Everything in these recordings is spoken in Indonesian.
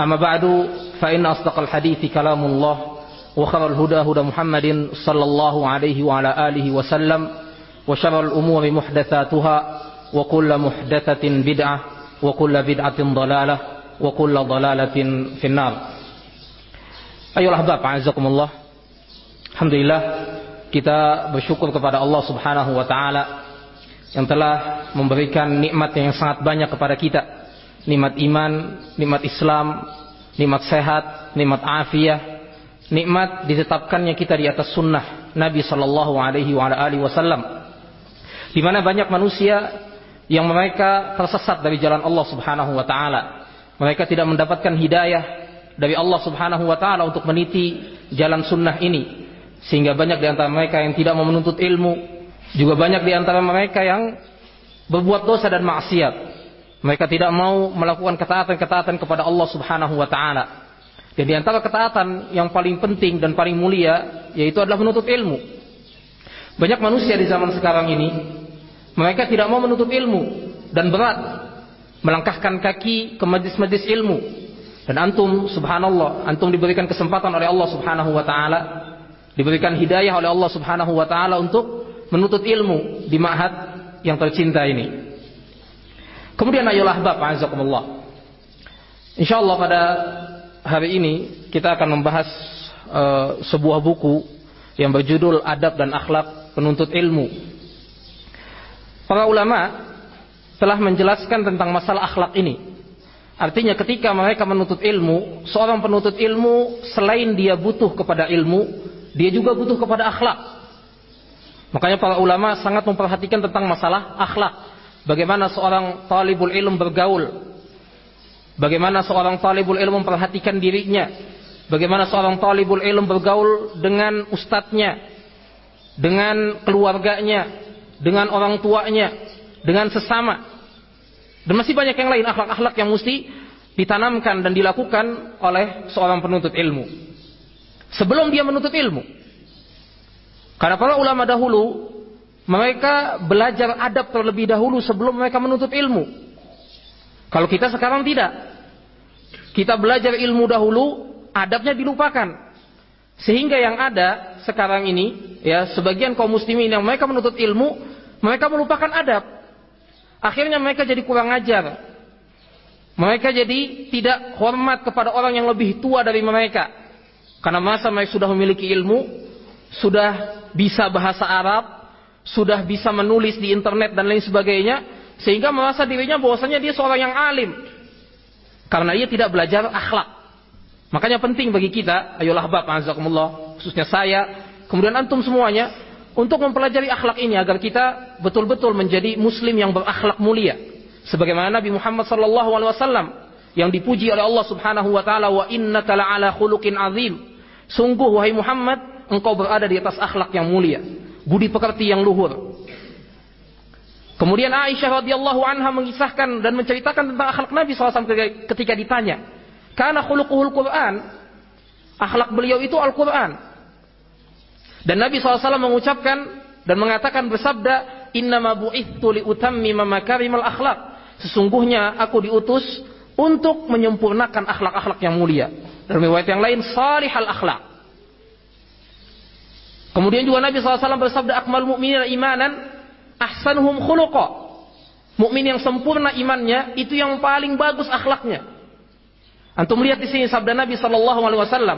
أما بعد فإن أصدق الحديث كلام الله وخير الهدى هدى محمد صلى الله عليه وعلى آله وسلم وشر الأمور محدثاتها وكل محدثة بدعة وكل بدعة ضلالة وكل ضلالة في النار أيها الأحباب أعزكم الله Alhamdulillah kita bersyukur kepada Allah Subhanahu wa taala yang telah memberikan nikmat yang sangat banyak kepada kita. Nikmat iman, nikmat Islam, nikmat sehat, nikmat afiah, nikmat ditetapkannya kita di atas sunnah Nabi sallallahu alaihi wasallam. Di mana banyak manusia yang mereka tersesat dari jalan Allah Subhanahu wa taala. Mereka tidak mendapatkan hidayah dari Allah Subhanahu wa taala untuk meniti jalan sunnah ini. Sehingga banyak di antara mereka yang tidak mau menuntut ilmu, juga banyak di antara mereka yang berbuat dosa dan maksiat. Mereka tidak mau melakukan ketaatan-ketaatan kepada Allah Subhanahu wa taala. Dan di antara ketaatan yang paling penting dan paling mulia yaitu adalah menuntut ilmu. Banyak manusia di zaman sekarang ini mereka tidak mau menuntut ilmu dan berat melangkahkan kaki ke majlis-majlis ilmu. Dan antum subhanallah, antum diberikan kesempatan oleh Allah Subhanahu wa taala, diberikan hidayah oleh Allah Subhanahu wa taala untuk menuntut ilmu di ma'had yang tercinta ini. Kemudian ayolah bab azakumullah. Insyaallah pada hari ini kita akan membahas uh, sebuah buku yang berjudul Adab dan Akhlak Penuntut Ilmu. Para ulama telah menjelaskan tentang masalah akhlak ini. Artinya ketika mereka menuntut ilmu, seorang penuntut ilmu selain dia butuh kepada ilmu, dia juga butuh kepada akhlak. Makanya para ulama sangat memperhatikan tentang masalah akhlak. Bagaimana seorang talibul ilm bergaul. Bagaimana seorang talibul ilm memperhatikan dirinya. Bagaimana seorang talibul ilm bergaul dengan ustadznya. Dengan keluarganya. Dengan orang tuanya. Dengan sesama. Dan masih banyak yang lain akhlak-akhlak yang mesti ditanamkan dan dilakukan oleh seorang penuntut ilmu. Sebelum dia menuntut ilmu. Karena para ulama dahulu mereka belajar adab terlebih dahulu sebelum mereka menuntut ilmu. Kalau kita sekarang tidak. Kita belajar ilmu dahulu, adabnya dilupakan. Sehingga yang ada sekarang ini, ya sebagian kaum muslimin yang mereka menuntut ilmu, mereka melupakan adab. Akhirnya mereka jadi kurang ajar. Mereka jadi tidak hormat kepada orang yang lebih tua dari mereka. Karena masa mereka sudah memiliki ilmu, sudah bisa bahasa Arab, sudah bisa menulis di internet dan lain sebagainya, sehingga merasa dirinya bahwasanya dia seorang yang alim. Karena ia tidak belajar akhlak. Makanya penting bagi kita, ayolah bab azakumullah, khususnya saya, kemudian antum semuanya, untuk mempelajari akhlak ini agar kita betul-betul menjadi muslim yang berakhlak mulia. Sebagaimana Nabi Muhammad sallallahu alaihi wasallam yang dipuji oleh Allah Subhanahu wa taala wa innaka la'ala khuluqin azim. Sungguh wahai Muhammad, engkau berada di atas akhlak yang mulia, budi pekerti yang luhur. Kemudian Aisyah radhiyallahu anha mengisahkan dan menceritakan tentang akhlak Nabi SAW ketika ditanya, "Kana khuluquhul Qur'an?" Akhlak beliau itu Al-Qur'an. Dan Nabi SAW mengucapkan dan mengatakan bersabda, "Innama bu'ithu li utammima makarimal akhlak." Sesungguhnya aku diutus untuk menyempurnakan akhlak-akhlak yang mulia. Dalam riwayat yang lain, salihal akhlak. Kemudian juga Nabi SAW bersabda, "Akmal mu'minina imanan ahsanuhum khuluqa." Mukmin yang sempurna imannya itu yang paling bagus akhlaknya. Antum lihat di sini sabda Nabi sallallahu alaihi wasallam,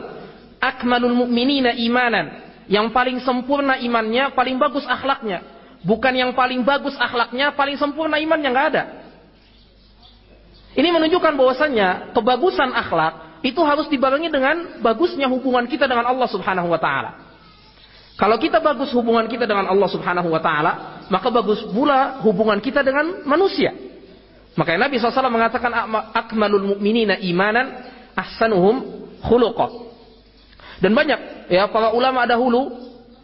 "Akmalul mu'minina imanan yang paling sempurna imannya, paling bagus akhlaknya. Bukan yang paling bagus akhlaknya, paling sempurna imannya nggak ada. Ini menunjukkan bahwasannya kebagusan akhlak itu harus dibarengi dengan bagusnya hubungan kita dengan Allah Subhanahu wa taala. Kalau kita bagus hubungan kita dengan Allah Subhanahu wa taala, maka bagus pula hubungan kita dengan manusia. Maka Nabi SAW mengatakan akmalul mu'minina imanan ahsanuhum khuluqah. Dan banyak ya para ulama dahulu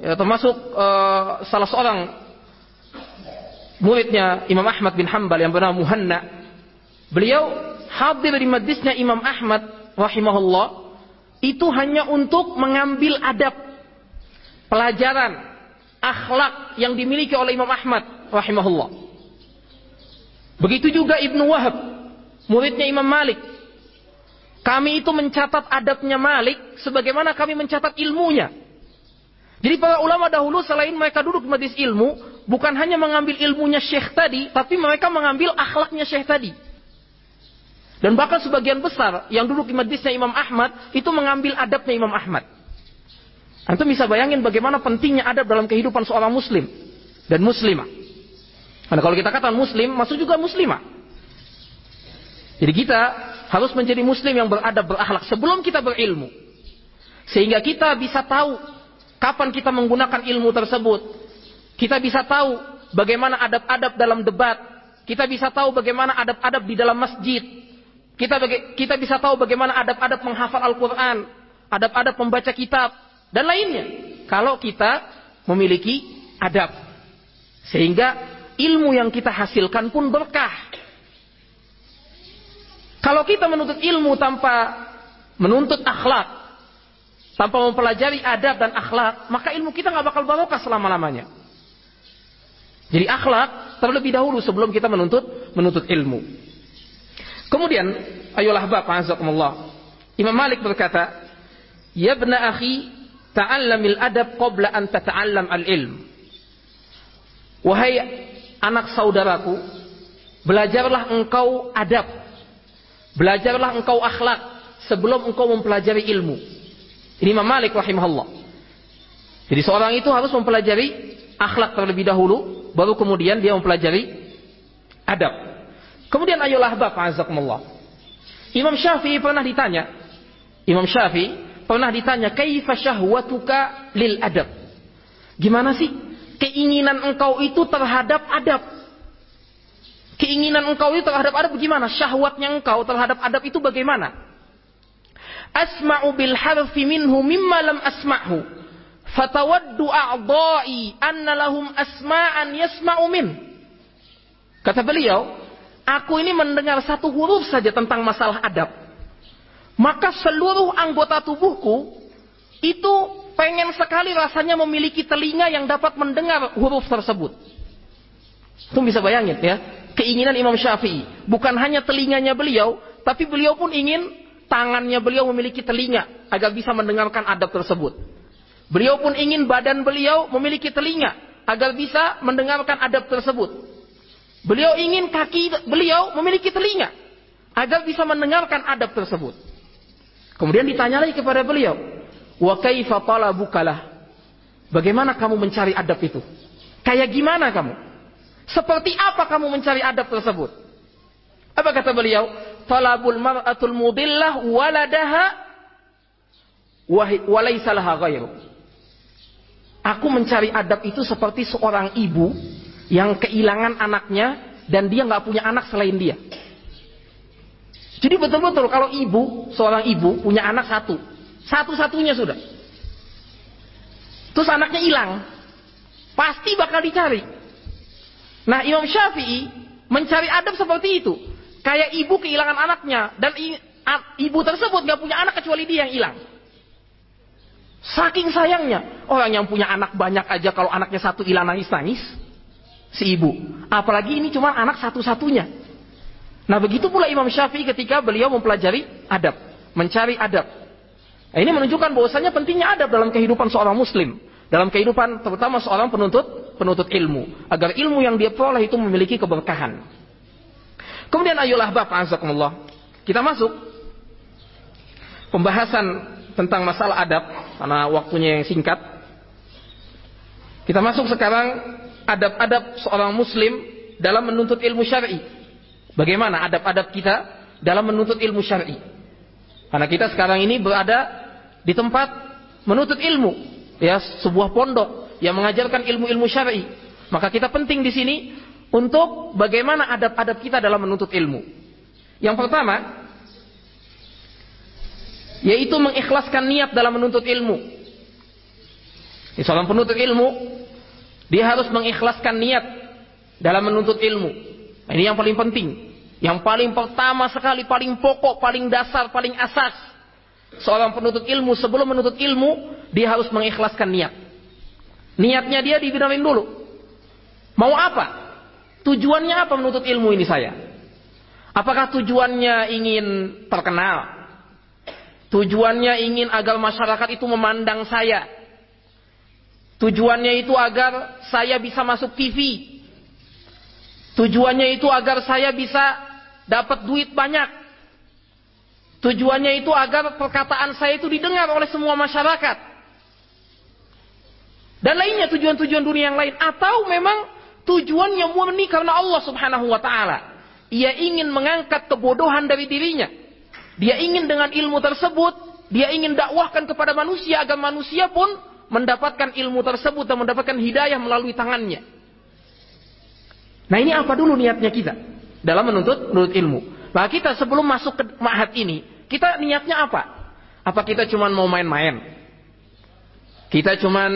ya, termasuk uh, salah seorang muridnya Imam Ahmad bin Hambal yang bernama Muhanna. Beliau hadir di majlisnya Imam Ahmad rahimahullah itu hanya untuk mengambil adab pelajaran akhlak yang dimiliki oleh Imam Ahmad rahimahullah. Begitu juga Ibnu Wahab, muridnya Imam Malik. Kami itu mencatat adabnya Malik sebagaimana kami mencatat ilmunya. Jadi para ulama dahulu selain mereka duduk di majlis ilmu, bukan hanya mengambil ilmunya syekh tadi, tapi mereka mengambil akhlaknya syekh tadi. Dan bahkan sebagian besar yang duduk di majlisnya Imam Ahmad itu mengambil adabnya Imam Ahmad. Antum bisa bayangin bagaimana pentingnya adab dalam kehidupan seorang muslim dan muslimah. Karena kalau kita katakan muslim, masuk juga muslimah. Jadi kita harus menjadi muslim yang beradab berakhlak sebelum kita berilmu. Sehingga kita bisa tahu Kapan kita menggunakan ilmu tersebut? Kita bisa tahu bagaimana adab-adab dalam debat. Kita bisa tahu bagaimana adab-adab di dalam masjid. Kita kita bisa tahu bagaimana adab-adab menghafal Al-Quran. Adab-adab membaca kitab. Dan lainnya. Kalau kita memiliki adab. Sehingga ilmu yang kita hasilkan pun berkah. Kalau kita menuntut ilmu tanpa menuntut akhlak, tanpa mempelajari adab dan akhlak, maka ilmu kita nggak bakal barokah selama-lamanya. Jadi akhlak terlebih dahulu sebelum kita menuntut menuntut ilmu. Kemudian, ayolah Bapak azakumullah. Imam Malik berkata, "Ya bna akhi, ta'allamil adab qabla an tata'allam al-ilm." Wahai anak saudaraku, belajarlah engkau adab. Belajarlah engkau akhlak sebelum engkau mempelajari ilmu. Ini Imam Malik rahimahullah. Jadi seorang itu harus mempelajari akhlak terlebih dahulu, baru kemudian dia mempelajari adab. Kemudian ayolah Bapak azakumullah. Imam Syafi'i pernah ditanya, Imam Syafi'i pernah ditanya, "Kaifa syahwatuka lil adab?" Gimana sih keinginan engkau itu terhadap adab? Keinginan engkau itu terhadap adab bagaimana? Syahwatnya engkau terhadap adab itu bagaimana? asma'u bil harfi minhu mimma lam asma'hu fatawaddu a'dha'i anna lahum asma'an yasma'u min kata beliau aku ini mendengar satu huruf saja tentang masalah adab maka seluruh anggota tubuhku itu pengen sekali rasanya memiliki telinga yang dapat mendengar huruf tersebut itu bisa bayangin ya keinginan Imam Syafi'i bukan hanya telinganya beliau tapi beliau pun ingin tangannya beliau memiliki telinga agar bisa mendengarkan adab tersebut. Beliau pun ingin badan beliau memiliki telinga agar bisa mendengarkan adab tersebut. Beliau ingin kaki beliau memiliki telinga agar bisa mendengarkan adab tersebut. Kemudian ditanya lagi kepada beliau, "Wa kaifa talabukalah?" Bagaimana kamu mencari adab itu? Kayak gimana kamu? Seperti apa kamu mencari adab tersebut? Apa kata beliau? talabul mar'atul mudillah waladaha walaysa laha. Aku mencari adab itu seperti seorang ibu yang kehilangan anaknya dan dia nggak punya anak selain dia. Jadi betul-betul kalau ibu, seorang ibu punya anak satu, satu-satunya sudah. Terus anaknya hilang, pasti bakal dicari. Nah Imam Syafi'i mencari adab seperti itu. Kayak ibu kehilangan anaknya dan ibu tersebut nggak punya anak kecuali dia yang hilang. Saking sayangnya orang yang punya anak banyak aja kalau anaknya satu hilang nangis nangis si ibu. Apalagi ini cuma anak satu-satunya. Nah begitu pula Imam Syafi'i ketika beliau mempelajari adab, mencari adab. Nah, ini menunjukkan bahwasanya pentingnya adab dalam kehidupan seorang muslim, dalam kehidupan terutama seorang penuntut penuntut ilmu, agar ilmu yang dia peroleh itu memiliki keberkahan. Kemudian ayolah Bapak azakumullah. Kita masuk pembahasan tentang masalah adab karena waktunya yang singkat. Kita masuk sekarang adab-adab seorang muslim dalam menuntut ilmu syar'i. Bagaimana adab-adab kita dalam menuntut ilmu syar'i? Karena kita sekarang ini berada di tempat menuntut ilmu, ya, sebuah pondok yang mengajarkan ilmu-ilmu syar'i. Maka kita penting di sini untuk bagaimana adab-adab kita dalam menuntut ilmu. Yang pertama, yaitu mengikhlaskan niat dalam menuntut ilmu. Seorang penuntut ilmu, dia harus mengikhlaskan niat dalam menuntut ilmu. Ini yang paling penting. Yang paling pertama sekali, paling pokok, paling dasar, paling asas. Seorang penuntut ilmu sebelum menuntut ilmu, dia harus mengikhlaskan niat. Niatnya dia dibenarin dulu. Mau apa? Tujuannya apa menuntut ilmu ini saya? Apakah tujuannya ingin terkenal? Tujuannya ingin agar masyarakat itu memandang saya. Tujuannya itu agar saya bisa masuk TV. Tujuannya itu agar saya bisa dapat duit banyak. Tujuannya itu agar perkataan saya itu didengar oleh semua masyarakat. Dan lainnya tujuan-tujuan dunia yang lain. Atau memang Tujuannya murni karena Allah subhanahu wa ta'ala. Ia ingin mengangkat kebodohan dari dirinya. Dia ingin dengan ilmu tersebut, dia ingin dakwahkan kepada manusia agar manusia pun mendapatkan ilmu tersebut dan mendapatkan hidayah melalui tangannya. Nah ini apa dulu niatnya kita dalam menuntut menuntut ilmu. Nah kita sebelum masuk ke mahat ini, kita niatnya apa? Apa kita cuma mau main-main? Kita cuma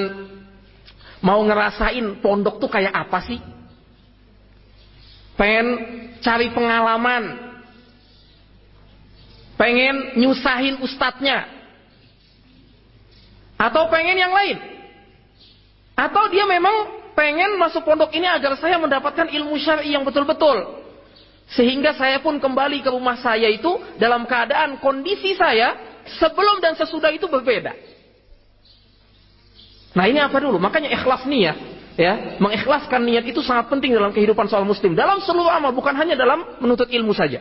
Mau ngerasain pondok tuh kayak apa sih? Pengen cari pengalaman. Pengen nyusahin ustadznya. Atau pengen yang lain. Atau dia memang pengen masuk pondok ini agar saya mendapatkan ilmu syar'i yang betul-betul. Sehingga saya pun kembali ke rumah saya itu dalam keadaan kondisi saya sebelum dan sesudah itu berbeda. Nah ini apa dulu? Makanya ikhlas niat. Ya, mengikhlaskan niat itu sangat penting dalam kehidupan seorang muslim. Dalam seluruh amal, bukan hanya dalam menuntut ilmu saja.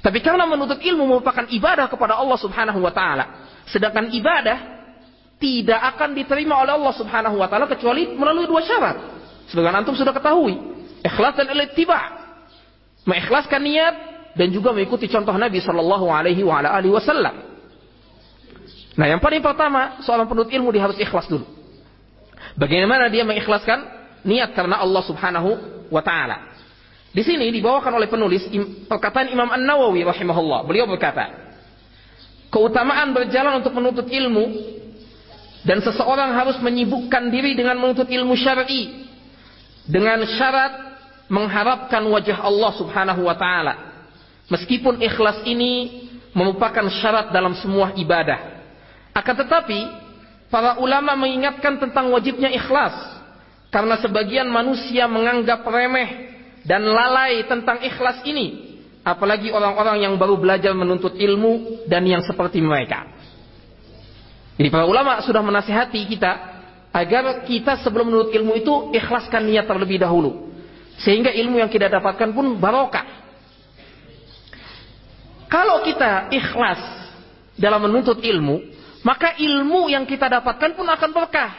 Tapi karena menuntut ilmu merupakan ibadah kepada Allah subhanahu wa ta'ala. Sedangkan ibadah tidak akan diterima oleh Allah subhanahu wa ta'ala kecuali melalui dua syarat. Sebagaimana antum sudah ketahui. Ikhlas dan tiba. Mengikhlaskan niat dan juga mengikuti contoh Nabi sallallahu alaihi wasallam. Nah yang paling pertama seorang penuntut ilmu dia harus ikhlas dulu. Bagaimana dia mengikhlaskan niat karena Allah Subhanahu wa taala. Di sini dibawakan oleh penulis perkataan Imam An-Nawawi rahimahullah. Beliau berkata, keutamaan berjalan untuk menuntut ilmu dan seseorang harus menyibukkan diri dengan menuntut ilmu syar'i dengan syarat mengharapkan wajah Allah Subhanahu wa taala. Meskipun ikhlas ini merupakan syarat dalam semua ibadah. Akan tetapi, para ulama mengingatkan tentang wajibnya ikhlas. Karena sebagian manusia menganggap remeh dan lalai tentang ikhlas ini. Apalagi orang-orang yang baru belajar menuntut ilmu dan yang seperti mereka. Jadi para ulama sudah menasihati kita agar kita sebelum menuntut ilmu itu ikhlaskan niat terlebih dahulu. Sehingga ilmu yang kita dapatkan pun barokah. Kalau kita ikhlas dalam menuntut ilmu, maka ilmu yang kita dapatkan pun akan berkah.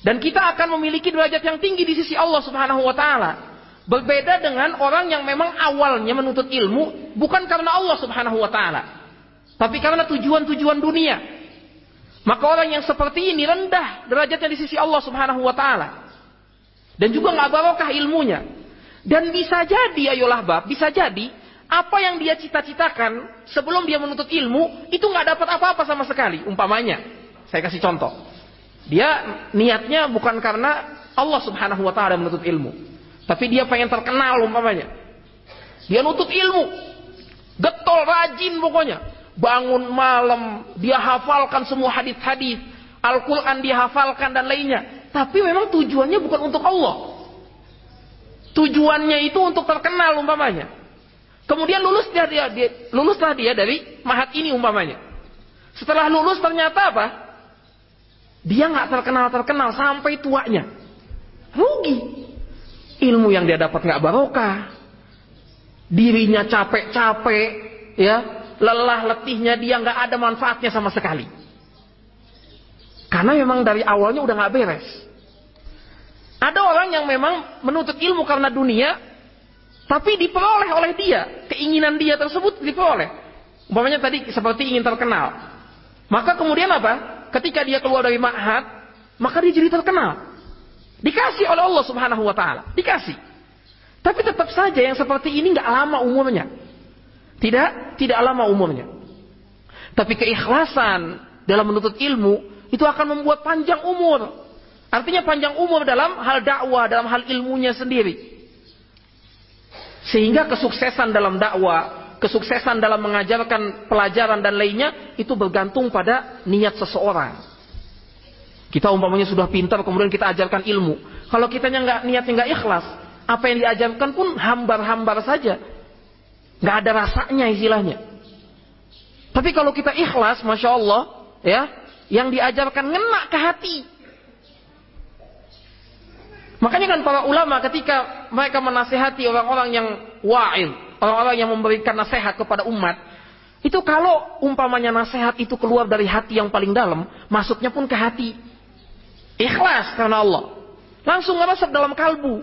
Dan kita akan memiliki derajat yang tinggi di sisi Allah Subhanahu wa taala. Berbeda dengan orang yang memang awalnya menuntut ilmu bukan karena Allah Subhanahu wa taala, tapi karena tujuan-tujuan dunia. Maka orang yang seperti ini rendah derajatnya di sisi Allah Subhanahu wa taala. Dan juga nggak barokah ilmunya. Dan bisa jadi ayolah bab, bisa jadi apa yang dia cita-citakan sebelum dia menuntut ilmu itu nggak dapat apa-apa sama sekali. Umpamanya, saya kasih contoh. Dia niatnya bukan karena Allah Subhanahu wa taala menuntut ilmu, tapi dia pengen terkenal umpamanya. Dia nuntut ilmu. Getol rajin pokoknya. Bangun malam, dia hafalkan semua hadis-hadis, Al-Qur'an dia hafalkan dan lainnya. Tapi memang tujuannya bukan untuk Allah. Tujuannya itu untuk terkenal umpamanya. Kemudian lulus dia, dia, dia luluslah dia dari mahat ini umpamanya. Setelah lulus ternyata apa? Dia nggak terkenal terkenal sampai tuanya. Rugi. Ilmu yang dia dapat nggak barokah. Dirinya capek-capek, ya, lelah letihnya dia nggak ada manfaatnya sama sekali. Karena memang dari awalnya udah nggak beres. Ada orang yang memang menuntut ilmu karena dunia, tapi diperoleh oleh dia. Keinginan dia tersebut diperoleh. Umpamanya tadi seperti ingin terkenal. Maka kemudian apa? Ketika dia keluar dari ma'had, maka dia jadi terkenal. Dikasih oleh Allah subhanahu wa ta'ala. Dikasih. Tapi tetap saja yang seperti ini nggak lama umurnya. Tidak, tidak lama umurnya. Tapi keikhlasan dalam menuntut ilmu itu akan membuat panjang umur. Artinya panjang umur dalam hal dakwah, dalam hal ilmunya sendiri. Sehingga kesuksesan dalam dakwah, kesuksesan dalam mengajarkan pelajaran dan lainnya itu bergantung pada niat seseorang. Kita umpamanya sudah pintar, kemudian kita ajarkan ilmu. Kalau kitanya nggak niatnya nggak ikhlas, apa yang diajarkan pun hambar-hambar saja. Nggak ada rasanya istilahnya. Tapi kalau kita ikhlas, masya Allah, ya, yang diajarkan ngena ke hati, Makanya kan para ulama ketika mereka menasehati orang-orang yang wa'il, orang-orang yang memberikan nasihat kepada umat, itu kalau umpamanya nasihat itu keluar dari hati yang paling dalam, masuknya pun ke hati. Ikhlas karena Allah. Langsung ngerasap dalam kalbu.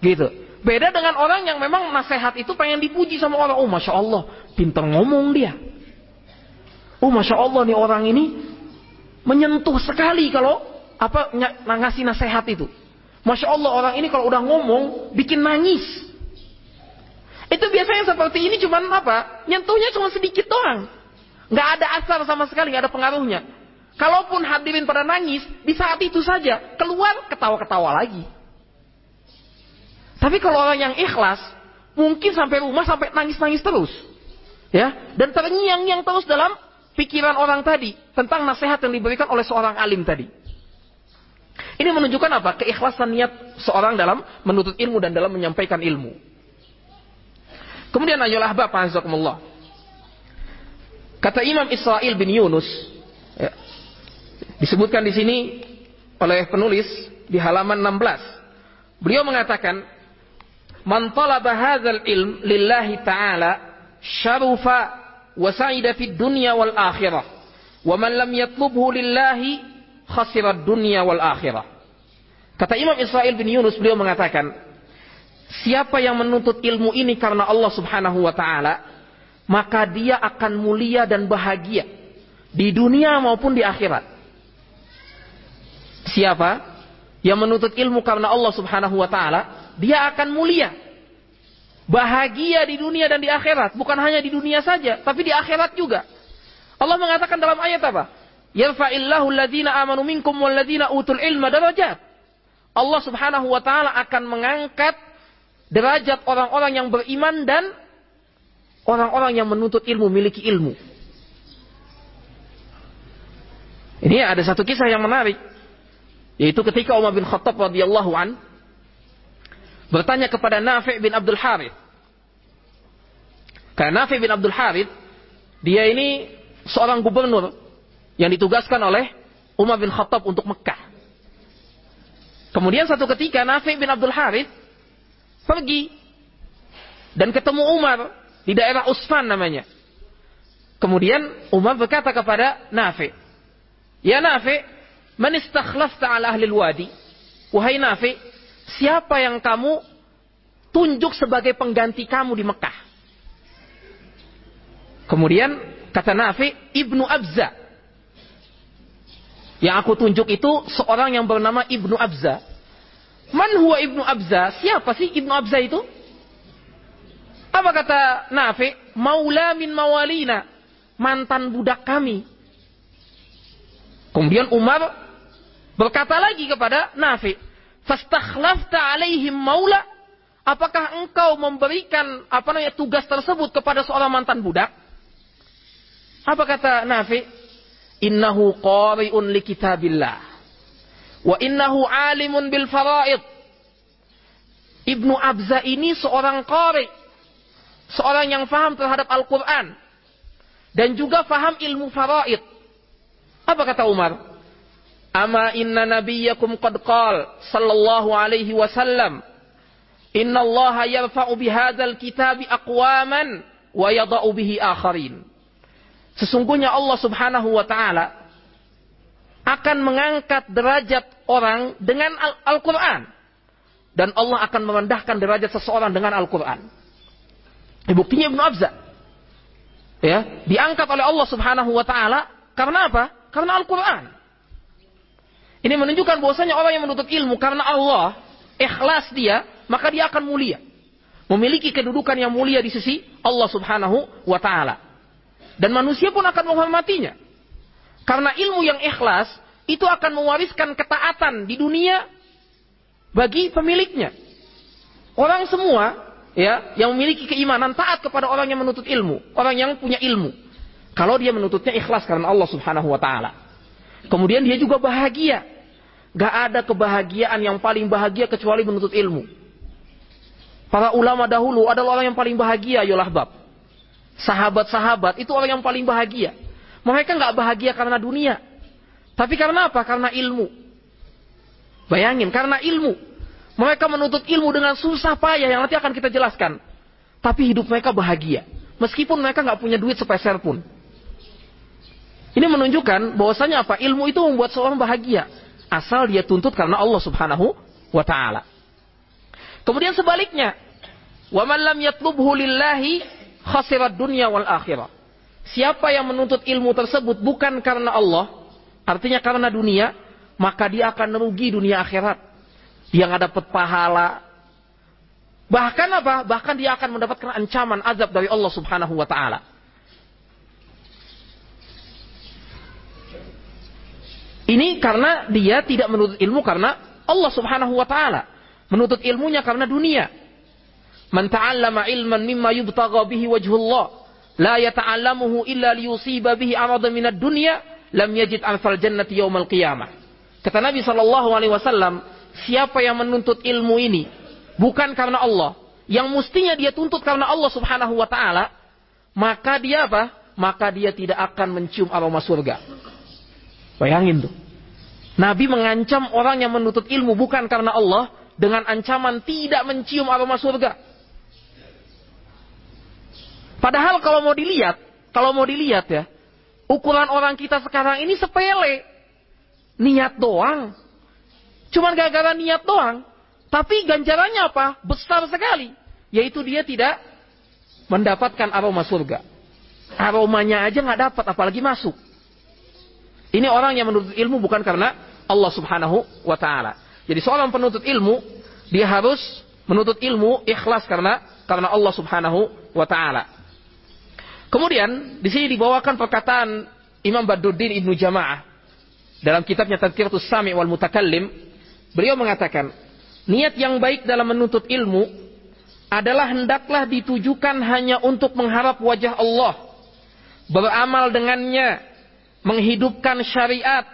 Gitu. Beda dengan orang yang memang nasihat itu pengen dipuji sama orang. Oh Masya Allah, pintar ngomong dia. Oh Masya Allah nih orang ini menyentuh sekali kalau apa ngasih nasihat itu. Masya Allah orang ini kalau udah ngomong bikin nangis. Itu biasanya seperti ini cuman apa? Nyentuhnya cuma sedikit doang. Nggak ada asar sama sekali, nggak ada pengaruhnya. Kalaupun hadirin pada nangis, di saat itu saja keluar ketawa-ketawa lagi. Tapi kalau orang yang ikhlas, mungkin sampai rumah sampai nangis-nangis terus. Ya, dan terngiang-ngiang terus dalam pikiran orang tadi tentang nasihat yang diberikan oleh seorang alim tadi. Ini menunjukkan apa? Keikhlasan niat seorang dalam menuntut ilmu dan dalam menyampaikan ilmu. Kemudian ayolah Bapak. Kata Imam Israel bin Yunus, ya, disebutkan di sini oleh penulis di halaman 16. Beliau mengatakan, "Man talaba hadzal ilm lillahi ta'ala syarufa wa sa'ida fid dunya wal akhirah. Wa man lam yatlubhu lillahi khasirat dunia wal akhirah. Kata Imam Israel bin Yunus beliau mengatakan, siapa yang menuntut ilmu ini karena Allah Subhanahu wa taala, maka dia akan mulia dan bahagia di dunia maupun di akhirat. Siapa yang menuntut ilmu karena Allah Subhanahu wa taala, dia akan mulia. Bahagia di dunia dan di akhirat, bukan hanya di dunia saja, tapi di akhirat juga. Allah mengatakan dalam ayat apa? yarfa'illahu alladhina amanu minkum walladhina utul ilma darajat. Allah Subhanahu wa taala akan mengangkat derajat orang-orang yang beriman dan orang-orang yang menuntut ilmu, miliki ilmu. Ini ada satu kisah yang menarik. Yaitu ketika Umar bin Khattab radhiyallahu an bertanya kepada Nafi' bin Abdul Harith. Karena Nafi' bin Abdul Harith dia ini seorang gubernur yang ditugaskan oleh Umar bin Khattab untuk Mekah. Kemudian satu ketika Nafi bin Abdul Harith pergi dan ketemu Umar di daerah Usfan namanya. Kemudian Umar berkata kepada Nafi, "Ya Nafi, man istakhlafta ala ahli wadi?" Wahai Nafi, siapa yang kamu tunjuk sebagai pengganti kamu di Mekah? Kemudian kata Nafi, Ibnu Abza. Yang aku tunjuk itu seorang yang bernama Ibnu Abza. Man huwa Ibnu Abza? Siapa sih Ibnu Abza itu? Apa kata Nafi? Maula min mawalina. Mantan budak kami. Kemudian Umar berkata lagi kepada Nafi. Fastakhlafta alaihim maula. Apakah engkau memberikan apa namanya tugas tersebut kepada seorang mantan budak? Apa kata Nafi? innahu qari'un li kitabillah wa innahu alimun bil faraid Ibnu Abza ini seorang qari seorang yang faham terhadap Al-Qur'an dan juga faham ilmu faraid apa kata Umar Ama inna nabiyyakum qad qal sallallahu alaihi wasallam Inna Allah yarfa'u bihadzal kitabi aqwaman wa yada'u bihi akharin Sesungguhnya Allah Subhanahu wa taala akan mengangkat derajat orang dengan Al-Quran. Dan Allah akan merendahkan derajat seseorang dengan Al-Quran. Buktinya Ibnu Abza. Ya, diangkat oleh Allah Subhanahu wa taala karena apa? Karena Al-Qur'an. Ini menunjukkan bahwasanya orang yang menuntut ilmu karena Allah, ikhlas dia, maka dia akan mulia. Memiliki kedudukan yang mulia di sisi Allah Subhanahu wa taala. Dan manusia pun akan menghormatinya. Karena ilmu yang ikhlas itu akan mewariskan ketaatan di dunia bagi pemiliknya. Orang semua ya yang memiliki keimanan taat kepada orang yang menuntut ilmu, orang yang punya ilmu. Kalau dia menuntutnya ikhlas karena Allah Subhanahu wa taala. Kemudian dia juga bahagia. Gak ada kebahagiaan yang paling bahagia kecuali menuntut ilmu. Para ulama dahulu adalah orang yang paling bahagia, yolah bab. Sahabat-sahabat itu orang yang paling bahagia. Mereka nggak bahagia karena dunia. Tapi karena apa? Karena ilmu. Bayangin, karena ilmu. Mereka menuntut ilmu dengan susah payah yang nanti akan kita jelaskan. Tapi hidup mereka bahagia. Meskipun mereka nggak punya duit sepeser pun. Ini menunjukkan bahwasanya apa? Ilmu itu membuat seorang bahagia. Asal dia tuntut karena Allah subhanahu wa ta'ala. Kemudian sebaliknya. Wa man lam yatlubhu lillahi khasirat dunya wal akhirah. Siapa yang menuntut ilmu tersebut bukan karena Allah, artinya karena dunia, maka dia akan merugi dunia akhirat. Dia nggak dapat pahala. Bahkan apa? Bahkan dia akan mendapatkan ancaman azab dari Allah Subhanahu wa taala. Ini karena dia tidak menuntut ilmu karena Allah Subhanahu wa taala. Menuntut ilmunya karena dunia. Man ta'allama ilman mimma yubtagha bihi wajhullah la yata'allamuhu illa liyusiba bihi arada minad dunya lam yajid anfal jannati yaumal qiyamah. Kata Nabi sallallahu alaihi wasallam, siapa yang menuntut ilmu ini bukan karena Allah, yang mestinya dia tuntut karena Allah Subhanahu wa taala, maka dia apa? Maka dia tidak akan mencium aroma surga. Bayangin tuh. Nabi mengancam orang yang menuntut ilmu bukan karena Allah dengan ancaman tidak mencium aroma surga. Padahal kalau mau dilihat, kalau mau dilihat ya, ukuran orang kita sekarang ini sepele. Niat doang. Cuman gara-gara niat doang. Tapi ganjarannya apa? Besar sekali. Yaitu dia tidak mendapatkan aroma surga. Aromanya aja nggak dapat, apalagi masuk. Ini orang yang menuntut ilmu bukan karena Allah subhanahu wa ta'ala. Jadi seorang penuntut ilmu, dia harus menuntut ilmu ikhlas karena karena Allah subhanahu wa ta'ala. Kemudian di sini dibawakan perkataan Imam Badruddin Ibnu Jamaah dalam kitabnya Tadkiratus Sami wal Mutakallim, beliau mengatakan, niat yang baik dalam menuntut ilmu adalah hendaklah ditujukan hanya untuk mengharap wajah Allah, beramal dengannya, menghidupkan syariat,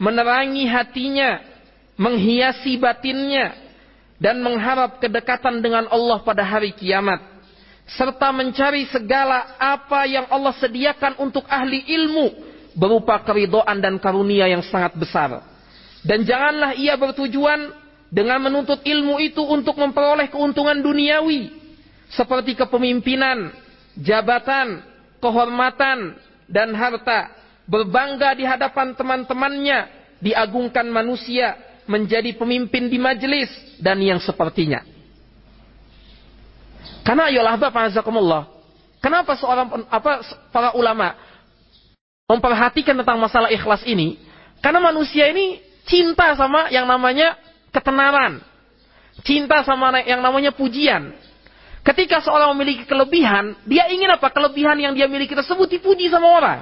menerangi hatinya, menghiasi batinnya, dan mengharap kedekatan dengan Allah pada hari kiamat serta mencari segala apa yang Allah sediakan untuk ahli ilmu berupa keridoan dan karunia yang sangat besar. Dan janganlah ia bertujuan dengan menuntut ilmu itu untuk memperoleh keuntungan duniawi seperti kepemimpinan, jabatan, kehormatan, dan harta, berbangga di hadapan teman-temannya, diagungkan manusia, menjadi pemimpin di majelis dan yang sepertinya. Karena ayolah Bapak Azakumullah. Kenapa seorang apa para ulama memperhatikan tentang masalah ikhlas ini? Karena manusia ini cinta sama yang namanya ketenaran. Cinta sama yang namanya pujian. Ketika seorang memiliki kelebihan, dia ingin apa? Kelebihan yang dia miliki tersebut dipuji sama orang.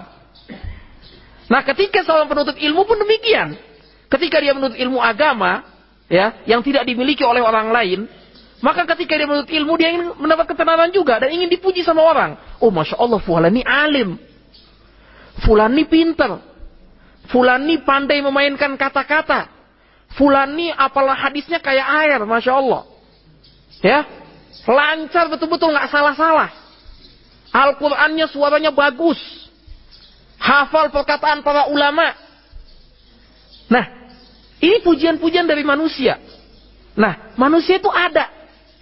Nah, ketika seorang penuntut ilmu pun demikian. Ketika dia menuntut ilmu agama, ya, yang tidak dimiliki oleh orang lain, maka ketika dia menuntut ilmu, dia ingin mendapat ketenaran juga dan ingin dipuji sama orang. Oh, masya Allah, Fulan ini alim. Fulan ini pinter. Fulan ini pandai memainkan kata-kata. Fulan ini apalah hadisnya kayak air, masya Allah. Ya, lancar betul-betul nggak salah-salah. Al-Qur'annya suaranya bagus. Hafal perkataan para ulama. Nah, ini pujian-pujian dari manusia. Nah, manusia itu ada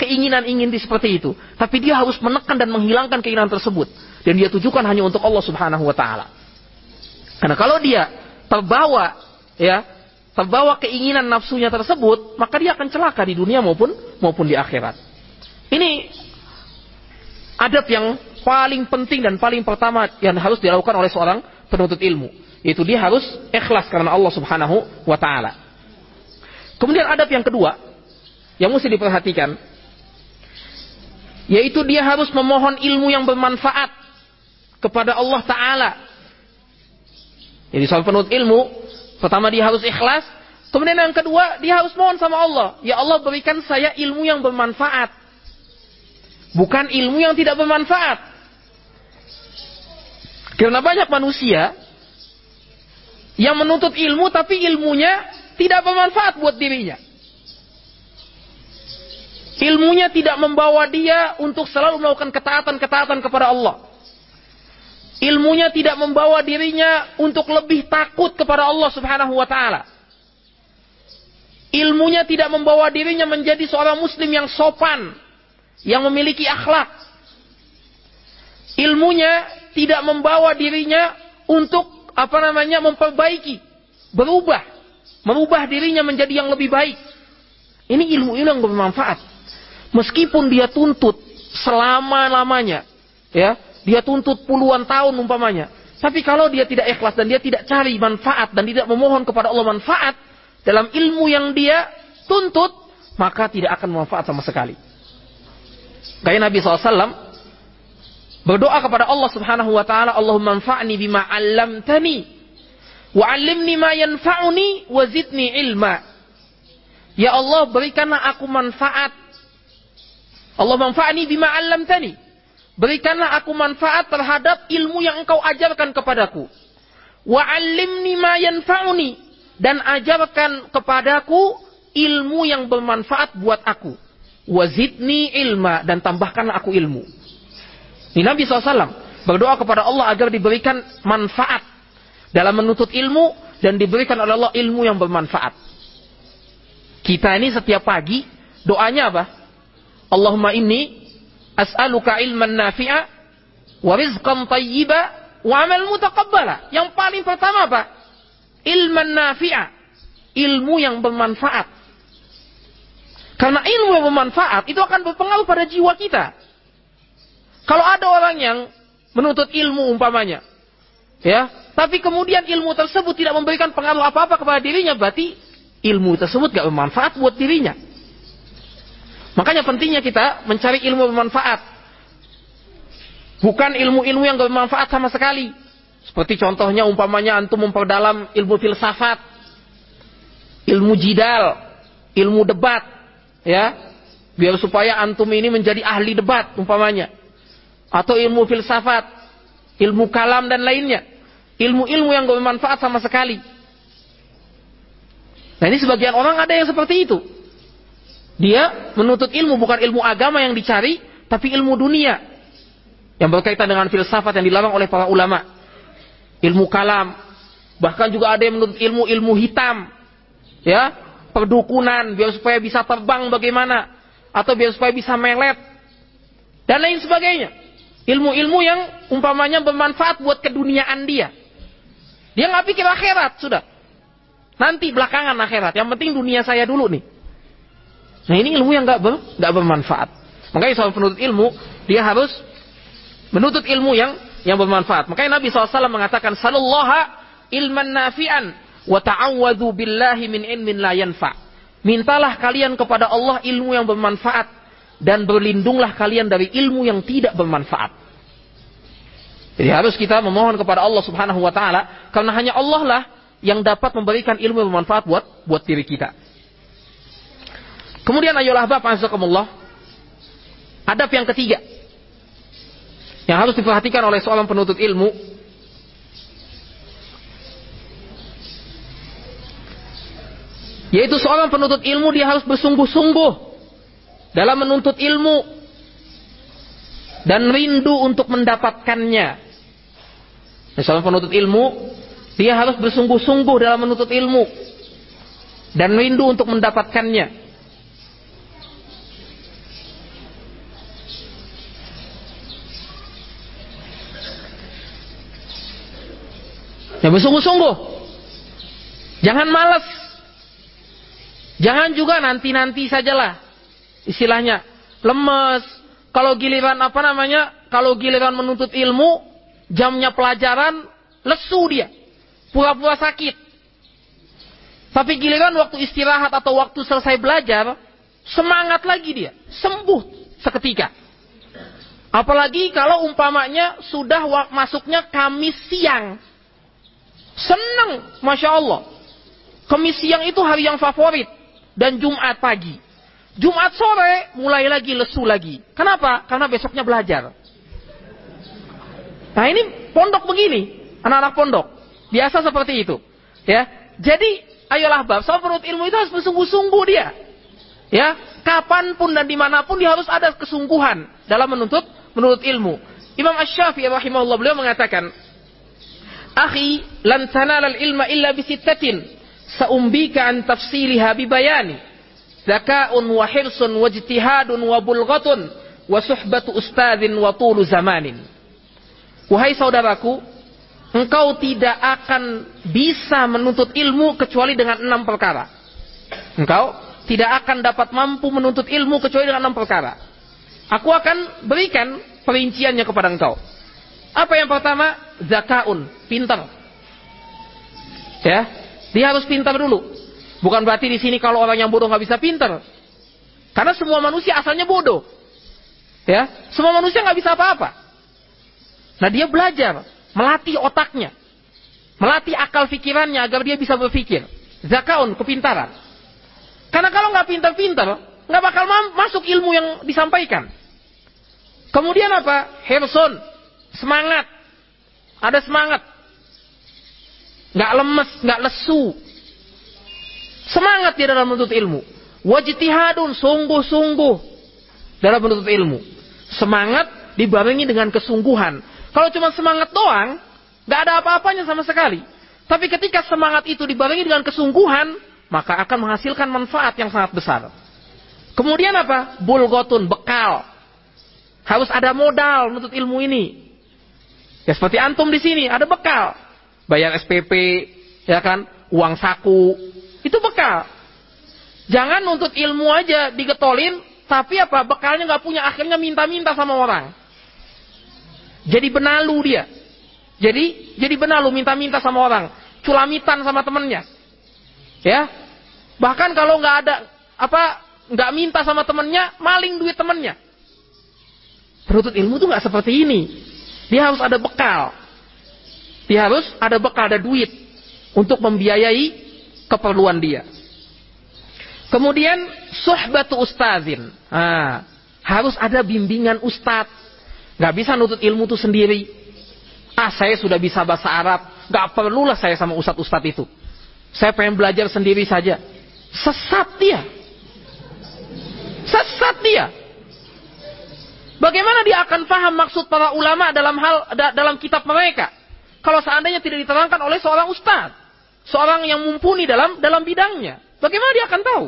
keinginan ingin di seperti itu. Tapi dia harus menekan dan menghilangkan keinginan tersebut. Dan dia tujukan hanya untuk Allah subhanahu wa ta'ala. Karena kalau dia terbawa ya, terbawa keinginan nafsunya tersebut, maka dia akan celaka di dunia maupun maupun di akhirat. Ini adab yang paling penting dan paling pertama yang harus dilakukan oleh seorang penuntut ilmu. Yaitu dia harus ikhlas karena Allah subhanahu wa ta'ala. Kemudian adab yang kedua, yang mesti diperhatikan, yaitu dia harus memohon ilmu yang bermanfaat kepada Allah Ta'ala. Jadi seorang penuntut ilmu, pertama dia harus ikhlas, kemudian yang kedua dia harus mohon sama Allah. Ya Allah berikan saya ilmu yang bermanfaat. Bukan ilmu yang tidak bermanfaat. Karena banyak manusia yang menuntut ilmu tapi ilmunya tidak bermanfaat buat dirinya. Ilmunya tidak membawa dia untuk selalu melakukan ketaatan-ketaatan kepada Allah. Ilmunya tidak membawa dirinya untuk lebih takut kepada Allah Subhanahu wa taala. Ilmunya tidak membawa dirinya menjadi seorang muslim yang sopan, yang memiliki akhlak. Ilmunya tidak membawa dirinya untuk apa namanya memperbaiki, berubah, merubah dirinya menjadi yang lebih baik. Ini ilmu-ilmu yang bermanfaat. Meskipun dia tuntut selama-lamanya, ya, dia tuntut puluhan tahun umpamanya. Tapi kalau dia tidak ikhlas dan dia tidak cari manfaat dan tidak memohon kepada Allah manfaat dalam ilmu yang dia tuntut, maka tidak akan manfaat sama sekali. Kayak Nabi SAW Berdoa kepada Allah Subhanahu wa taala, Allahumma anfa'ni bima 'allamtani wa 'allimni ma yanfa'uni wa zidni ilma. Ya Allah, berikanlah aku manfaat. Allah manfa'ni bima 'allamtani. Berikanlah aku manfaat terhadap ilmu yang engkau ajarkan kepadaku. Wa 'allimni ma yanfa'uni dan ajarkan kepadaku ilmu yang bermanfaat buat aku. Wazidni ilma dan tambahkanlah aku ilmu. Ini Nabi SAW berdoa kepada Allah agar diberikan manfaat dalam menuntut ilmu dan diberikan oleh Allah ilmu yang bermanfaat. Kita ini setiap pagi doanya apa? Allahumma inni as'aluka ilman nafi'a wa rizqan tayyiba wa amal mutaqabbala. Yang paling pertama apa? Ilman nafi'a. Ilmu yang bermanfaat. Karena ilmu yang bermanfaat itu akan berpengaruh pada jiwa kita. Kalau ada orang yang menuntut ilmu umpamanya, ya, tapi kemudian ilmu tersebut tidak memberikan pengaruh apa-apa kepada dirinya, berarti ilmu tersebut gak bermanfaat buat dirinya. Makanya pentingnya kita mencari ilmu bermanfaat. Bukan ilmu-ilmu yang gak bermanfaat sama sekali. Seperti contohnya umpamanya antum memperdalam ilmu filsafat, ilmu jidal, ilmu debat, ya, biar supaya antum ini menjadi ahli debat umpamanya atau ilmu filsafat, ilmu kalam dan lainnya. Ilmu-ilmu yang gak bermanfaat sama sekali. Nah ini sebagian orang ada yang seperti itu. Dia menuntut ilmu bukan ilmu agama yang dicari, tapi ilmu dunia. Yang berkaitan dengan filsafat yang dilarang oleh para ulama. Ilmu kalam. Bahkan juga ada yang menuntut ilmu-ilmu hitam. Ya, perdukunan, biar supaya bisa terbang bagaimana. Atau biar supaya bisa melet. Dan lain sebagainya. Ilmu-ilmu yang umpamanya bermanfaat buat keduniaan dia. Dia nggak pikir akhirat sudah. Nanti belakangan akhirat. Yang penting dunia saya dulu nih. Nah ini ilmu yang nggak ber, gak bermanfaat. Makanya seorang penuntut ilmu dia harus menuntut ilmu yang yang bermanfaat. Makanya Nabi SAW mengatakan Sallallahu ilman nafi'an wa ta'awwadhu billahi min ilmin la yanfa. Mintalah kalian kepada Allah ilmu yang bermanfaat dan berlindunglah kalian dari ilmu yang tidak bermanfaat. Jadi harus kita memohon kepada Allah Subhanahu wa taala karena hanya Allah lah yang dapat memberikan ilmu yang bermanfaat buat buat diri kita. Kemudian ayolah Bapak azakumullah. Adab yang ketiga yang harus diperhatikan oleh seorang penuntut ilmu yaitu seorang penuntut ilmu dia harus bersungguh-sungguh dalam menuntut ilmu dan rindu untuk mendapatkannya. Misalnya penuntut ilmu, dia harus bersungguh-sungguh dalam menuntut ilmu dan rindu untuk mendapatkannya. Ya bersungguh-sungguh. Jangan males. Jangan juga nanti-nanti sajalah. Istilahnya lemes. Kalau giliran apa namanya? Kalau giliran menuntut ilmu, jamnya pelajaran, lesu dia. Pura-pura sakit. Tapi giliran waktu istirahat atau waktu selesai belajar, semangat lagi dia. Sembuh seketika. Apalagi kalau umpamanya sudah masuknya Kamis siang. Senang, Masya Allah. Kamis siang itu hari yang favorit. Dan Jumat pagi. Jumat sore mulai lagi lesu lagi. Kenapa? Karena besoknya belajar. Nah ini pondok begini. Anak-anak pondok. Biasa seperti itu. Ya. Jadi ayolah bab. Soal perut ilmu itu harus bersungguh-sungguh dia. Ya. Kapan pun dan di mana pun dia harus ada kesungguhan dalam menuntut menurut ilmu. Imam Ash-Syafi'i rahimahullah beliau mengatakan, "Akhi, lan al-ilma illa bi sittatin, saumbika an tafsiliha bi bayani. Zaka'un wa hirsun wa ijtihadun wa bulghatun wa suhbatu ustadzin wa tulu zamanin." Wahai saudaraku, engkau tidak akan bisa menuntut ilmu kecuali dengan enam perkara. Engkau tidak akan dapat mampu menuntut ilmu kecuali dengan enam perkara. Aku akan berikan perinciannya kepada engkau. Apa yang pertama? Zakaun, pintar. Ya, dia harus pintar dulu. Bukan berarti di sini kalau orang yang bodoh nggak bisa pintar. Karena semua manusia asalnya bodoh. Ya, semua manusia nggak bisa apa-apa. Nah dia belajar, melatih otaknya, melatih akal pikirannya agar dia bisa berpikir. Zakaun, kepintaran. Karena kalau nggak pintar-pintar, nggak bakal masuk ilmu yang disampaikan. Kemudian apa? Hirsun. Semangat. Ada semangat. Nggak lemes, nggak lesu. Semangat dia dalam menuntut ilmu. Wajtihadun, sungguh-sungguh dalam menuntut ilmu. Semangat dibarengi dengan kesungguhan. Kalau cuma semangat doang, nggak ada apa-apanya sama sekali. Tapi ketika semangat itu dibarengi dengan kesungguhan, maka akan menghasilkan manfaat yang sangat besar. Kemudian apa? Bulgotun, bekal. Harus ada modal menuntut ilmu ini. Ya seperti antum di sini ada bekal. Bayar SPP, ya kan, uang saku, itu bekal. Jangan nuntut ilmu aja digetolin, tapi apa bekalnya nggak punya akhirnya minta-minta sama orang. Jadi benalu dia. Jadi jadi benalu minta-minta sama orang, culamitan sama temennya. Ya. Bahkan kalau nggak ada apa nggak minta sama temennya, maling duit temennya. Penuntut ilmu itu nggak seperti ini. Dia harus ada bekal. Dia harus ada bekal, ada duit untuk membiayai keperluan dia. Kemudian suhbatu ustazin. Nah, harus ada bimbingan ustad. Gak bisa nutut ilmu itu sendiri. Ah, saya sudah bisa bahasa Arab. Gak perlulah saya sama ustad-ustad itu. Saya pengen belajar sendiri saja. Sesat dia. Sesat dia. Bagaimana dia akan paham maksud para ulama dalam hal da, dalam kitab mereka? Kalau seandainya tidak diterangkan oleh seorang ustaz, seorang yang mumpuni dalam dalam bidangnya, bagaimana dia akan tahu?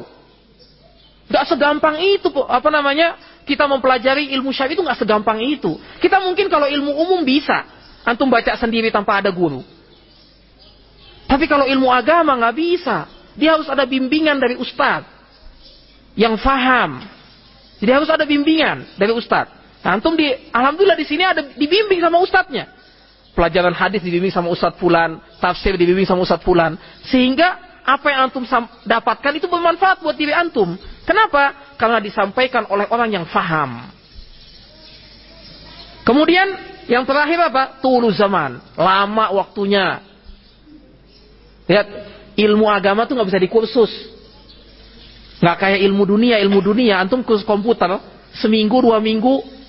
Gak segampang itu, apa namanya? Kita mempelajari ilmu syar'i itu gak segampang itu. Kita mungkin kalau ilmu umum bisa, antum baca sendiri tanpa ada guru. Tapi kalau ilmu agama nggak bisa, dia harus ada bimbingan dari ustaz yang faham. Jadi harus ada bimbingan dari ustaz. Nah, antum di alhamdulillah di sini ada dibimbing sama ustadznya. Pelajaran hadis dibimbing sama ustadz fulan, tafsir dibimbing sama ustadz fulan, sehingga apa yang antum dapatkan itu bermanfaat buat diri antum. Kenapa? Karena disampaikan oleh orang yang faham. Kemudian yang terakhir apa? Tulu zaman, lama waktunya. Lihat, ilmu agama tuh nggak bisa dikursus. Nggak kayak ilmu dunia, ilmu dunia antum kursus komputer seminggu dua minggu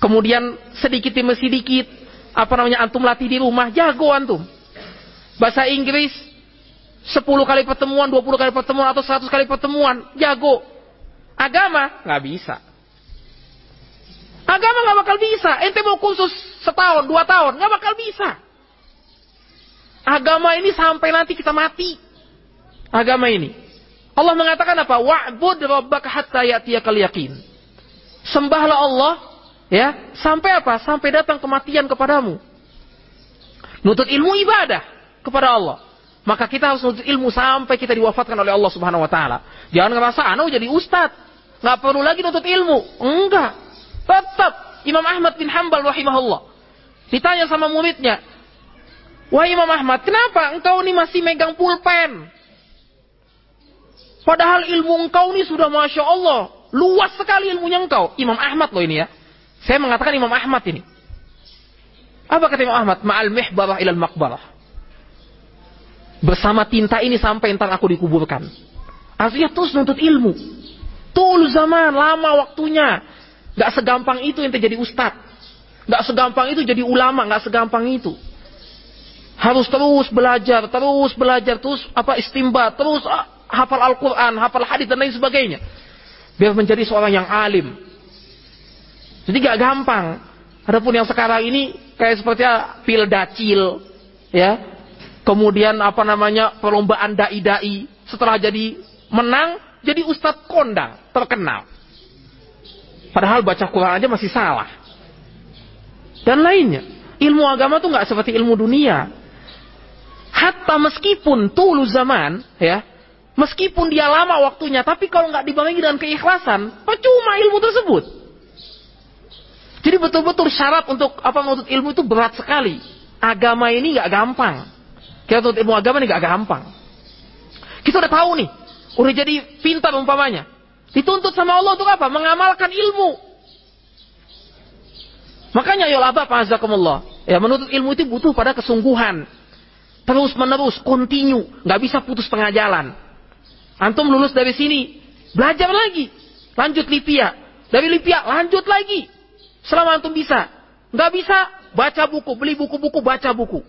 Kemudian sedikit demi sedikit, apa namanya antum latih di rumah, jago antum. Bahasa Inggris 10 kali pertemuan, 20 kali pertemuan atau 100 kali pertemuan, jago. Agama nggak bisa. Agama nggak bakal bisa. Ente mau khusus setahun, dua tahun, nggak bakal bisa. Agama ini sampai nanti kita mati. Agama ini. Allah mengatakan apa? Wa'bud rabbaka hatta ya'tiyakal yakin. Sembahlah Allah Ya, sampai apa? Sampai datang kematian kepadamu. Nutut ilmu ibadah kepada Allah. Maka kita harus menuntut ilmu sampai kita diwafatkan oleh Allah Subhanahu wa taala. Jangan ngerasa anu jadi ustad, nggak perlu lagi nuntut ilmu. Enggak. Tetap Imam Ahmad bin Hambal rahimahullah. Ditanya sama muridnya, "Wah Imam Ahmad, kenapa engkau ini masih megang pulpen? Padahal ilmu engkau ini sudah Masya Allah. Luas sekali ilmunya engkau. Imam Ahmad loh ini ya. Saya mengatakan Imam Ahmad ini. Apa kata Imam Ahmad? Ma'al mihbarah ilal makbarah. Bersama tinta ini sampai entar aku dikuburkan. Artinya terus nuntut ilmu. Tul zaman, lama waktunya. Gak segampang itu yang terjadi ustad. Gak segampang itu jadi ulama, gak segampang itu. Harus terus belajar, terus belajar, terus apa istimbat, terus ah, hafal Al-Quran, hafal hadis dan lain sebagainya. Biar menjadi seorang yang alim. Jadi gak gampang. Adapun yang sekarang ini kayak seperti pil dacil, ya. Kemudian apa namanya perlombaan dai-dai. Setelah jadi menang, jadi ustadz kondang, terkenal. Padahal baca Quran aja masih salah. Dan lainnya. Ilmu agama tuh nggak seperti ilmu dunia. Hatta meskipun tulu zaman, ya, meskipun dia lama waktunya, tapi kalau nggak dibarengi dengan keikhlasan, percuma ilmu tersebut. Jadi betul-betul syarat untuk apa menuntut ilmu itu berat sekali. Agama ini nggak gampang. Kita tuntut ilmu agama ini nggak gampang. Kita udah tahu nih, udah jadi pintar umpamanya. Dituntut sama Allah untuk apa? Mengamalkan ilmu. Makanya ya Allah azakumullah. Ya menuntut ilmu itu butuh pada kesungguhan. Terus menerus, continue, nggak bisa putus tengah jalan. Antum lulus dari sini, belajar lagi, lanjut Lipia. Dari Lipia, lanjut lagi. Selama antum bisa. Nggak bisa, baca buku, beli buku-buku, baca buku.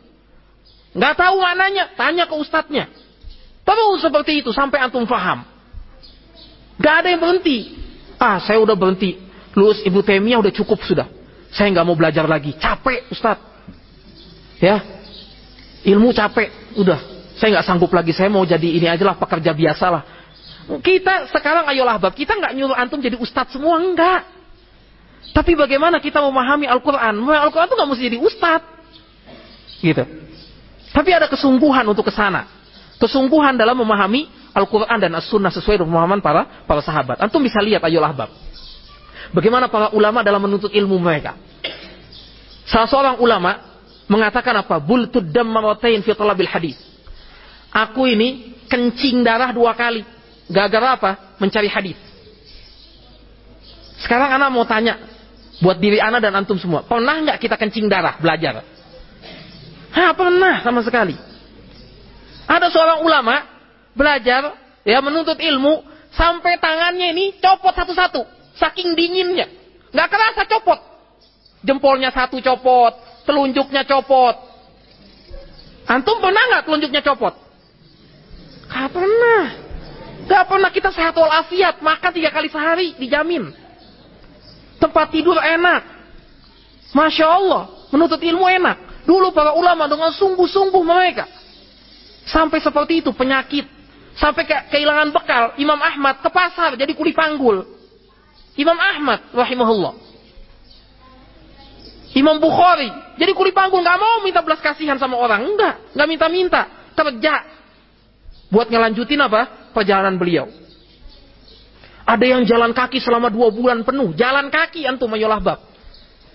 Nggak tahu maknanya, tanya ke ustadznya. Terus seperti itu sampai antum faham. Nggak ada yang berhenti. Ah, saya udah berhenti. Lulus Ibu Taimiyah udah cukup sudah. Saya nggak mau belajar lagi. Capek, Ustadz. Ya, ilmu capek, udah. Saya nggak sanggup lagi. Saya mau jadi ini aja lah pekerja biasa lah. Kita sekarang ayolah bab kita nggak nyuruh antum jadi ustadz semua enggak. Tapi bagaimana kita memahami Al-Quran? Al-Quran itu nggak mesti jadi ustadz. Gitu. Tapi ada kesungguhan untuk ke sana. Kesungguhan dalam memahami Al-Quran dan As-Sunnah sesuai dengan pemahaman para para sahabat. Antum bisa lihat ayolah bab. Bagaimana para ulama dalam menuntut ilmu mereka. Salah seorang ulama mengatakan apa? Bultud dam maratain fi talabil hadis. Aku ini kencing darah dua kali. Gara-gara apa? Mencari hadis. Sekarang anak mau tanya buat diri anak dan antum semua. Pernah nggak kita kencing darah belajar? Hah, pernah sama sekali. Ada seorang ulama belajar ya menuntut ilmu sampai tangannya ini copot satu-satu saking dinginnya nggak kerasa copot jempolnya satu copot telunjuknya copot antum pernah nggak telunjuknya copot nggak pernah nggak pernah kita sehat walafiat makan tiga kali sehari dijamin tempat tidur enak. Masya Allah menuntut ilmu enak. Dulu para ulama dengan sungguh-sungguh mereka. Sampai seperti itu penyakit. Sampai ke kehilangan bekal. Imam Ahmad ke pasar jadi kuli panggul. Imam Ahmad rahimahullah. Imam Bukhari jadi kuli panggul. Nggak mau minta belas kasihan sama orang. Enggak nggak minta-minta. Kerja buat ngelanjutin apa? Perjalanan beliau ada yang jalan kaki selama dua bulan penuh jalan kaki antum mayolah bab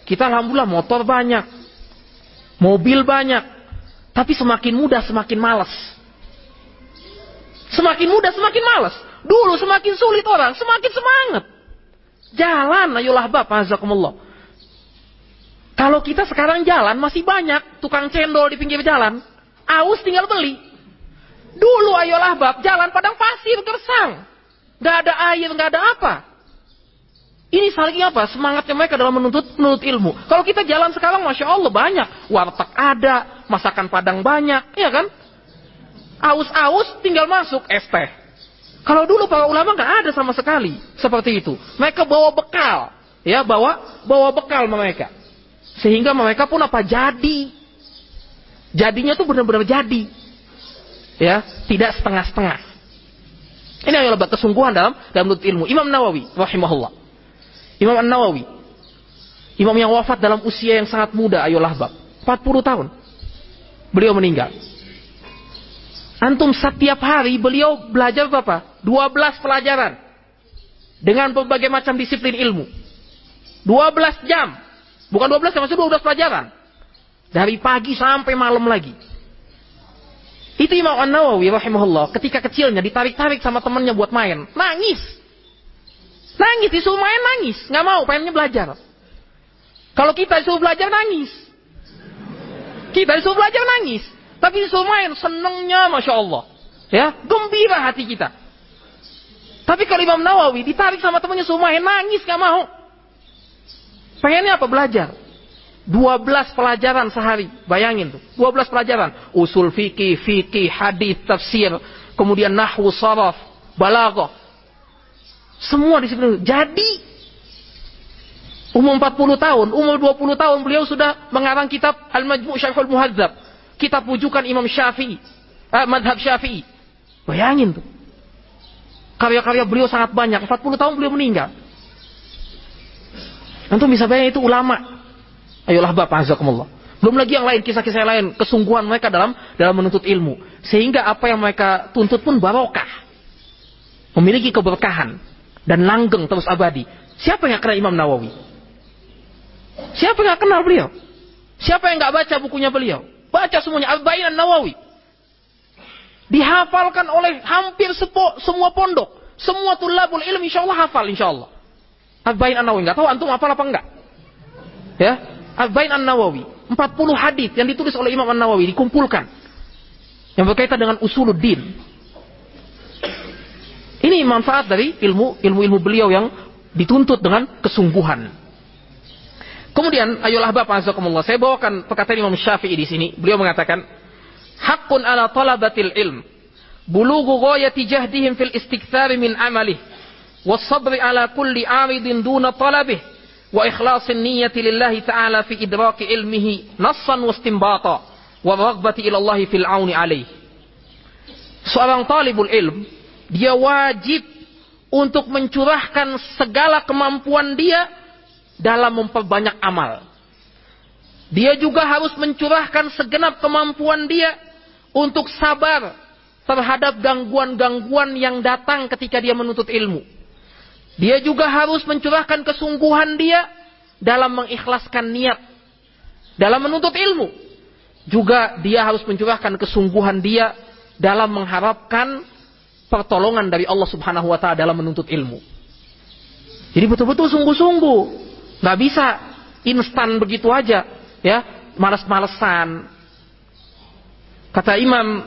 kita alhamdulillah motor banyak mobil banyak tapi semakin mudah semakin malas Semakin muda semakin malas. Dulu semakin sulit orang, semakin semangat. Jalan, ayolah bab, azakumullah. Kalau kita sekarang jalan masih banyak tukang cendol di pinggir jalan. Aus tinggal beli. Dulu ayolah bab, jalan padang pasir gersang. Gak ada air, gak ada apa. Ini saling apa? Semangatnya mereka dalam menuntut menuntut ilmu. Kalau kita jalan sekarang, masya Allah banyak. Warteg ada, masakan padang banyak, ya kan? Aus-aus tinggal masuk es teh. Kalau dulu para ulama nggak ada sama sekali seperti itu. Mereka bawa bekal, ya bawa bawa bekal mereka. Sehingga mereka pun apa jadi. Jadinya tuh benar-benar jadi. Ya, tidak setengah-setengah. Ini adalah kesungguhan dalam dalam ilmu. Imam Nawawi rahimahullah. Imam An-Nawawi. Imam yang wafat dalam usia yang sangat muda, ayolah bab. 40 tahun. Beliau meninggal. Antum setiap hari beliau belajar berapa? 12 pelajaran. Dengan berbagai macam disiplin ilmu. 12 jam. Bukan 12 jam, maksudnya 12 pelajaran. Dari pagi sampai malam lagi. Itu Imam An-Nawawi rahimahullah ketika kecilnya ditarik-tarik sama temannya buat main. Nangis. Nangis, disuruh main nangis. Nggak mau, pengennya belajar. Kalau kita disuruh belajar nangis. Kita disuruh belajar nangis. Tapi disuruh main, senengnya Masya Allah. Ya, gembira hati kita. Tapi kalau Imam Nawawi ditarik sama temannya suruh main, nangis nggak mau. Pengennya apa? Belajar. 12 pelajaran sehari. Bayangin tuh. 12 pelajaran. Usul fikih, fikih, hadis, tafsir. Kemudian nahwu, saraf, balaghah. Semua di situ. Jadi umur 40 tahun, umur 20 tahun beliau sudah mengarang kitab Al-Majmu' Syarhul Muhadzab. Kitab rujukan Imam Syafi'i. Eh, madhab Syafi'i. Bayangin tuh. Karya-karya beliau sangat banyak. 40 tahun beliau meninggal. Antum bisa bayangin itu ulama Ayolah Bapak Azakumullah. Belum lagi yang lain, kisah-kisah yang lain, kesungguhan mereka dalam dalam menuntut ilmu. Sehingga apa yang mereka tuntut pun barokah. Memiliki keberkahan dan langgeng terus abadi. Siapa yang kenal Imam Nawawi? Siapa yang kenal beliau? Siapa yang nggak baca bukunya beliau? Baca semuanya Al-Bayan Nawawi. Dihafalkan oleh hampir sepo, semua pondok. Semua tulabul ilmi insya Allah hafal insya Allah. Al-Bayan Nawawi. Nggak tahu antum hafal apa enggak? Ya, Al-Bain An-Nawawi. 40 hadis yang ditulis oleh Imam An-Nawawi dikumpulkan. Yang berkaitan dengan usuluddin. Ini manfaat dari ilmu ilmu-ilmu beliau yang dituntut dengan kesungguhan. Kemudian ayolah Bapak azakumullah, saya bawakan perkataan Imam Syafi'i di sini. Beliau mengatakan, "Haqqun ala talabatil ilm bulughu ghayati jahdihim fil istikthar min amalih was sabri ala kulli aridin duna talabih wa ikhlasin niyyati lillahi ta'ala fi idraki ilmihi nassan wa istimbata wa raghbati ila Allah fil auni alaih. Seorang talibul ilm, dia wajib untuk mencurahkan segala kemampuan dia dalam memperbanyak amal. Dia juga harus mencurahkan segenap kemampuan dia untuk sabar terhadap gangguan-gangguan yang datang ketika dia menuntut ilmu. Dia juga harus mencurahkan kesungguhan dia dalam mengikhlaskan niat dalam menuntut ilmu. Juga dia harus mencurahkan kesungguhan dia dalam mengharapkan pertolongan dari Allah Subhanahu wa taala dalam menuntut ilmu. Jadi betul-betul sungguh-sungguh. Nggak bisa instan begitu aja, ya, malas-malesan. Kata Imam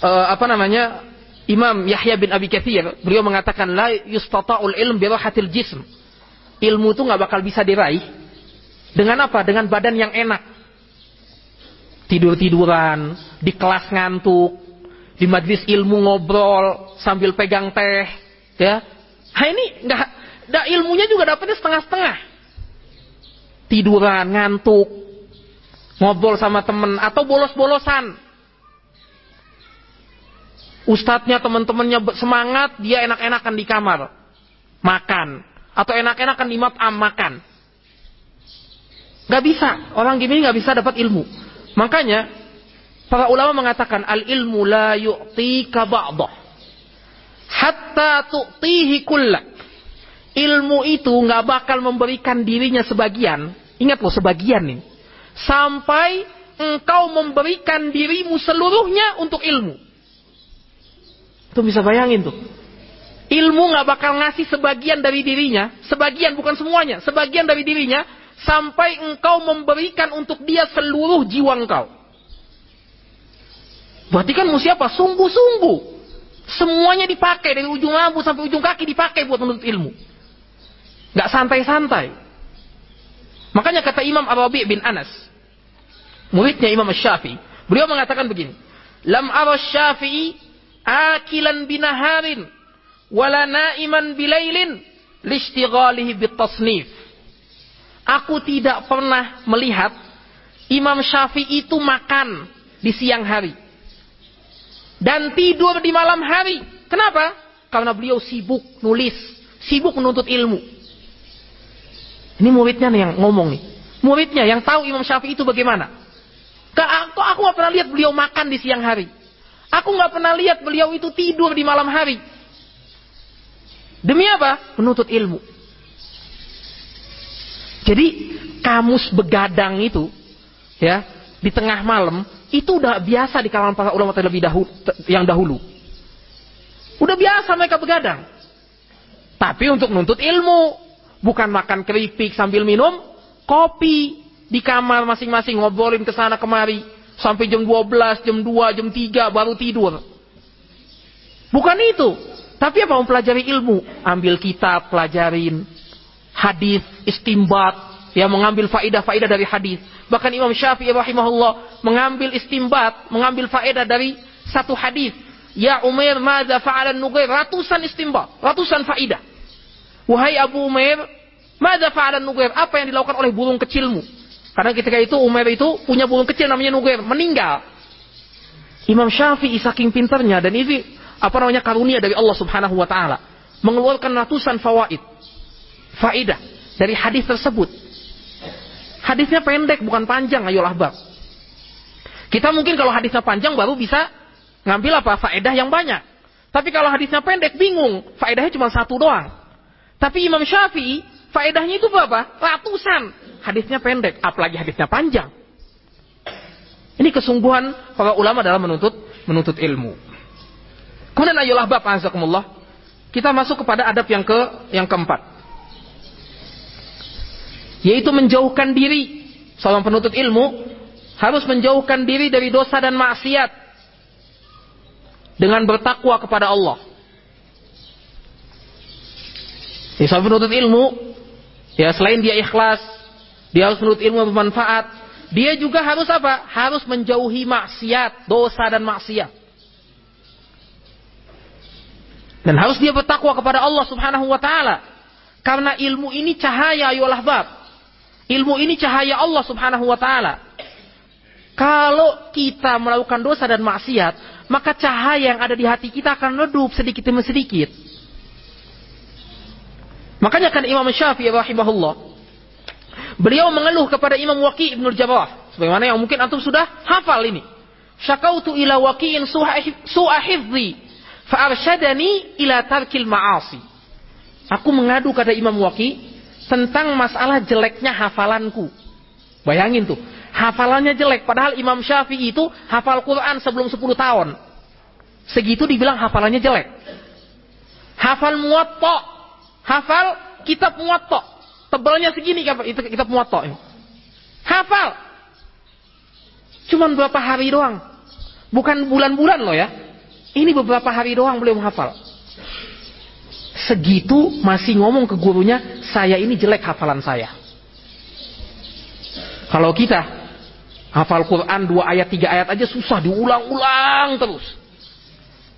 uh, apa namanya? Imam Yahya bin Abi Kathir, beliau mengatakan la yustata'ul ilm bi rahatil jism. Ilmu itu nggak bakal bisa diraih dengan apa? Dengan badan yang enak. Tidur-tiduran, di kelas ngantuk, di majlis ilmu ngobrol sambil pegang teh, ya. Nah ini nggak, da ilmunya juga dapetnya setengah-setengah. Tiduran, ngantuk, ngobrol sama temen atau bolos-bolosan Ustadznya teman-temannya semangat, dia enak-enakan di kamar. Makan. Atau enak-enakan di mat'am makan. Gak bisa. Orang gini gak bisa dapat ilmu. Makanya, para ulama mengatakan, Al-ilmu la yu'tika ba'dah. Hatta tu'tihi kullak. Ilmu itu gak bakal memberikan dirinya sebagian. Ingat loh, sebagian nih. Sampai engkau memberikan dirimu seluruhnya untuk ilmu. Tuh bisa bayangin tuh. Ilmu nggak bakal ngasih sebagian dari dirinya, sebagian bukan semuanya, sebagian dari dirinya sampai engkau memberikan untuk dia seluruh jiwa engkau. Berarti kan mesti apa? Sungguh-sungguh. Semuanya dipakai dari ujung rambut sampai ujung kaki dipakai buat menuntut ilmu. Gak santai-santai. Makanya kata Imam Arabi bin Anas, muridnya Imam Syafi'i, beliau mengatakan begini, Lam ara Syafi'i akilan binaharin wala naiman bilailin lishtighalihi bitasnif. Aku tidak pernah melihat Imam Syafi'i itu makan di siang hari dan tidur di malam hari. Kenapa? Karena beliau sibuk nulis, sibuk menuntut ilmu. Ini muridnya nih yang ngomong nih. Muridnya yang tahu Imam Syafi'i itu bagaimana. Kok aku, aku pernah lihat beliau makan di siang hari. Aku nggak pernah lihat beliau itu tidur di malam hari. Demi apa? Menuntut ilmu. Jadi kamus begadang itu, ya, di tengah malam itu udah biasa di kalangan para ulama terlebih dahulu, yang dahulu. Udah biasa mereka begadang. Tapi untuk nuntut ilmu, bukan makan keripik sambil minum kopi di kamar masing-masing ngobrolin ke sana kemari sampai jam 12, jam 2, jam 3 baru tidur. Bukan itu. Tapi apa mempelajari ilmu? Ambil kitab, pelajarin hadis, istimbat, ya mengambil faidah-faidah dari hadis. Bahkan Imam Syafi'i rahimahullah mengambil istimbat, mengambil faedah dari satu hadis. Ya Umair madza fa'ala Nugair? Ratusan istimbat, ratusan faidah. Wahai Abu Umair, madza fa'ala Nugair? Apa yang dilakukan oleh burung kecilmu? Karena ketika itu Umair itu punya burung kecil namanya Nugair, meninggal. Imam Syafi'i saking pintarnya dan ini apa namanya karunia dari Allah Subhanahu wa taala mengeluarkan ratusan fawaid faidah dari hadis tersebut. Hadisnya pendek bukan panjang ayolah bab. Kita mungkin kalau hadisnya panjang baru bisa ngambil apa faedah yang banyak. Tapi kalau hadisnya pendek bingung, faedahnya cuma satu doang. Tapi Imam Syafi'i faedahnya itu berapa? Ratusan. Hadisnya pendek, apalagi hadisnya panjang. Ini kesungguhan para ulama dalam menuntut menuntut ilmu. Kemudian ayolah bab azakumullah. Kita masuk kepada adab yang ke yang keempat yaitu menjauhkan diri seorang penuntut ilmu harus menjauhkan diri dari dosa dan maksiat dengan bertakwa kepada Allah. Ya, seorang penuntut ilmu, ya selain dia ikhlas, dia harus menuntut ilmu yang bermanfaat, dia juga harus apa? Harus menjauhi maksiat, dosa dan maksiat. Dan harus dia bertakwa kepada Allah Subhanahu wa taala. Karena ilmu ini cahaya ayolah bab. Ilmu ini cahaya Allah subhanahu wa ta'ala. Kalau kita melakukan dosa dan maksiat, maka cahaya yang ada di hati kita akan redup sedikit demi sedikit. Makanya kan Imam Syafi'i rahimahullah, beliau mengeluh kepada Imam Waqi' Ibn Jabah. Sebagaimana yang mungkin antum sudah hafal ini. Syakautu ila waqi'in su'a hifzi, fa'arsyadani ila tarkil ma'asi. Aku mengadu kepada Imam Waqi' tentang masalah jeleknya hafalanku. Bayangin tuh, hafalannya jelek. Padahal Imam Syafi'i itu hafal Quran sebelum 10 tahun. Segitu dibilang hafalannya jelek. Hafal muwatta. Hafal kitab muwatta. Tebalnya segini itu kitab muwatta. Hafal. Cuman beberapa hari doang. Bukan bulan-bulan loh ya. Ini beberapa hari doang belum hafal segitu masih ngomong ke gurunya, saya ini jelek hafalan saya. Kalau kita hafal Quran dua ayat tiga ayat aja susah diulang-ulang terus.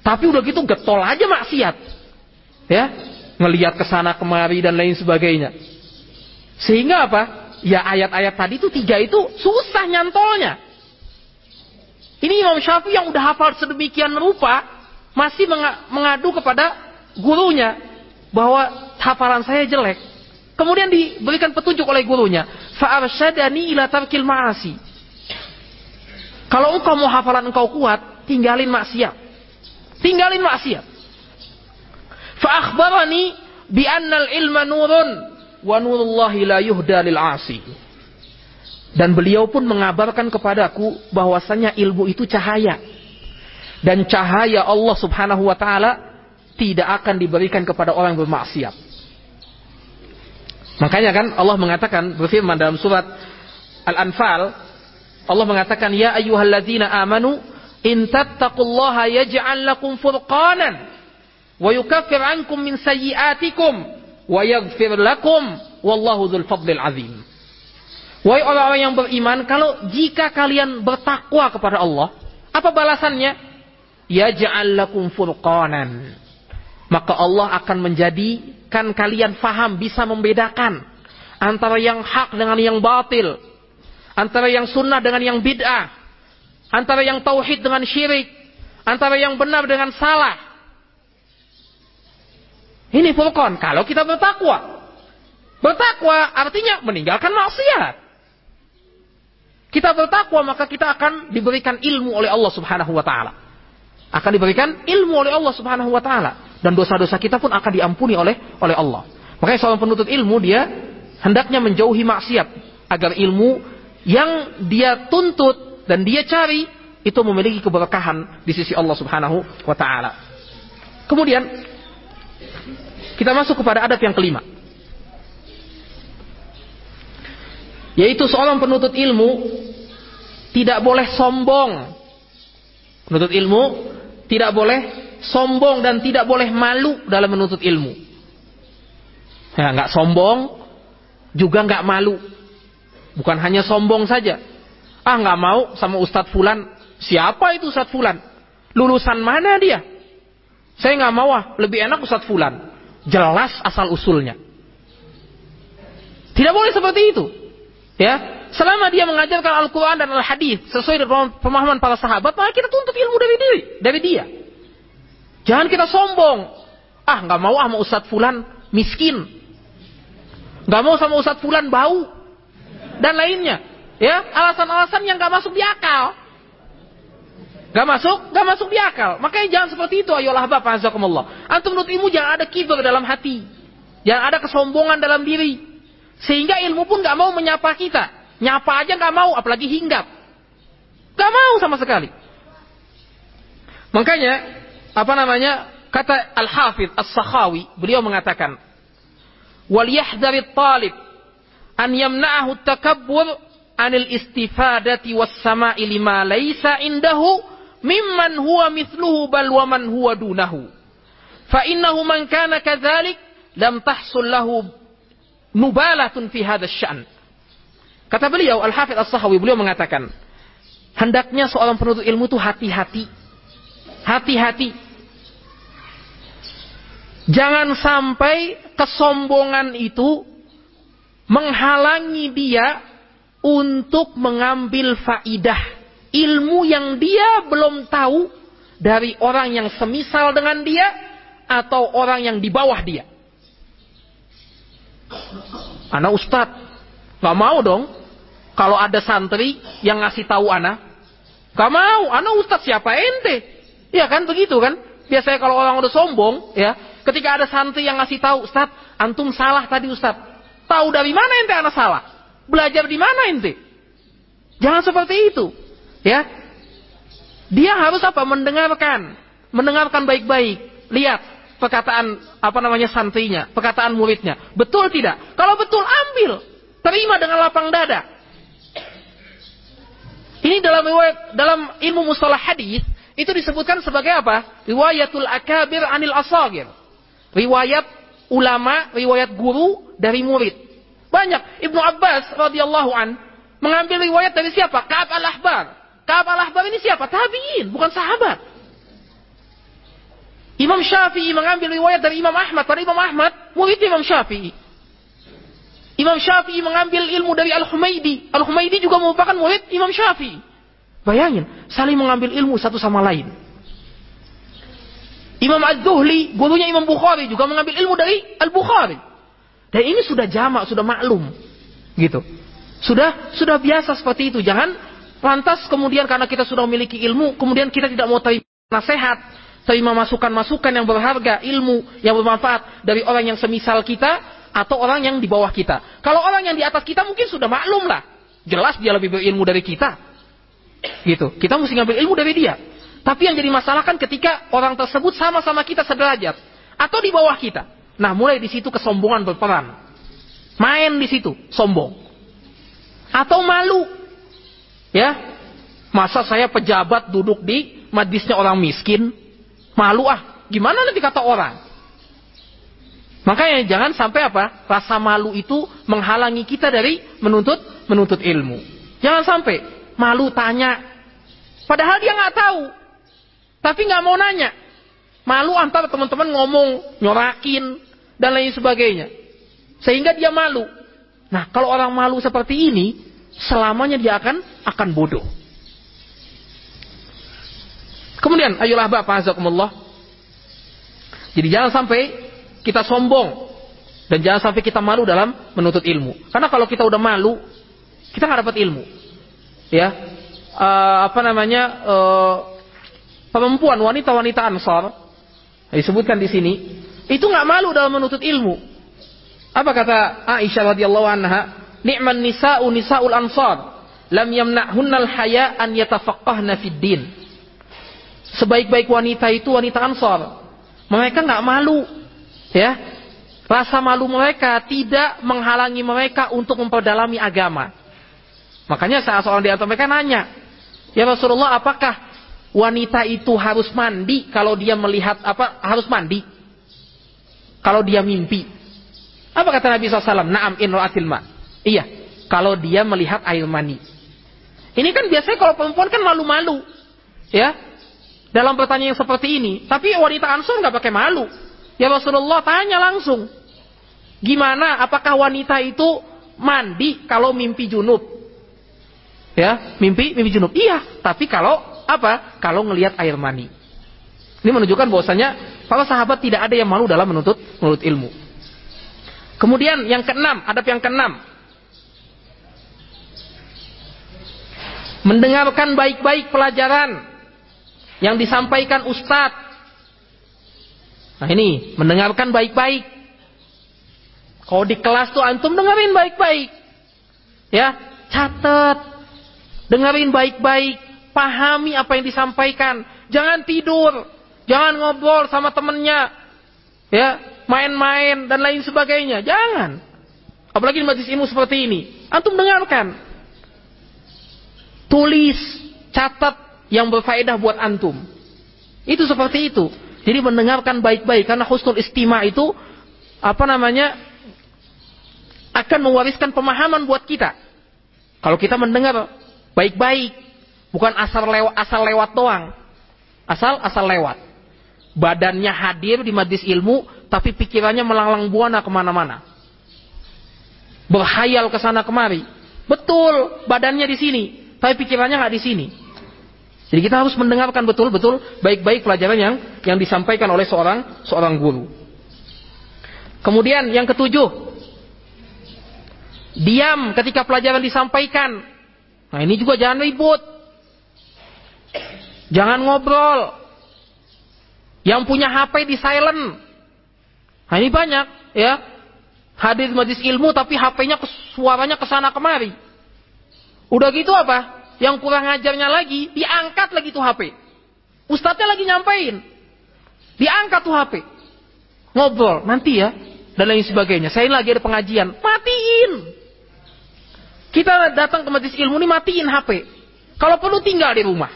Tapi udah gitu getol aja maksiat. Ya, ngelihat ke sana kemari dan lain sebagainya. Sehingga apa? Ya ayat-ayat tadi itu tiga itu susah nyantolnya. Ini Imam Syafi'i yang udah hafal sedemikian rupa masih mengadu kepada gurunya bahwa hafalan saya jelek. Kemudian diberikan petunjuk oleh gurunya, fa'arsyadani ila tarkil ma'asi. Kalau engkau mau hafalan engkau kuat, tinggalin maksiat. Tinggalin maksiat. Fa'akhbarani bi annal ilma nurun la yuhda. Dan beliau pun mengabarkan kepadaku bahwasanya ilmu itu cahaya. Dan cahaya Allah Subhanahu wa taala tidak akan diberikan kepada orang yang bermaksiat. Makanya kan Allah mengatakan berfirman dalam surat Al-Anfal Allah mengatakan ya ayyuhalladzina amanu in tattaqullaha yaj'al lakum furqanan wa yukaffir ankum min sayyi'atikum wa yaghfir lakum wallahu dzul fadlil azim. Wahai orang-orang yang beriman, kalau jika kalian bertakwa kepada Allah, apa balasannya? Yaj'al lakum furqanan maka Allah akan menjadikan kalian faham, bisa membedakan antara yang hak dengan yang batil, antara yang sunnah dengan yang bid'ah, antara yang tauhid dengan syirik, antara yang benar dengan salah. Ini furqan kalau kita bertakwa. Bertakwa artinya meninggalkan maksiat. Kita bertakwa maka kita akan diberikan ilmu oleh Allah Subhanahu wa taala. Akan diberikan ilmu oleh Allah Subhanahu wa taala dan dosa-dosa kita pun akan diampuni oleh oleh Allah. Makanya seorang penuntut ilmu dia hendaknya menjauhi maksiat agar ilmu yang dia tuntut dan dia cari itu memiliki keberkahan di sisi Allah Subhanahu wa taala. Kemudian kita masuk kepada adab yang kelima. Yaitu seorang penuntut ilmu tidak boleh sombong. Penuntut ilmu tidak boleh sombong dan tidak boleh malu dalam menuntut ilmu. Ya, nggak sombong, juga nggak malu. Bukan hanya sombong saja. Ah, nggak mau sama Ustadz Fulan. Siapa itu Ustadz Fulan? Lulusan mana dia? Saya nggak mau ah, lebih enak Ustadz Fulan. Jelas asal usulnya. Tidak boleh seperti itu. Ya, selama dia mengajarkan Al-Quran dan Al-Hadis sesuai dengan pemahaman para sahabat, maka kita tuntut ilmu dari diri, dari dia. Jangan kita sombong. Ah, nggak mau sama Ustadz Fulan miskin. Nggak mau sama Ustadz Fulan bau dan lainnya. Ya, alasan-alasan yang nggak masuk di akal. Gak masuk, gak masuk di akal. Makanya jangan seperti itu. Ayolah Bapak Azakumullah. Antum menurut ilmu jangan ada kibar dalam hati. Jangan ada kesombongan dalam diri. Sehingga ilmu pun gak mau menyapa kita. Nyapa aja gak mau, apalagi hinggap. Gak mau sama sekali. Makanya, apa namanya, kata Al-Hafidh As-Sakhawi, beliau mengatakan, وَلْيَحْذَرِ talib an yamna'ahu takabbur anil istifadati was sama'i lima laisa indahu mimman huwa mithluhu bal wa man huwa dunahu fa innahu man kana kadzalik lam tahsul lahu nubalatun fi hadzal sya'n. Kata beliau Al-Hafidz As-Sahawi beliau mengatakan, hendaknya seorang penuntut ilmu itu hati-hati. Hati-hati. Jangan sampai kesombongan itu menghalangi dia untuk mengambil faidah ilmu yang dia belum tahu dari orang yang semisal dengan dia atau orang yang di bawah dia. Anak ustad, nggak mau dong. Kalau ada santri yang ngasih tahu anak, nggak mau. Anak ustad siapa ente? Ya kan begitu kan? Biasanya kalau orang udah sombong, ya, ketika ada santri yang ngasih tahu, ustad, antum salah tadi ustad. Tahu dari mana ente anak salah? Belajar di mana ente? Jangan seperti itu. Ya. Dia harus apa? Mendengarkan. Mendengarkan baik-baik. Lihat perkataan apa namanya santrinya, perkataan muridnya. Betul tidak? Kalau betul ambil, terima dengan lapang dada. Ini dalam riwayat dalam ilmu mustalah hadis itu disebutkan sebagai apa? Riwayatul akabir anil asagir. Riwayat ulama, riwayat guru dari murid. Banyak. Ibnu Abbas radhiyallahu an mengambil riwayat dari siapa? Ka'ab al-Ahbar. Ka'ab al-Ahbar ini siapa? Tabi'in, bukan sahabat. Imam Syafi'i mengambil riwayat dari Imam Ahmad. Pada Imam Ahmad, murid Imam Syafi'i. Imam Syafi'i mengambil ilmu dari Al-Humaydi. Al-Humaydi juga merupakan murid Imam Syafi'i. Bayangin, saling mengambil ilmu satu sama lain. Imam Az-Zuhli, gurunya Imam Bukhari juga mengambil ilmu dari Al-Bukhari. Dan ini sudah jamak, sudah maklum. Gitu. Sudah sudah biasa seperti itu. Jangan lantas kemudian karena kita sudah memiliki ilmu, kemudian kita tidak mau terima nasihat, terima masukan-masukan yang berharga, ilmu yang bermanfaat dari orang yang semisal kita atau orang yang di bawah kita. Kalau orang yang di atas kita mungkin sudah maklum lah. Jelas dia lebih berilmu dari kita. Gitu. Kita mesti ngambil ilmu dari dia. Tapi yang jadi masalah kan ketika orang tersebut sama-sama kita sederajat atau di bawah kita. Nah, mulai di situ kesombongan berperan. Main di situ, sombong. Atau malu. Ya. Masa saya pejabat duduk di majlisnya orang miskin, Malu ah, gimana nanti kata orang? Makanya jangan sampai apa? Rasa malu itu menghalangi kita dari menuntut menuntut ilmu. Jangan sampai malu tanya. Padahal dia nggak tahu. Tapi nggak mau nanya. Malu antara teman-teman ngomong, nyorakin, dan lain sebagainya. Sehingga dia malu. Nah, kalau orang malu seperti ini, selamanya dia akan akan bodoh. Kemudian, ayolah Bapak azakumullah. Jadi jangan sampai kita sombong dan jangan sampai kita malu dalam menuntut ilmu. Karena kalau kita udah malu, kita nggak dapat ilmu. Ya, uh, apa namanya? Uh, perempuan wanita-wanita Ansar disebutkan di sini itu nggak malu dalam menuntut ilmu. Apa kata Aisyah radhiyallahu anha? Ni'man nisa'u nisa'ul ansar lam yamna'hunnal haya an fid din. Sebaik-baik wanita itu wanita Ansar. Mereka nggak malu, ya. Rasa malu mereka tidak menghalangi mereka untuk memperdalami agama. Makanya salah seorang di antara mereka nanya, "Ya Rasulullah, apakah wanita itu harus mandi kalau dia melihat apa? Harus mandi kalau dia mimpi?" Apa kata Nabi SAW? Naam in ma. Iya, kalau dia melihat air mani. Ini kan biasanya kalau perempuan kan malu-malu. Ya, dalam pertanyaan yang seperti ini. Tapi wanita Ansor nggak pakai malu. Ya Rasulullah tanya langsung. Gimana? Apakah wanita itu mandi kalau mimpi junub? Ya, mimpi mimpi junub. Iya, tapi kalau apa? Kalau ngelihat air mani. Ini menunjukkan bahwasanya para sahabat tidak ada yang malu dalam menuntut menuntut ilmu. Kemudian yang keenam, adab yang keenam. Mendengarkan baik-baik pelajaran yang disampaikan ustadz. Nah ini, mendengarkan baik-baik. Kalau di kelas tuh antum dengerin baik-baik. Ya, catat. Dengerin baik-baik. Pahami apa yang disampaikan. Jangan tidur. Jangan ngobrol sama temennya. Ya, main-main dan lain sebagainya. Jangan. Apalagi di majlis ilmu seperti ini. Antum dengarkan. Tulis, catat yang berfaedah buat antum. Itu seperti itu. Jadi mendengarkan baik-baik karena husnul istima itu apa namanya akan mewariskan pemahaman buat kita. Kalau kita mendengar baik-baik, bukan asal lewat asal lewat doang. Asal asal lewat. Badannya hadir di majlis ilmu, tapi pikirannya melanglang buana ke mana-mana. Berhayal ke sana kemari. Betul, badannya di sini, tapi pikirannya nggak di sini. Jadi kita harus mendengarkan betul-betul baik-baik pelajaran yang yang disampaikan oleh seorang seorang guru. Kemudian yang ketujuh, diam ketika pelajaran disampaikan. Nah ini juga jangan ribut, jangan ngobrol. Yang punya HP di silent, Nah ini banyak ya. Hadir majlis ilmu tapi HP-nya suaranya ke sana kemari. Udah gitu apa? Yang kurang ngajarnya lagi, diangkat lagi tuh HP. Ustadznya lagi nyampein. Diangkat tuh HP. Ngobrol, nanti ya. Dan lain sebagainya. Saya lagi ada pengajian. Matiin. Kita datang ke majlis ilmu ini matiin HP. Kalau perlu tinggal di rumah.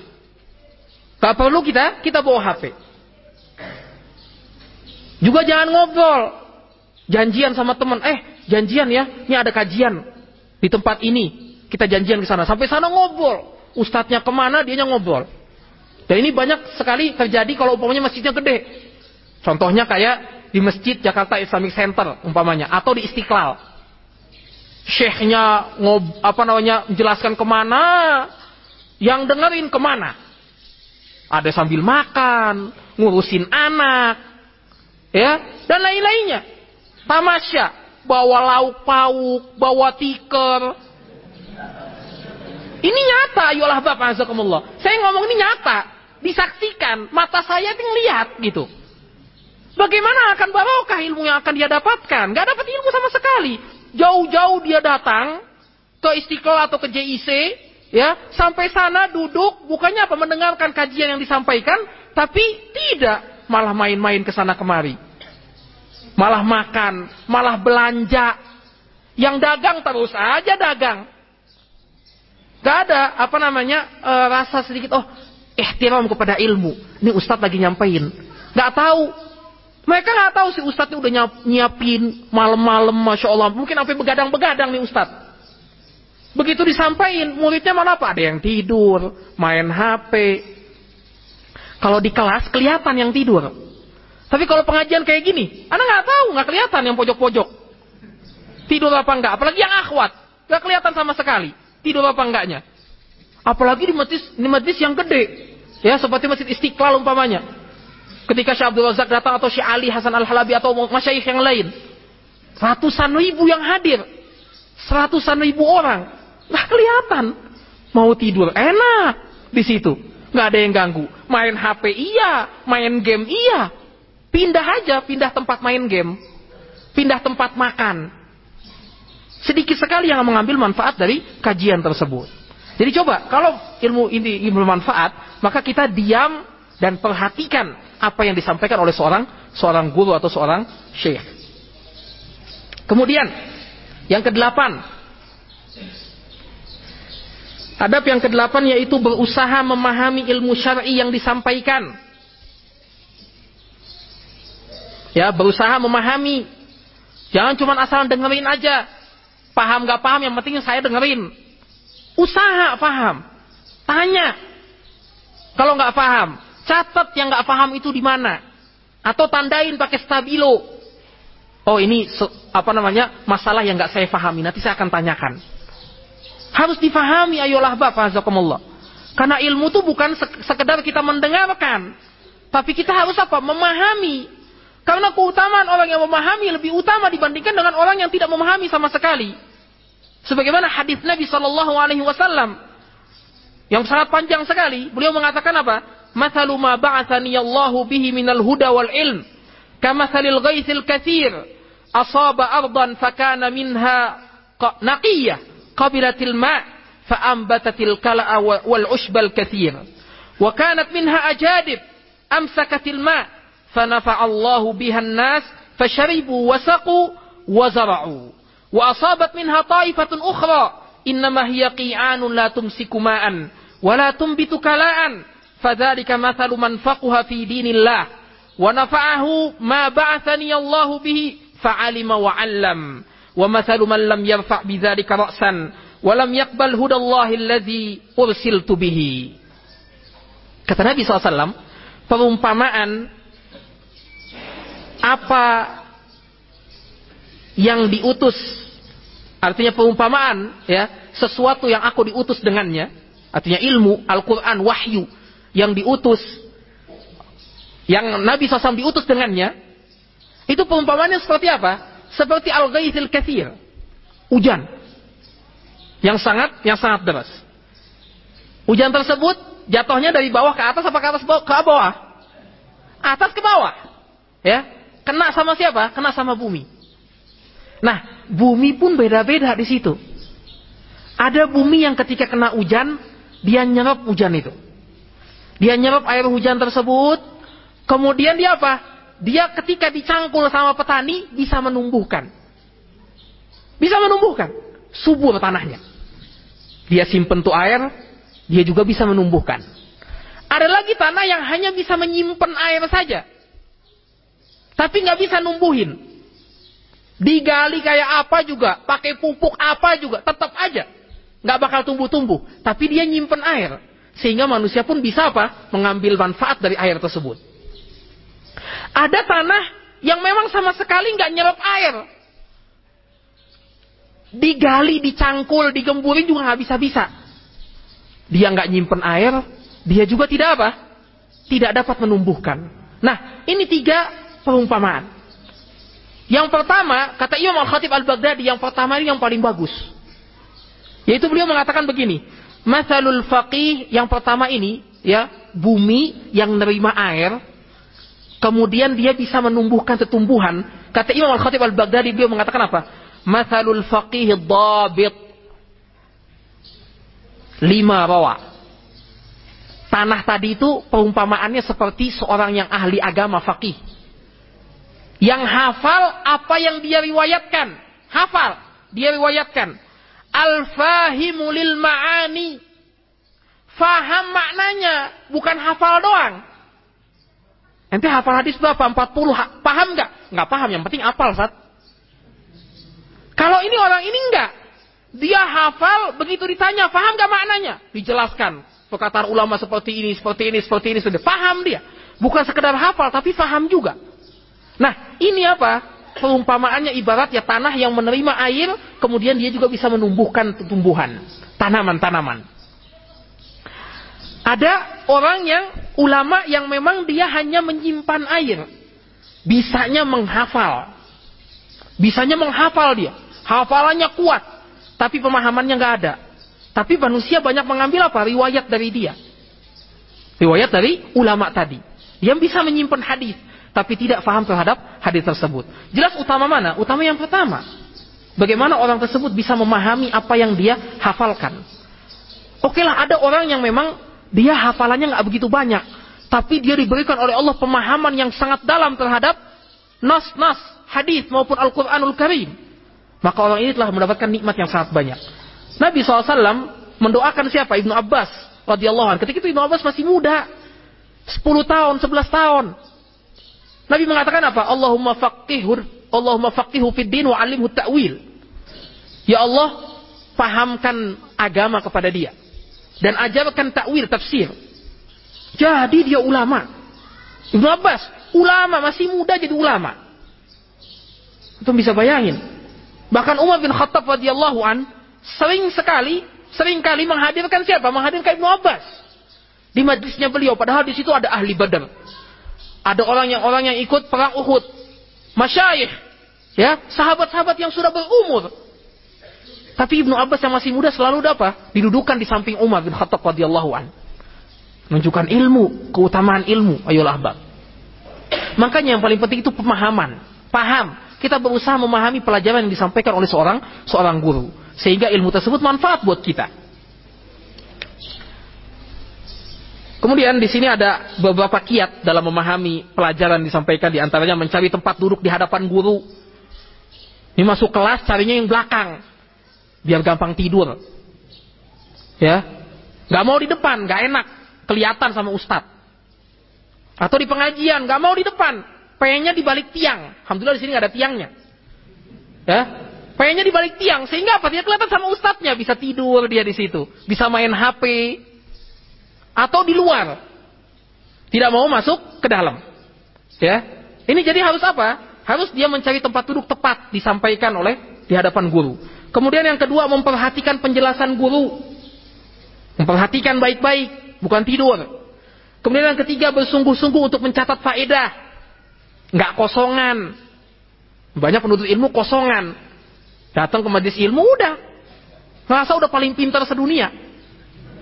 Kalau perlu kita, kita bawa HP. Juga jangan ngobrol. Janjian sama teman, eh janjian ya, ini ada kajian di tempat ini. Kita janjian ke sana. Sampai sana ngobrol. Ustadznya ke mana, dia ngobrol. Dan ini banyak sekali terjadi kalau umpamanya masjidnya gede. Contohnya kayak di Masjid Jakarta Islamic Center umpamanya atau di Istiqlal. Syekhnya ngob, apa namanya menjelaskan ke mana, yang dengerin ke mana. Ada sambil makan, ngurusin anak, ya dan lain-lainnya. Tamasya, bawa lauk pauk, bawa tikar. Ini nyata, ayolah Bapak Azakumullah. Saya ngomong ini nyata, disaksikan, mata saya itu lihat gitu. Bagaimana akan barokah ilmu yang akan dia dapatkan? Gak dapat ilmu sama sekali. Jauh-jauh dia datang ke Istiqlal atau ke JIC, ya, sampai sana duduk, bukannya apa mendengarkan kajian yang disampaikan, tapi tidak malah main-main ke sana kemari. Malah makan, malah belanja. Yang dagang terus aja dagang. Gak ada apa namanya e, rasa sedikit oh ihtiram kepada ilmu. Ini ustadz lagi nyampein. Gak tahu. Mereka gak tahu si ustadznya udah nyiapin malam-malam, masya Allah. Mungkin sampai begadang-begadang nih ustadz. Begitu disampaikan, muridnya mana apa? Ada yang tidur, main HP, kalau di kelas kelihatan yang tidur. Tapi kalau pengajian kayak gini, anak nggak tahu, nggak kelihatan yang pojok-pojok. Tidur apa enggak? Apalagi yang akhwat, nggak kelihatan sama sekali. Tidur apa enggaknya? Apalagi di masjid, di masjid yang gede, ya seperti masjid Istiqlal umpamanya. Ketika Syekh Abdul Razak datang atau Syekh Ali Hasan Al Halabi atau masyayikh yang lain, ratusan ribu yang hadir, seratusan ribu orang, nggak kelihatan. Mau tidur enak di situ. nggak ada yang ganggu. Main HP iya, main game iya. Pindah aja, pindah tempat main game. Pindah tempat makan. Sedikit sekali yang mengambil manfaat dari kajian tersebut. Jadi coba, kalau ilmu ini ilmu manfaat, maka kita diam dan perhatikan apa yang disampaikan oleh seorang seorang guru atau seorang syekh. Kemudian, yang kedelapan, Adab yang kedelapan yaitu berusaha memahami ilmu syar'i yang disampaikan. Ya, berusaha memahami. Jangan cuma asal dengerin aja. Paham gak paham, yang penting saya dengerin. Usaha paham. Tanya. Kalau nggak paham, catat yang nggak paham itu di mana. Atau tandain pakai stabilo. Oh ini apa namanya masalah yang nggak saya pahami. Nanti saya akan tanyakan. Harus difahami ayolah Bapak Azakumullah. Karena ilmu itu bukan sekedar kita mendengarkan. Tapi kita harus apa? Memahami. Karena keutamaan orang yang memahami lebih utama dibandingkan dengan orang yang tidak memahami sama sekali. Sebagaimana hadis Nabi Shallallahu Alaihi Wasallam yang sangat panjang sekali. Beliau mengatakan apa? Mathalu ma ba'athani Allahu bihi minal huda wal ilm. Kamathalil ghaithil kathir. Asaba ardan fakana minha naqiyah qabilatil ma' fa'ambatatil kala'a wal ushbal kathir. Wa kanat minha ajadib amsakatil ma' fanafa'allahu biha nas fasharibu wasaqu wazara'u. Wa asabat minha ta'ifatun ukhra. Innama hiya qi'anun la tumsiku ma'an wa la tumbitu kala'an. Fadzalika mathalu man faqaha fi dinillah. Wa nafa'ahu ma ba'athani Allahu bihi fa'alima wa 'allam. Wa mathalu man lam yarfa' bidzalika ra'san wa lam yaqbal hudallahi alladhi ursiltu bihi. Kata Nabi SAW, perumpamaan apa yang diutus artinya perumpamaan ya sesuatu yang aku diutus dengannya artinya ilmu Al-Qur'an wahyu yang diutus yang Nabi SAW diutus dengannya itu perumpamaannya seperti apa seperti al-ghaithil kathir. Hujan. Yang sangat yang sangat deras. Hujan tersebut jatuhnya dari bawah ke atas apa ke atas ke bawah? Atas ke bawah. Ya. Kena sama siapa? Kena sama bumi. Nah, bumi pun beda-beda di situ. Ada bumi yang ketika kena hujan, dia nyerap hujan itu. Dia nyerap air hujan tersebut, kemudian dia apa? dia ketika dicangkul sama petani bisa menumbuhkan. Bisa menumbuhkan. Subur tanahnya. Dia simpen tuh air, dia juga bisa menumbuhkan. Ada lagi tanah yang hanya bisa menyimpan air saja. Tapi nggak bisa numbuhin. Digali kayak apa juga, pakai pupuk apa juga, tetap aja. nggak bakal tumbuh-tumbuh. Tapi dia nyimpen air. Sehingga manusia pun bisa apa? Mengambil manfaat dari air tersebut. Ada tanah yang memang sama sekali nggak nyerap air. Digali, dicangkul, digemburin juga nggak bisa-bisa. Dia nggak nyimpen air, dia juga tidak apa? Tidak dapat menumbuhkan. Nah, ini tiga perumpamaan. Yang pertama, kata Imam Al-Khatib Al-Baghdadi, yang pertama ini yang paling bagus. Yaitu beliau mengatakan begini, Masalul faqih yang pertama ini, ya, bumi yang menerima air, kemudian dia bisa menumbuhkan tumbuhan. Kata Imam Al-Khatib Al-Baghdadi beliau mengatakan apa? Mathalul faqih dhabit. Lima rawa. Tanah tadi itu perumpamaannya seperti seorang yang ahli agama faqih. Yang hafal apa yang dia riwayatkan. Hafal. Dia riwayatkan. Al-fahimu lil ma'ani. Faham maknanya. Bukan hafal doang. Ente hafal hadis berapa? 40. Paham nggak? Nggak paham. Yang penting hafal, saat. Kalau ini orang ini enggak. Dia hafal, begitu ditanya, paham nggak maknanya? Dijelaskan. Perkataan ulama seperti ini, seperti ini, seperti ini. Sudah paham dia. Bukan sekedar hafal, tapi paham juga. Nah, ini apa? Perumpamaannya ibarat ya tanah yang menerima air, kemudian dia juga bisa menumbuhkan tumbuhan. Tanaman-tanaman. Ada orang yang ulama yang memang dia hanya menyimpan air. Bisanya menghafal. Bisanya menghafal dia. Hafalannya kuat. Tapi pemahamannya nggak ada. Tapi manusia banyak mengambil apa? Riwayat dari dia. Riwayat dari ulama tadi. Yang bisa menyimpan hadis. Tapi tidak faham terhadap hadis tersebut. Jelas utama mana? Utama yang pertama. Bagaimana orang tersebut bisa memahami apa yang dia hafalkan. Oke lah ada orang yang memang dia hafalannya nggak begitu banyak. Tapi dia diberikan oleh Allah pemahaman yang sangat dalam terhadap nas-nas, hadis maupun Al-Quranul Karim. Maka orang ini telah mendapatkan nikmat yang sangat banyak. Nabi SAW mendoakan siapa? Ibnu Abbas radhiyallahu. Ketika itu Ibnu Abbas masih muda. 10 tahun, 11 tahun. Nabi mengatakan apa? Allahumma faqihur, Allahumma faqihu fid din wa alimhu ta'wil. Ya Allah, pahamkan agama kepada dia dan ajarkan takwil tafsir. Jadi dia ulama. Ibnu Abbas, ulama masih muda jadi ulama. Itu bisa bayangin. Bahkan Umar bin Khattab radhiyallahu an sering sekali, sering kali menghadirkan siapa? Menghadirkan Ibnu Abbas di majlisnya beliau. Padahal di situ ada ahli Badar. Ada orang yang orang yang ikut perang Uhud. Masyayikh, ya, sahabat-sahabat yang sudah berumur. Tapi Ibnu Abbas yang masih muda selalu apa? Didudukan di samping Umar bin Khattab radhiyallahu an. Menunjukkan ilmu, keutamaan ilmu, ayolah bab. Makanya yang paling penting itu pemahaman. Paham. Kita berusaha memahami pelajaran yang disampaikan oleh seorang seorang guru. Sehingga ilmu tersebut manfaat buat kita. Kemudian di sini ada beberapa kiat dalam memahami pelajaran disampaikan di antaranya mencari tempat duduk di hadapan guru. Ini masuk kelas carinya yang belakang. Biar gampang tidur. Ya. Gak mau di depan, gak enak. Kelihatan sama ustadz. Atau di pengajian, gak mau di depan. Pengennya di balik tiang. Alhamdulillah di sini gak ada tiangnya. Ya. Pengennya di balik tiang. Sehingga apa? Dia kelihatan sama ustadznya. Bisa tidur dia di situ. Bisa main HP atau di luar. Tidak mau masuk ke dalam. Ya. Ini jadi harus apa? Harus dia mencari tempat duduk tepat disampaikan oleh di hadapan guru. Kemudian yang kedua memperhatikan penjelasan guru. Memperhatikan baik-baik, bukan tidur. Kemudian yang ketiga bersungguh-sungguh untuk mencatat faedah. Nggak kosongan. Banyak penuntut ilmu kosongan. Datang ke majlis ilmu udah. Ngerasa udah paling pintar sedunia.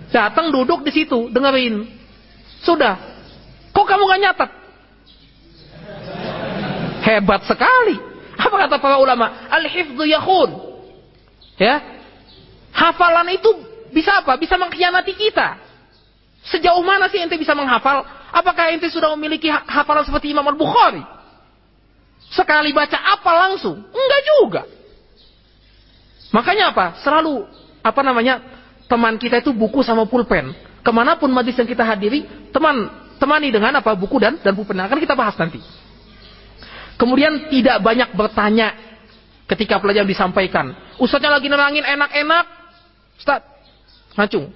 Datang duduk di situ, dengerin. Sudah. Kok kamu gak nyatat? Hebat sekali. Apa kata para ulama? Al-hifdhu yakhun. Ya. Hafalan itu bisa apa? Bisa mengkhianati kita. Sejauh mana sih ente bisa menghafal? Apakah ente sudah memiliki hafalan seperti Imam Al-Bukhari? Sekali baca apa langsung? Enggak juga. Makanya apa? Selalu apa namanya? Teman kita itu buku sama pulpen. Ke mana pun majlis yang kita hadiri, teman temani dengan apa buku dan dan pulpen. Akan kita bahas nanti. Kemudian tidak banyak bertanya ketika pelajaran disampaikan. Ustaznya lagi nerangin enak-enak, Ustaz, ngacung.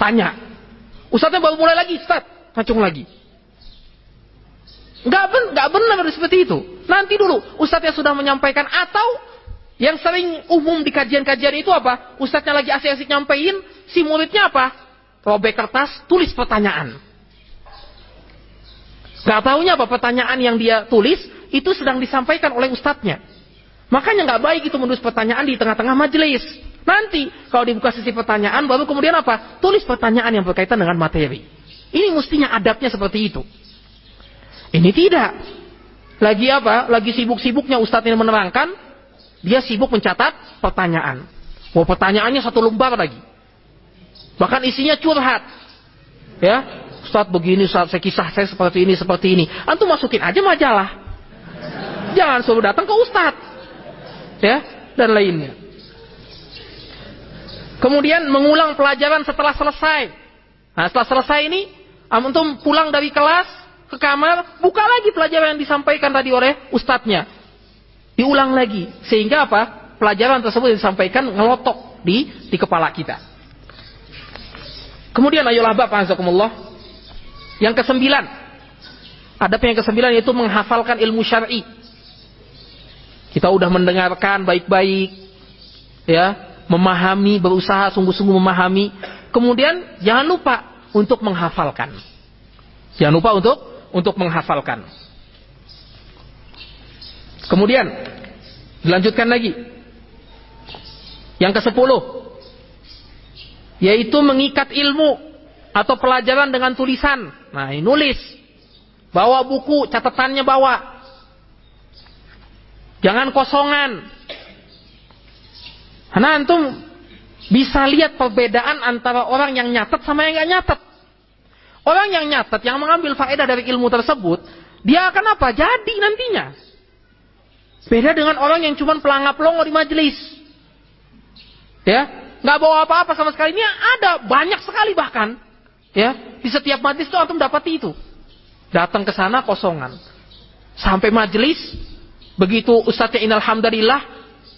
Tanya. Ustaznya baru mulai lagi, Ustaz, ngacung lagi. Gak, ben, benar seperti itu. Nanti dulu Ustaznya sudah menyampaikan atau yang sering umum di kajian-kajian itu apa? Ustadznya lagi asik-asik nyampein, si muridnya apa? Robek kertas, tulis pertanyaan. Gak taunya apa pertanyaan yang dia tulis itu sedang disampaikan oleh ustadznya. Makanya nggak baik itu menulis pertanyaan di tengah-tengah majelis. Nanti kalau dibuka sisi pertanyaan baru kemudian apa? Tulis pertanyaan yang berkaitan dengan materi. Ini mestinya adabnya seperti itu. Ini tidak. Lagi apa? Lagi sibuk-sibuknya ustadz ini menerangkan, dia sibuk mencatat pertanyaan. Mau pertanyaannya satu lembar lagi. Bahkan isinya curhat. Ya, Ustaz begini, Ustaz saya kisah saya seperti ini, seperti ini. Antum masukin aja majalah. Jangan suruh datang ke Ustaz. Ya, dan lainnya. Kemudian mengulang pelajaran setelah selesai. Nah, setelah selesai ini, antum pulang dari kelas ke kamar, buka lagi pelajaran yang disampaikan tadi oleh ustadznya diulang lagi. Sehingga apa? Pelajaran tersebut disampaikan ngelotok di di kepala kita. Kemudian ayolah bapak azakumullah yang kesembilan. Ada yang kesembilan yaitu menghafalkan ilmu syar'i. Kita udah mendengarkan baik-baik ya memahami berusaha sungguh-sungguh memahami. Kemudian jangan lupa untuk menghafalkan. Jangan lupa untuk untuk menghafalkan Kemudian dilanjutkan lagi. Yang ke sepuluh yaitu mengikat ilmu Atau pelajaran dengan tulisan. Nah, ini nulis. Bawa buku, catatannya bawa. Jangan kosongan. Karena antum bisa lihat perbedaan antara orang yang nyatet sama yang nggak nyatet. Orang yang nyatet, yang mengambil faedah dari ilmu tersebut, dia akan apa? Jadi nantinya. Beda dengan orang yang cuma pelangap longo di majelis. Ya, nggak bawa apa-apa sama sekali. Ini ada banyak sekali bahkan. Ya, di setiap majelis itu antum dapat itu. Datang ke sana kosongan. Sampai majelis, begitu ustadznya inalhamdulillah,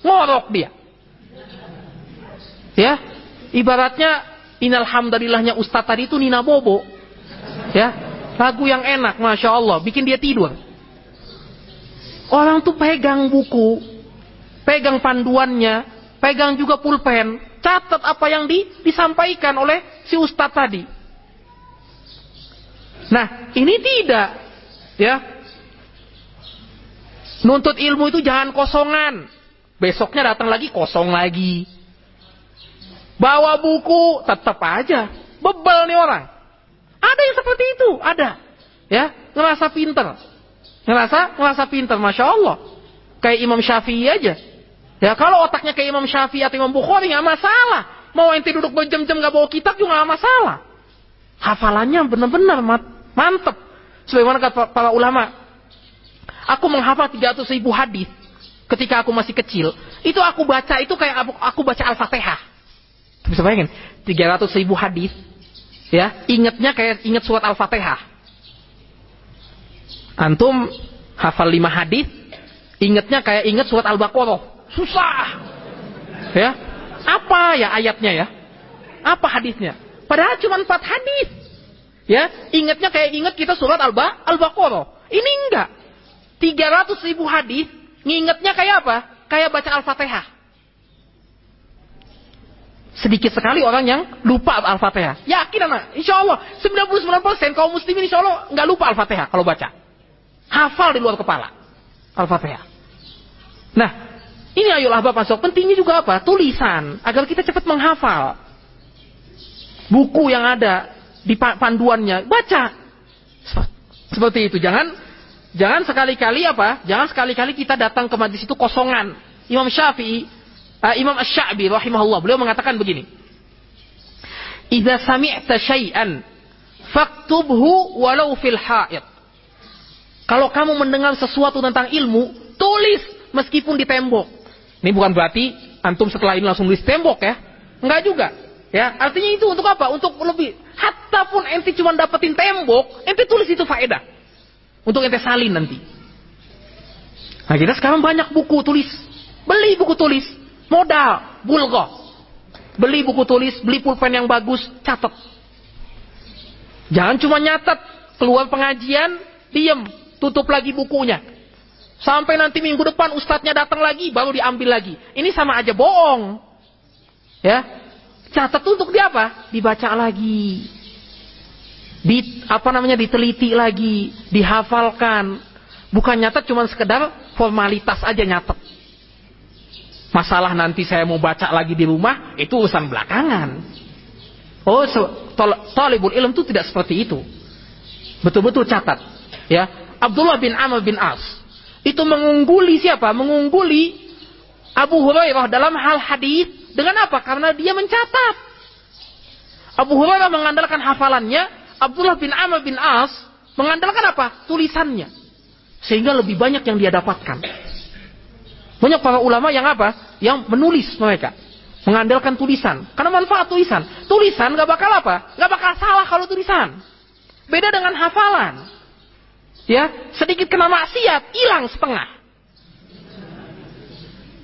ngorok dia. Ya, ibaratnya inalhamdulillahnya ustadz tadi itu Nina Bobo. Ya, lagu yang enak, masya Allah, bikin dia tidur. Orang tuh pegang buku, pegang panduannya, pegang juga pulpen, catat apa yang di, disampaikan oleh si ustadz tadi. Nah, ini tidak, ya. Nuntut ilmu itu jangan kosongan. Besoknya datang lagi kosong lagi. Bawa buku, tetap aja. Bebel nih orang. Ada yang seperti itu, ada. Ya, ngerasa pinter. Ngerasa, ngerasa pinter, Masya Allah. Kayak Imam Syafi'i aja. Ya kalau otaknya kayak Imam Syafi'i atau Imam Bukhari nggak masalah. Mau ente duduk berjam-jam nggak bawa kitab juga nggak masalah. Hafalannya benar-benar mantep. Sebagaimana kata para ulama. Aku menghafal 300 ribu hadis ketika aku masih kecil. Itu aku baca itu kayak aku, aku baca Al-Fatihah. Bisa bayangin? 300 ribu hadis. Ya, ingatnya kayak ingat surat Al-Fatihah. Antum hafal lima hadis, ingatnya kayak ingat surat Al-Baqarah. Susah. Ya. Apa ya ayatnya ya? Apa hadisnya? Padahal cuma empat hadis. Ya, ingatnya kayak ingat kita surat Al-Ba Al-Baqarah. Ini enggak. 300 ribu hadis, ngingetnya kayak apa? Kayak baca Al-Fatihah. Sedikit sekali orang yang lupa Al-Fatihah. Yakin anak, insya Allah 99% kaum muslimin insya Allah nggak lupa Al-Fatihah kalau baca. Hafal di luar kepala. Al-Fatihah. Nah, ini ayolah Bapak masuk. Pentingnya juga apa? Tulisan. Agar kita cepat menghafal. Buku yang ada di panduannya. Baca. Seperti itu. Jangan jangan sekali-kali apa? Jangan sekali-kali kita datang ke majlis itu kosongan. Imam Syafi'i, uh, Imam Asy-Sya'bi rahimahullah, beliau mengatakan begini. Idza sami'ta syai'an faktubhu walau fil ha'id. Kalau kamu mendengar sesuatu tentang ilmu, tulis meskipun di tembok. Ini bukan berarti antum setelah ini langsung nulis tembok ya. Enggak juga. Ya, artinya itu untuk apa? Untuk lebih. Hatta pun ente cuma dapetin tembok, ente tulis itu faedah. Untuk ente salin nanti. Nah kita sekarang banyak buku tulis. Beli buku tulis. Modal. Bulgo. Beli buku tulis, beli pulpen yang bagus, catat. Jangan cuma nyatat. Keluar pengajian, diem tutup lagi bukunya. Sampai nanti minggu depan ustadznya datang lagi, baru diambil lagi. Ini sama aja bohong. Ya, catat untuk dia apa? Dibaca lagi. Di apa namanya diteliti lagi, dihafalkan. Bukan nyatat cuma sekedar formalitas aja nyatat. Masalah nanti saya mau baca lagi di rumah, itu urusan belakangan. Oh, so, talibul ilm itu tidak seperti itu. Betul-betul catat. Ya, Abdullah bin Amr bin As itu mengungguli siapa? Mengungguli Abu Hurairah dalam hal hadis dengan apa? Karena dia mencatat. Abu Hurairah mengandalkan hafalannya, Abdullah bin Amr bin As mengandalkan apa? Tulisannya. Sehingga lebih banyak yang dia dapatkan. Banyak para ulama yang apa? Yang menulis mereka. Mengandalkan tulisan. Karena manfaat tulisan. Tulisan gak bakal apa? Gak bakal salah kalau tulisan. Beda dengan hafalan ya sedikit kena maksiat hilang setengah.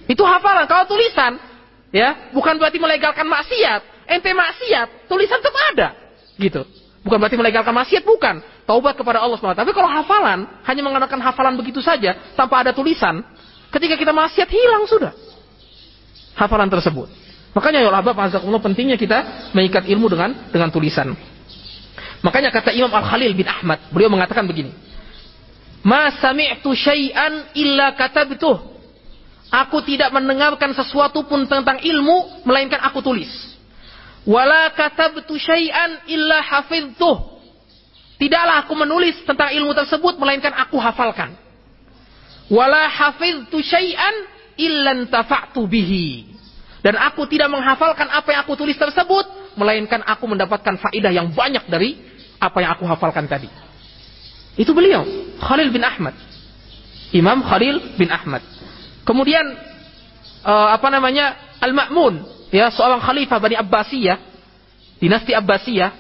Itu hafalan kalau tulisan ya bukan berarti melegalkan maksiat. Ente maksiat tulisan tetap ada gitu. Bukan berarti melegalkan maksiat bukan. Taubat kepada Allah SWT tapi kalau hafalan hanya menggunakan hafalan begitu saja tanpa ada tulisan ketika kita maksiat hilang sudah hafalan tersebut. Makanya ya Allah pentingnya kita mengikat ilmu dengan dengan tulisan. Makanya kata Imam Al Khalil bin Ahmad beliau mengatakan begini Ma sami'tu syai'an illa. Aku tidak mendengarkan sesuatu pun tentang ilmu melainkan aku tulis. Wala katabtu syai'an illa. Tidaklah aku menulis tentang ilmu tersebut melainkan aku hafalkan. Wala syai'an illa tafa'tu bihi. Dan aku tidak menghafalkan apa yang aku tulis tersebut melainkan aku mendapatkan faidah yang banyak dari apa yang aku hafalkan tadi. Itu beliau, Khalil bin Ahmad. Imam Khalil bin Ahmad. Kemudian uh, apa namanya? Al-Ma'mun ya seorang khalifah Bani Abbasiyah, dinasti Abbasiyah,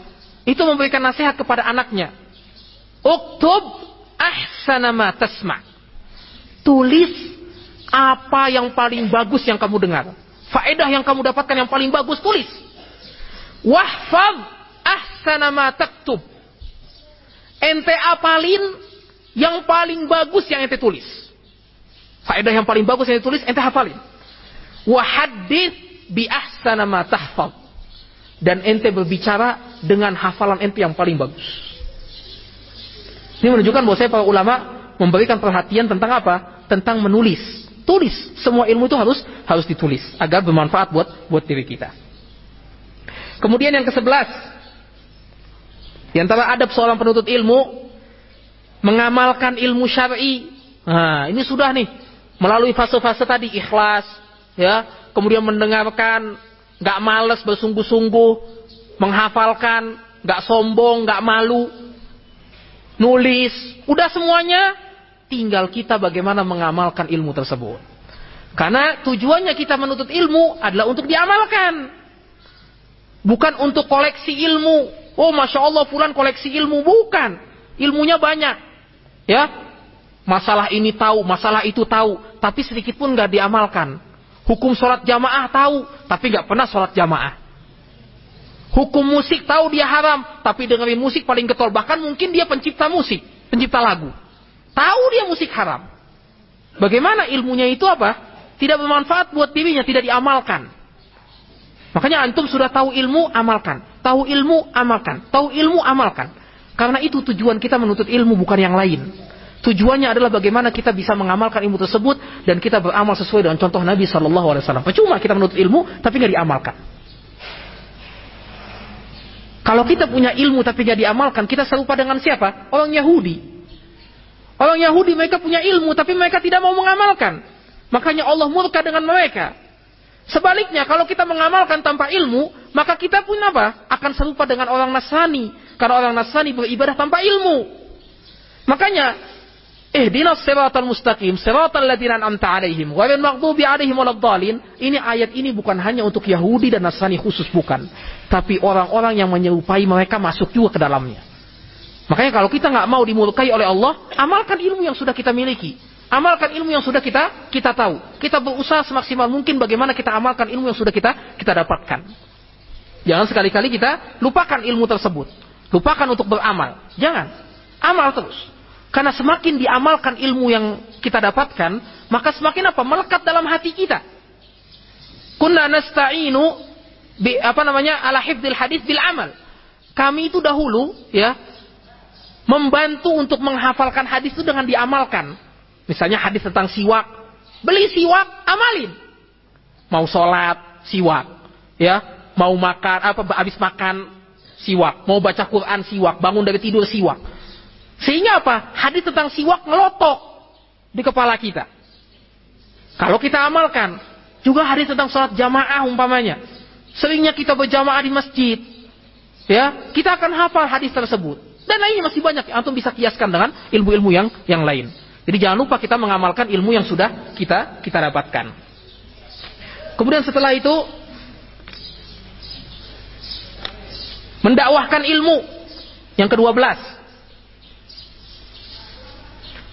itu memberikan nasihat kepada anaknya. Uktub ahsana ma tasma. Tulis apa yang paling bagus yang kamu dengar. Faedah yang kamu dapatkan yang paling bagus tulis. Wahfaz ahsana ma taktub. Ente apalin yang paling bagus yang ente tulis. Faedah yang paling bagus yang ente tulis ente hafalin. Wahadith bi ahsana ma tahfaz. Dan ente berbicara dengan hafalan ente yang paling bagus. Ini menunjukkan bahwa saya para ulama memberikan perhatian tentang apa? Tentang menulis. Tulis. Semua ilmu itu harus harus ditulis agar bermanfaat buat buat diri kita. Kemudian yang ke-11 di antara adab seorang penuntut ilmu mengamalkan ilmu syar'i. Nah, ini sudah nih melalui fase-fase tadi ikhlas, ya, kemudian mendengarkan, nggak males bersungguh-sungguh, menghafalkan, nggak sombong, nggak malu, nulis, udah semuanya, tinggal kita bagaimana mengamalkan ilmu tersebut. Karena tujuannya kita menuntut ilmu adalah untuk diamalkan. Bukan untuk koleksi ilmu. Oh Masya Allah fulan koleksi ilmu. Bukan. Ilmunya banyak. Ya. Masalah ini tahu, masalah itu tahu. Tapi sedikit pun nggak diamalkan. Hukum sholat jamaah tahu, tapi nggak pernah sholat jamaah. Hukum musik tahu dia haram, tapi dengerin musik paling getol. Bahkan mungkin dia pencipta musik, pencipta lagu. Tahu dia musik haram. Bagaimana ilmunya itu apa? Tidak bermanfaat buat dirinya, tidak diamalkan. Makanya antum sudah tahu ilmu, amalkan. Tahu ilmu, amalkan. Tahu ilmu, amalkan. Karena itu tujuan kita menuntut ilmu bukan yang lain. Tujuannya adalah bagaimana kita bisa mengamalkan ilmu tersebut dan kita beramal sesuai dengan contoh Nabi Shallallahu Alaihi Wasallam. Percuma kita menuntut ilmu tapi nggak diamalkan. Kalau kita punya ilmu tapi nggak diamalkan, kita serupa dengan siapa? Orang Yahudi. Orang Yahudi mereka punya ilmu tapi mereka tidak mau mengamalkan. Makanya Allah murka dengan mereka. Sebaliknya, kalau kita mengamalkan tanpa ilmu, maka kita pun apa? Akan serupa dengan orang Nasrani. Karena orang Nasrani beribadah tanpa ilmu. Makanya, Ihdinas siratal mustaqim, siratal ladzina an'amta 'alaihim, ghairil maghdubi 'alaihim waladdallin. Ini ayat ini bukan hanya untuk Yahudi dan Nasrani khusus bukan, tapi orang-orang yang menyerupai mereka masuk juga ke dalamnya. Makanya kalau kita nggak mau dimurkai oleh Allah, amalkan ilmu yang sudah kita miliki. Amalkan ilmu yang sudah kita kita tahu. Kita berusaha semaksimal mungkin bagaimana kita amalkan ilmu yang sudah kita kita dapatkan. Jangan sekali-kali kita lupakan ilmu tersebut. Lupakan untuk beramal. Jangan. Amal terus. Karena semakin diamalkan ilmu yang kita dapatkan, maka semakin apa? Melekat dalam hati kita. Kunna nasta'inu bi, apa namanya? ala hifdzil hadis bil amal. Kami itu dahulu ya membantu untuk menghafalkan hadis itu dengan diamalkan. Misalnya hadis tentang siwak, beli siwak, amalin. Mau sholat, siwak, ya, mau makan apa habis makan siwak, mau baca Quran siwak, bangun dari tidur siwak. Sehingga apa? Hadis tentang siwak ngelotok di kepala kita. Kalau kita amalkan, juga hadis tentang sholat jamaah umpamanya. Seringnya kita berjamaah di masjid. Ya, kita akan hafal hadis tersebut. Dan lainnya masih banyak. Antum bisa kiaskan dengan ilmu-ilmu yang yang lain. Jadi jangan lupa kita mengamalkan ilmu yang sudah kita kita dapatkan. Kemudian setelah itu mendakwahkan ilmu yang kedua belas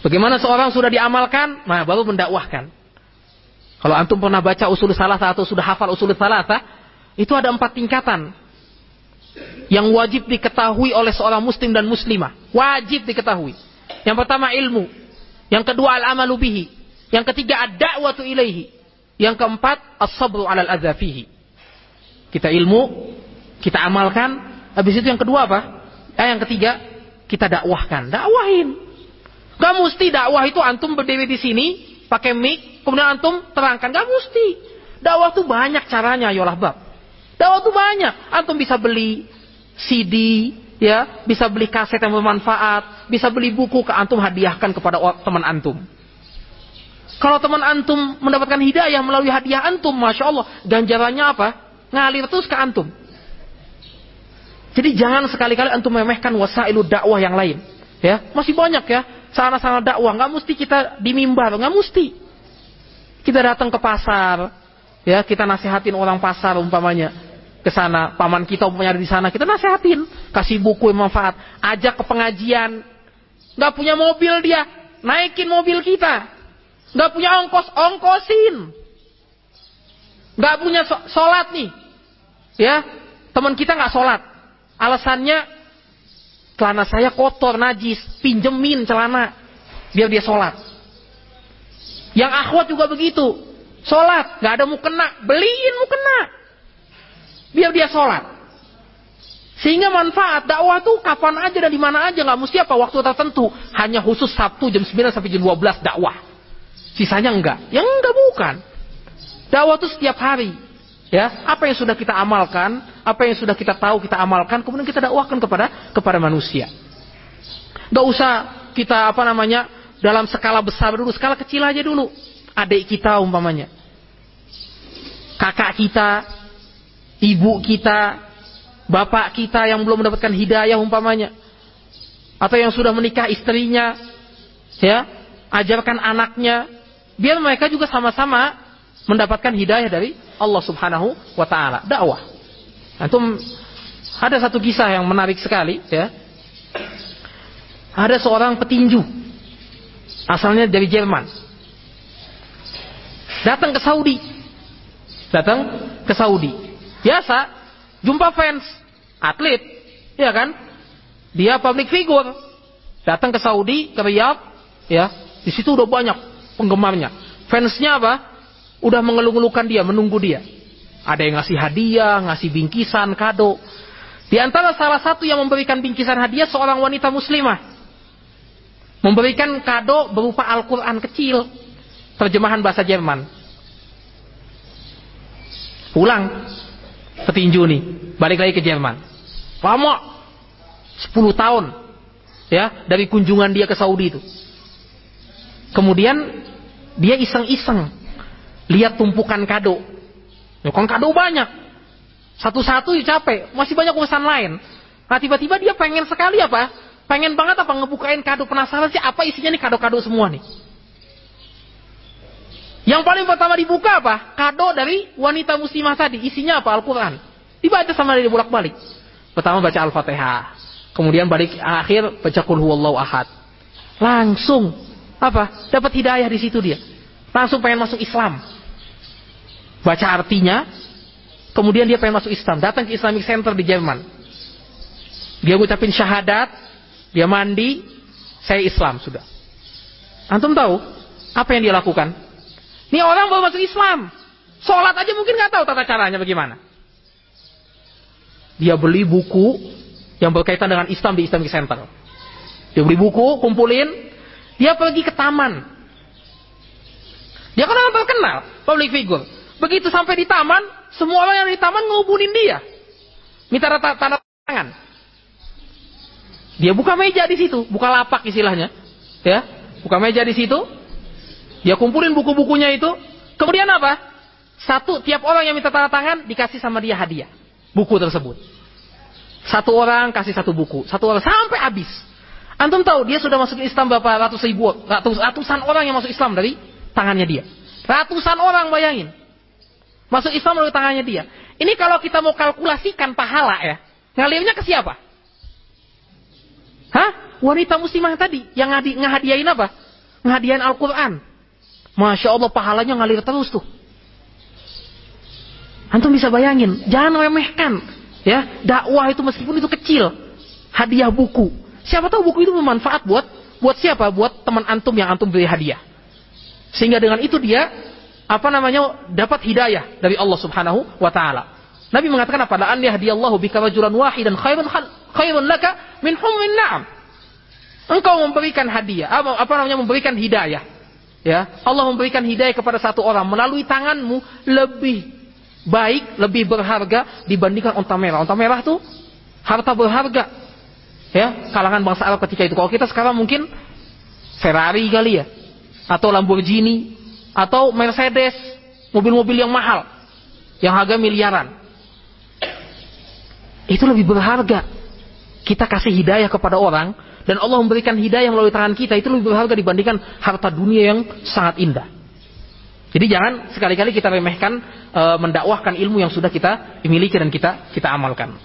Bagaimana seorang sudah diamalkan, nah baru mendakwahkan. Kalau antum pernah baca usul salah atau sudah hafal usul salah, itu ada empat tingkatan yang wajib diketahui oleh seorang muslim dan muslimah. Wajib diketahui. Yang pertama ilmu. Yang kedua al-amalu bihi. Yang ketiga ad-da'watu ilaihi. Yang keempat as-sabru 'alal adzafihi. Kita ilmu, kita amalkan, habis itu yang kedua apa? Eh, yang ketiga, kita dakwahkan. Dakwahin. Gak mesti dakwah itu antum berdiri di sini, pakai mic, kemudian antum terangkan. Gak mesti. Dakwah itu banyak caranya, yolah bab. Dakwah itu banyak. Antum bisa beli CD, ya, bisa beli kaset yang bermanfaat, bisa beli buku ke antum hadiahkan kepada teman antum. Kalau teman antum mendapatkan hidayah melalui hadiah antum, masya Allah, ganjarannya apa? Ngalir terus ke antum. Jadi jangan sekali-kali antum memehkan wasailu dakwah yang lain. Ya, masih banyak ya sarana-sarana dakwah. Nggak mesti kita di mimbar, nggak mesti. Kita datang ke pasar, ya kita nasihatin orang pasar umpamanya ke sana, paman kita ada di sana, kita nasihatin, kasih buku yang manfaat, ajak ke pengajian. Nggak punya mobil dia, naikin mobil kita. Nggak punya ongkos, ongkosin. Nggak punya sholat nih, ya teman kita nggak sholat, Alasannya celana saya kotor, najis, pinjemin celana biar dia sholat. Yang akhwat juga begitu, sholat, nggak ada mukena, beliin mukena, biar dia sholat. Sehingga manfaat dakwah tuh kapan aja dan di mana aja nggak mesti apa waktu tertentu, hanya khusus Sabtu jam 9 sampai jam 12 dakwah. Sisanya enggak. Yang enggak bukan. Dakwah tuh setiap hari. Ya, apa yang sudah kita amalkan, apa yang sudah kita tahu kita amalkan, kemudian kita dakwahkan kepada kepada manusia. Gak usah kita apa namanya dalam skala besar dulu, skala kecil aja dulu. Adik kita umpamanya, kakak kita, ibu kita, bapak kita yang belum mendapatkan hidayah umpamanya, atau yang sudah menikah istrinya, ya, ajarkan anaknya, biar mereka juga sama-sama mendapatkan hidayah dari Allah Subhanahu wa taala, dakwah. Antum ada satu kisah yang menarik sekali ya. Ada seorang petinju asalnya dari Jerman. Datang ke Saudi. Datang ke Saudi. Biasa jumpa fans, atlet, ya kan? Dia public figure. Datang ke Saudi, ke Riyadh, ya. Di situ udah banyak penggemarnya. Fansnya apa? udah mengeluh-ngeluhkan dia, menunggu dia. Ada yang ngasih hadiah, ngasih bingkisan, kado. Di antara salah satu yang memberikan bingkisan hadiah seorang wanita muslimah. Memberikan kado berupa Al-Quran kecil. Terjemahan bahasa Jerman. Pulang. Petinju nih. Balik lagi ke Jerman. Lama. 10 tahun. Ya, dari kunjungan dia ke Saudi itu. Kemudian dia iseng-iseng Lihat tumpukan kado. Ya kan kado banyak. Satu-satu ya capek. Masih banyak urusan lain. Nah tiba-tiba dia pengen sekali apa? Pengen banget apa ngebukain kado. Penasaran sih apa isinya nih kado-kado semua nih. Yang paling pertama dibuka apa? Kado dari wanita muslimah tadi. Isinya apa? Al-Quran. Dibaca sama dia bolak-balik. Pertama baca Al-Fatihah. Kemudian balik akhir baca Qul huwallahu ahad. Langsung apa? Dapat hidayah di situ dia. Langsung pengen masuk Islam baca artinya, kemudian dia pengen masuk Islam, datang ke Islamic Center di Jerman. Dia ngucapin syahadat, dia mandi, saya Islam sudah. Antum tahu apa yang dia lakukan? Ini orang baru masuk Islam, sholat aja mungkin nggak tahu tata caranya bagaimana. Dia beli buku yang berkaitan dengan Islam di Islamic Center. Dia beli buku, kumpulin, dia pergi ke taman. Dia kan orang terkenal, public figure. Begitu sampai di taman, semua orang yang di taman ngubulin dia. Minta tanda tangan. Dia buka meja di situ, buka lapak istilahnya. Ya, buka meja di situ. Dia kumpulin buku-bukunya itu. Kemudian apa? Satu tiap orang yang minta tanda tangan dikasih sama dia hadiah. Buku tersebut. Satu orang kasih satu buku, satu orang sampai habis. Antum tahu dia sudah masuk Islam berapa ratus ribu, ratus, ratusan orang yang masuk Islam dari tangannya dia. Ratusan orang bayangin. Masuk Islam melalui tangannya dia. Ini kalau kita mau kalkulasikan pahala ya. Ngalirnya ke siapa? Hah? Wanita muslimah tadi. Yang ngadi, ngehadiahin apa? Ngehadiahin Al-Quran. Masya Allah pahalanya ngalir terus tuh. Antum bisa bayangin. Jangan remehkan. Ya, dakwah itu meskipun itu kecil. Hadiah buku. Siapa tahu buku itu bermanfaat buat buat siapa? Buat teman antum yang antum beri hadiah. Sehingga dengan itu dia apa namanya dapat hidayah dari Allah Subhanahu wa taala. Nabi mengatakan apa? La an yahdiyallahu bika rajulan wahidan khairun khairun laka min hummin na'am. Engkau memberikan hadiah, apa namanya memberikan hidayah. Ya, Allah memberikan hidayah kepada satu orang melalui tanganmu lebih baik, lebih berharga dibandingkan unta merah. Unta merah tuh harta berharga. Ya, kalangan bangsa Arab ketika itu. Kalau kita sekarang mungkin Ferrari kali ya, atau Lamborghini, atau Mercedes, mobil-mobil yang mahal, yang harga miliaran. Itu lebih berharga. Kita kasih hidayah kepada orang, dan Allah memberikan hidayah melalui tangan kita, itu lebih berharga dibandingkan harta dunia yang sangat indah. Jadi jangan sekali-kali kita remehkan e, mendakwahkan ilmu yang sudah kita miliki dan kita kita amalkan.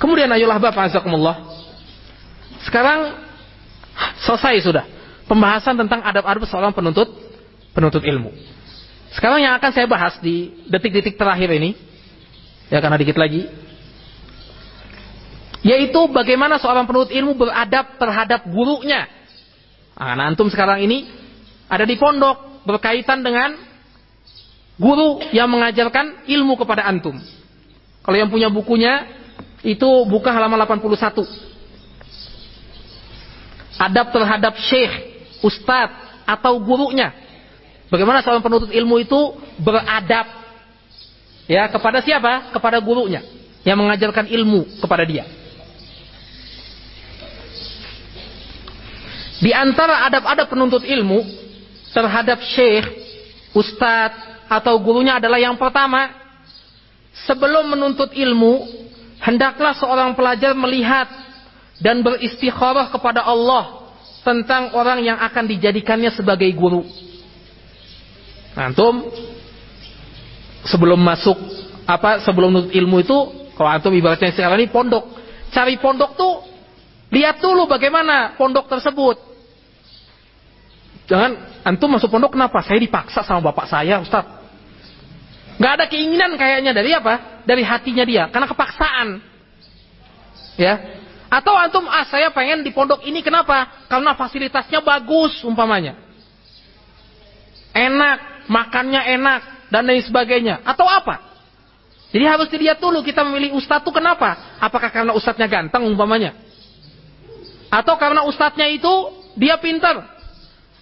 Kemudian ayolah Bapak azakumullah. Sekarang selesai sudah pembahasan tentang adab-adab seorang penuntut penuntut ilmu. Sekarang yang akan saya bahas di detik-detik terakhir ini, ya karena dikit lagi, yaitu bagaimana seorang penuntut ilmu beradab terhadap gurunya. Nah, antum sekarang ini ada di pondok berkaitan dengan guru yang mengajarkan ilmu kepada antum. Kalau yang punya bukunya itu buka halaman 81. Adab terhadap syekh, ustadz atau gurunya. Bagaimana seorang penuntut ilmu itu beradab ya kepada siapa? Kepada gurunya yang mengajarkan ilmu kepada dia. Di antara adab-adab penuntut ilmu terhadap syekh, ustadz, atau gurunya adalah yang pertama, sebelum menuntut ilmu, hendaklah seorang pelajar melihat dan beristikharah kepada Allah tentang orang yang akan dijadikannya sebagai guru. Antum sebelum masuk apa sebelum menuntut ilmu itu kalau antum ibaratnya sekarang ini pondok, cari pondok tuh lihat dulu bagaimana pondok tersebut. Jangan antum masuk pondok kenapa? Saya dipaksa sama bapak saya, Ustaz. Gak ada keinginan kayaknya dari apa? Dari hatinya dia, karena kepaksaan. Ya. Atau antum ah saya pengen di pondok ini kenapa? Karena fasilitasnya bagus umpamanya. Enak, makannya enak dan lain sebagainya. Atau apa? Jadi harus dilihat dulu kita memilih ustadz itu kenapa? Apakah karena ustadznya ganteng umpamanya? Atau karena ustadznya itu dia pintar,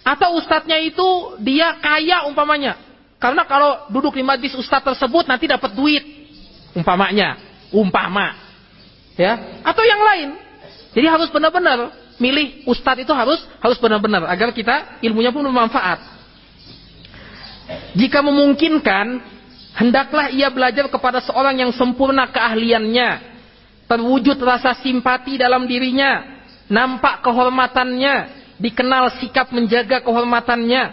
atau ustadznya itu dia kaya umpamanya. Karena kalau duduk di majlis ustadz tersebut nanti dapat duit. Umpamanya. Umpama. Ya. Atau yang lain. Jadi harus benar-benar milih ustadz itu harus harus benar-benar agar kita ilmunya pun bermanfaat. Jika memungkinkan, hendaklah ia belajar kepada seorang yang sempurna keahliannya, terwujud rasa simpati dalam dirinya, nampak kehormatannya, dikenal sikap menjaga kehormatannya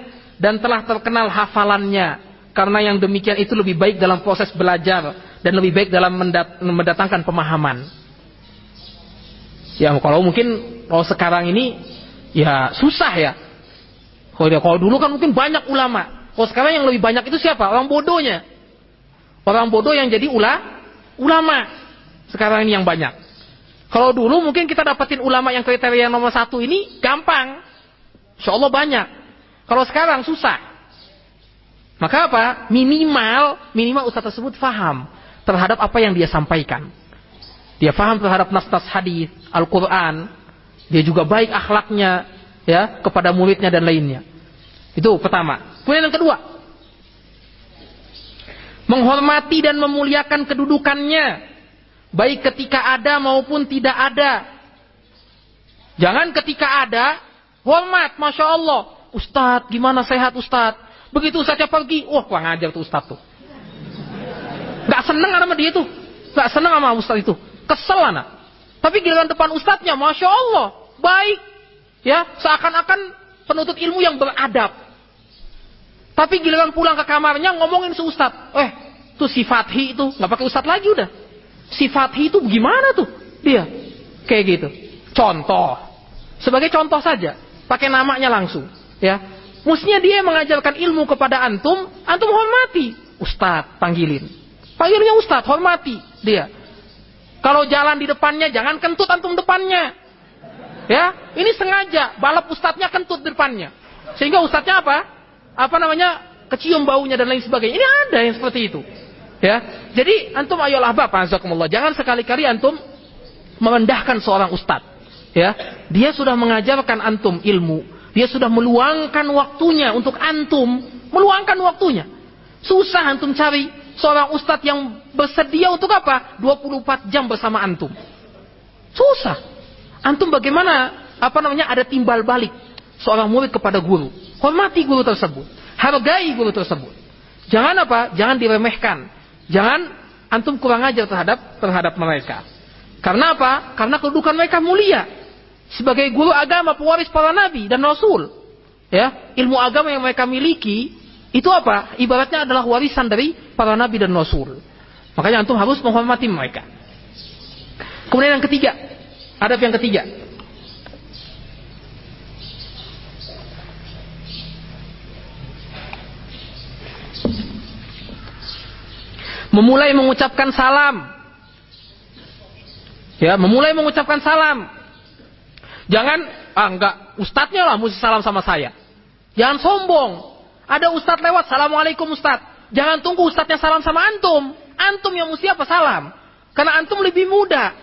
dan telah terkenal hafalannya. Karena yang demikian itu lebih baik dalam proses belajar dan lebih baik dalam mendatangkan pemahaman. Ya kalau mungkin kalau sekarang ini ya susah ya. Kalau kalau dulu kan mungkin banyak ulama. Kalau sekarang yang lebih banyak itu siapa? Orang bodohnya. Orang bodoh yang jadi ula, ulama. Sekarang ini yang banyak. Kalau dulu mungkin kita dapetin ulama yang kriteria nomor satu ini gampang. Insya Allah banyak. Kalau sekarang susah. Maka apa? Minimal, minimal ustaz tersebut faham terhadap apa yang dia sampaikan. Dia faham terhadap nas-nas hadis, Al-Quran. Dia juga baik akhlaknya ya kepada muridnya dan lainnya. Itu pertama. Kemudian yang kedua, menghormati dan memuliakan kedudukannya Baik ketika ada maupun tidak ada. Jangan ketika ada, hormat, Masya Allah. Ustadz, gimana sehat Ustadz? Begitu saja pergi, wah kurang ajar tuh Ustadz tuh. Gak seneng sama dia tuh. Gak seneng sama Ustadz itu. Kesel anak. Tapi giliran depan Ustadznya, Masya Allah. Baik. Ya, seakan-akan penuntut ilmu yang beradab. Tapi giliran pulang ke kamarnya ngomongin si Ustadz. Eh, tuh si Fathi itu. Gak pakai Ustadz lagi udah. Sifat itu gimana tuh dia? Kayak gitu. Contoh. Sebagai contoh saja. Pakai namanya langsung. Ya. Mestinya dia mengajarkan ilmu kepada antum. Antum hormati. Ustadz panggilin. Panggilnya Ustadz hormati dia. Kalau jalan di depannya jangan kentut antum depannya. Ya, ini sengaja balap ustadznya kentut depannya. Sehingga ustadznya apa? Apa namanya? Kecium baunya dan lain sebagainya. Ini ada yang seperti itu. Ya. Jadi antum ayolah Bapak azakumullah, jangan sekali-kali antum merendahkan seorang ustadz. Ya. Dia sudah mengajarkan antum ilmu, dia sudah meluangkan waktunya untuk antum, meluangkan waktunya. Susah antum cari seorang ustadz yang bersedia untuk apa? 24 jam bersama antum. Susah. Antum bagaimana apa namanya ada timbal balik seorang murid kepada guru. Hormati guru tersebut. Hargai guru tersebut. Jangan apa? Jangan diremehkan. Jangan antum kurang ajar terhadap terhadap mereka. Karena apa? Karena kedudukan mereka mulia. Sebagai guru agama, pewaris para nabi dan rasul. Ya, ilmu agama yang mereka miliki itu apa? Ibaratnya adalah warisan dari para nabi dan rasul. Makanya antum harus menghormati mereka. Kemudian yang ketiga, adab yang ketiga. Memulai mengucapkan salam. Ya, memulai mengucapkan salam. Jangan, ah enggak, ustadznya lah mesti salam sama saya. Jangan sombong. Ada ustadz lewat, Assalamualaikum ustadz. Jangan tunggu ustadznya salam sama antum. Antum yang mesti apa salam. Karena antum lebih muda.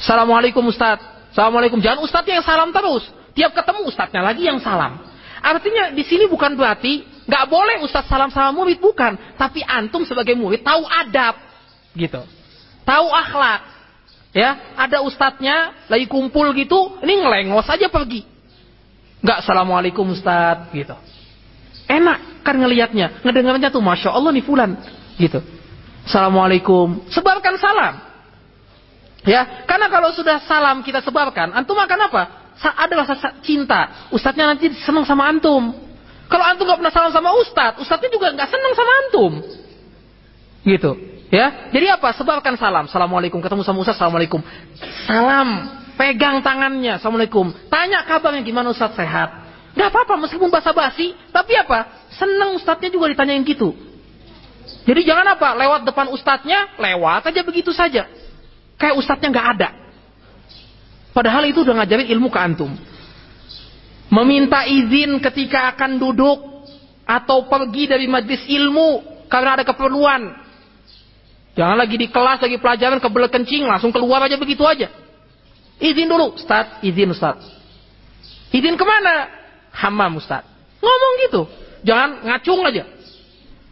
Assalamualaikum ustadz. Assalamualaikum. Jangan ustadznya yang salam terus. Tiap ketemu ustadznya lagi yang salam. Artinya di sini bukan berarti nggak boleh ustadz salam sama murid bukan, tapi antum sebagai murid tahu adab, gitu, tahu akhlak, ya. Ada ustadznya lagi kumpul gitu, ini ngelengos aja pergi. Nggak assalamualaikum Ustaz gitu. Enak kan ngelihatnya, ngedengarnya tuh masya Allah nih fulan gitu. Assalamualaikum, sebarkan salam. Ya, karena kalau sudah salam kita sebarkan, antum akan apa? Ada rasa cinta. Ustadznya nanti senang sama antum. Kalau antum nggak pernah salam sama ustadz, ustadznya juga nggak senang sama antum. Gitu. Ya, jadi apa? Sebarkan salam. Assalamualaikum. Ketemu sama ustadz, assalamualaikum. Salam pegang tangannya, assalamualaikum. Tanya kabarnya gimana Ustaz sehat? Gak apa-apa meskipun basa-basi, tapi apa? Senang Ustadznya juga ditanyain gitu. Jadi jangan apa? Lewat depan Ustadznya, lewat aja begitu saja. Kayak Ustadznya gak ada. Padahal itu udah ngajarin ilmu ke antum. Meminta izin ketika akan duduk atau pergi dari majlis ilmu karena ada keperluan. Jangan lagi di kelas, lagi pelajaran, kebelet kencing, langsung keluar aja begitu aja. Izin dulu, Ustaz, izin Ustaz. Izin ke mana? Hammam Ustaz. Ngomong gitu. Jangan ngacung aja.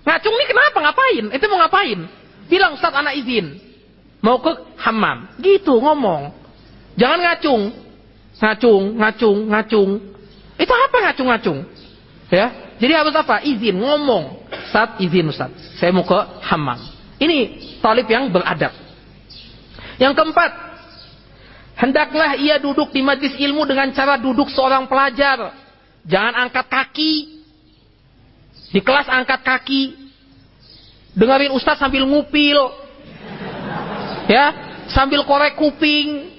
Ngacung nih kenapa? Ngapain? Itu mau ngapain? Bilang Ustaz anak izin. Mau ke hammam. Gitu ngomong. Jangan ngacung. Ngacung, ngacung, ngacung. Itu apa ngacung-ngacung? Ya. Jadi harus apa? Izin, ngomong. Ustaz, izin Ustaz. Saya mau ke hammam. Ini talib yang beradab. Yang keempat, Hendaklah ia duduk di majlis ilmu dengan cara duduk seorang pelajar. Jangan angkat kaki. Di kelas angkat kaki. Dengerin ustaz sambil ngupil. Ya, sambil korek kuping.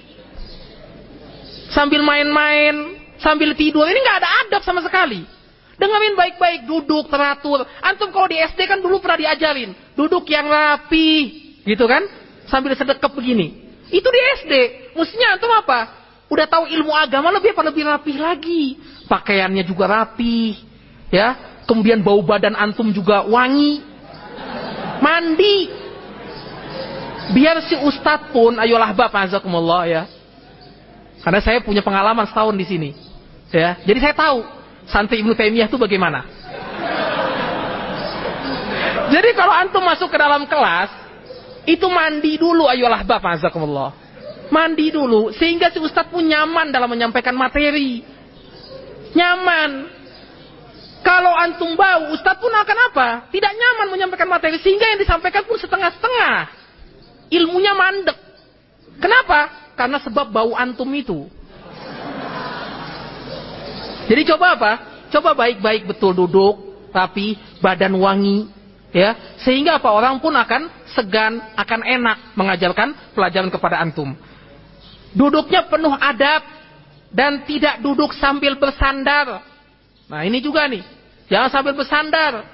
Sambil main-main, sambil tidur. Ini nggak ada adab sama sekali. Dengerin baik-baik, duduk teratur. Antum kalau di SD kan dulu pernah diajarin, duduk yang rapi, gitu kan? Sambil sedekap begini. Itu di SD. Mestinya antum apa? Udah tahu ilmu agama lebih apa lebih rapi lagi. Pakaiannya juga rapi. Ya. Kemudian bau badan antum juga wangi. Mandi. Biar si ustadz pun, ayolah bapak azakumullah ya. Karena saya punya pengalaman setahun di sini. Ya, jadi saya tahu santri Ibnu Taimiyah itu bagaimana. Jadi kalau antum masuk ke dalam kelas, itu mandi dulu ayolah bapak azakumullah. Mandi dulu sehingga si ustadz pun nyaman dalam menyampaikan materi. Nyaman. Kalau antum bau, ustadz pun akan apa? Tidak nyaman menyampaikan materi sehingga yang disampaikan pun setengah-setengah. Ilmunya mandek. Kenapa? Karena sebab bau antum itu. Jadi coba apa? Coba baik-baik betul duduk, tapi badan wangi, ya. Sehingga apa? Orang pun akan segan akan enak mengajarkan pelajaran kepada antum. Duduknya penuh adab dan tidak duduk sambil bersandar. Nah ini juga nih. Jangan sambil bersandar.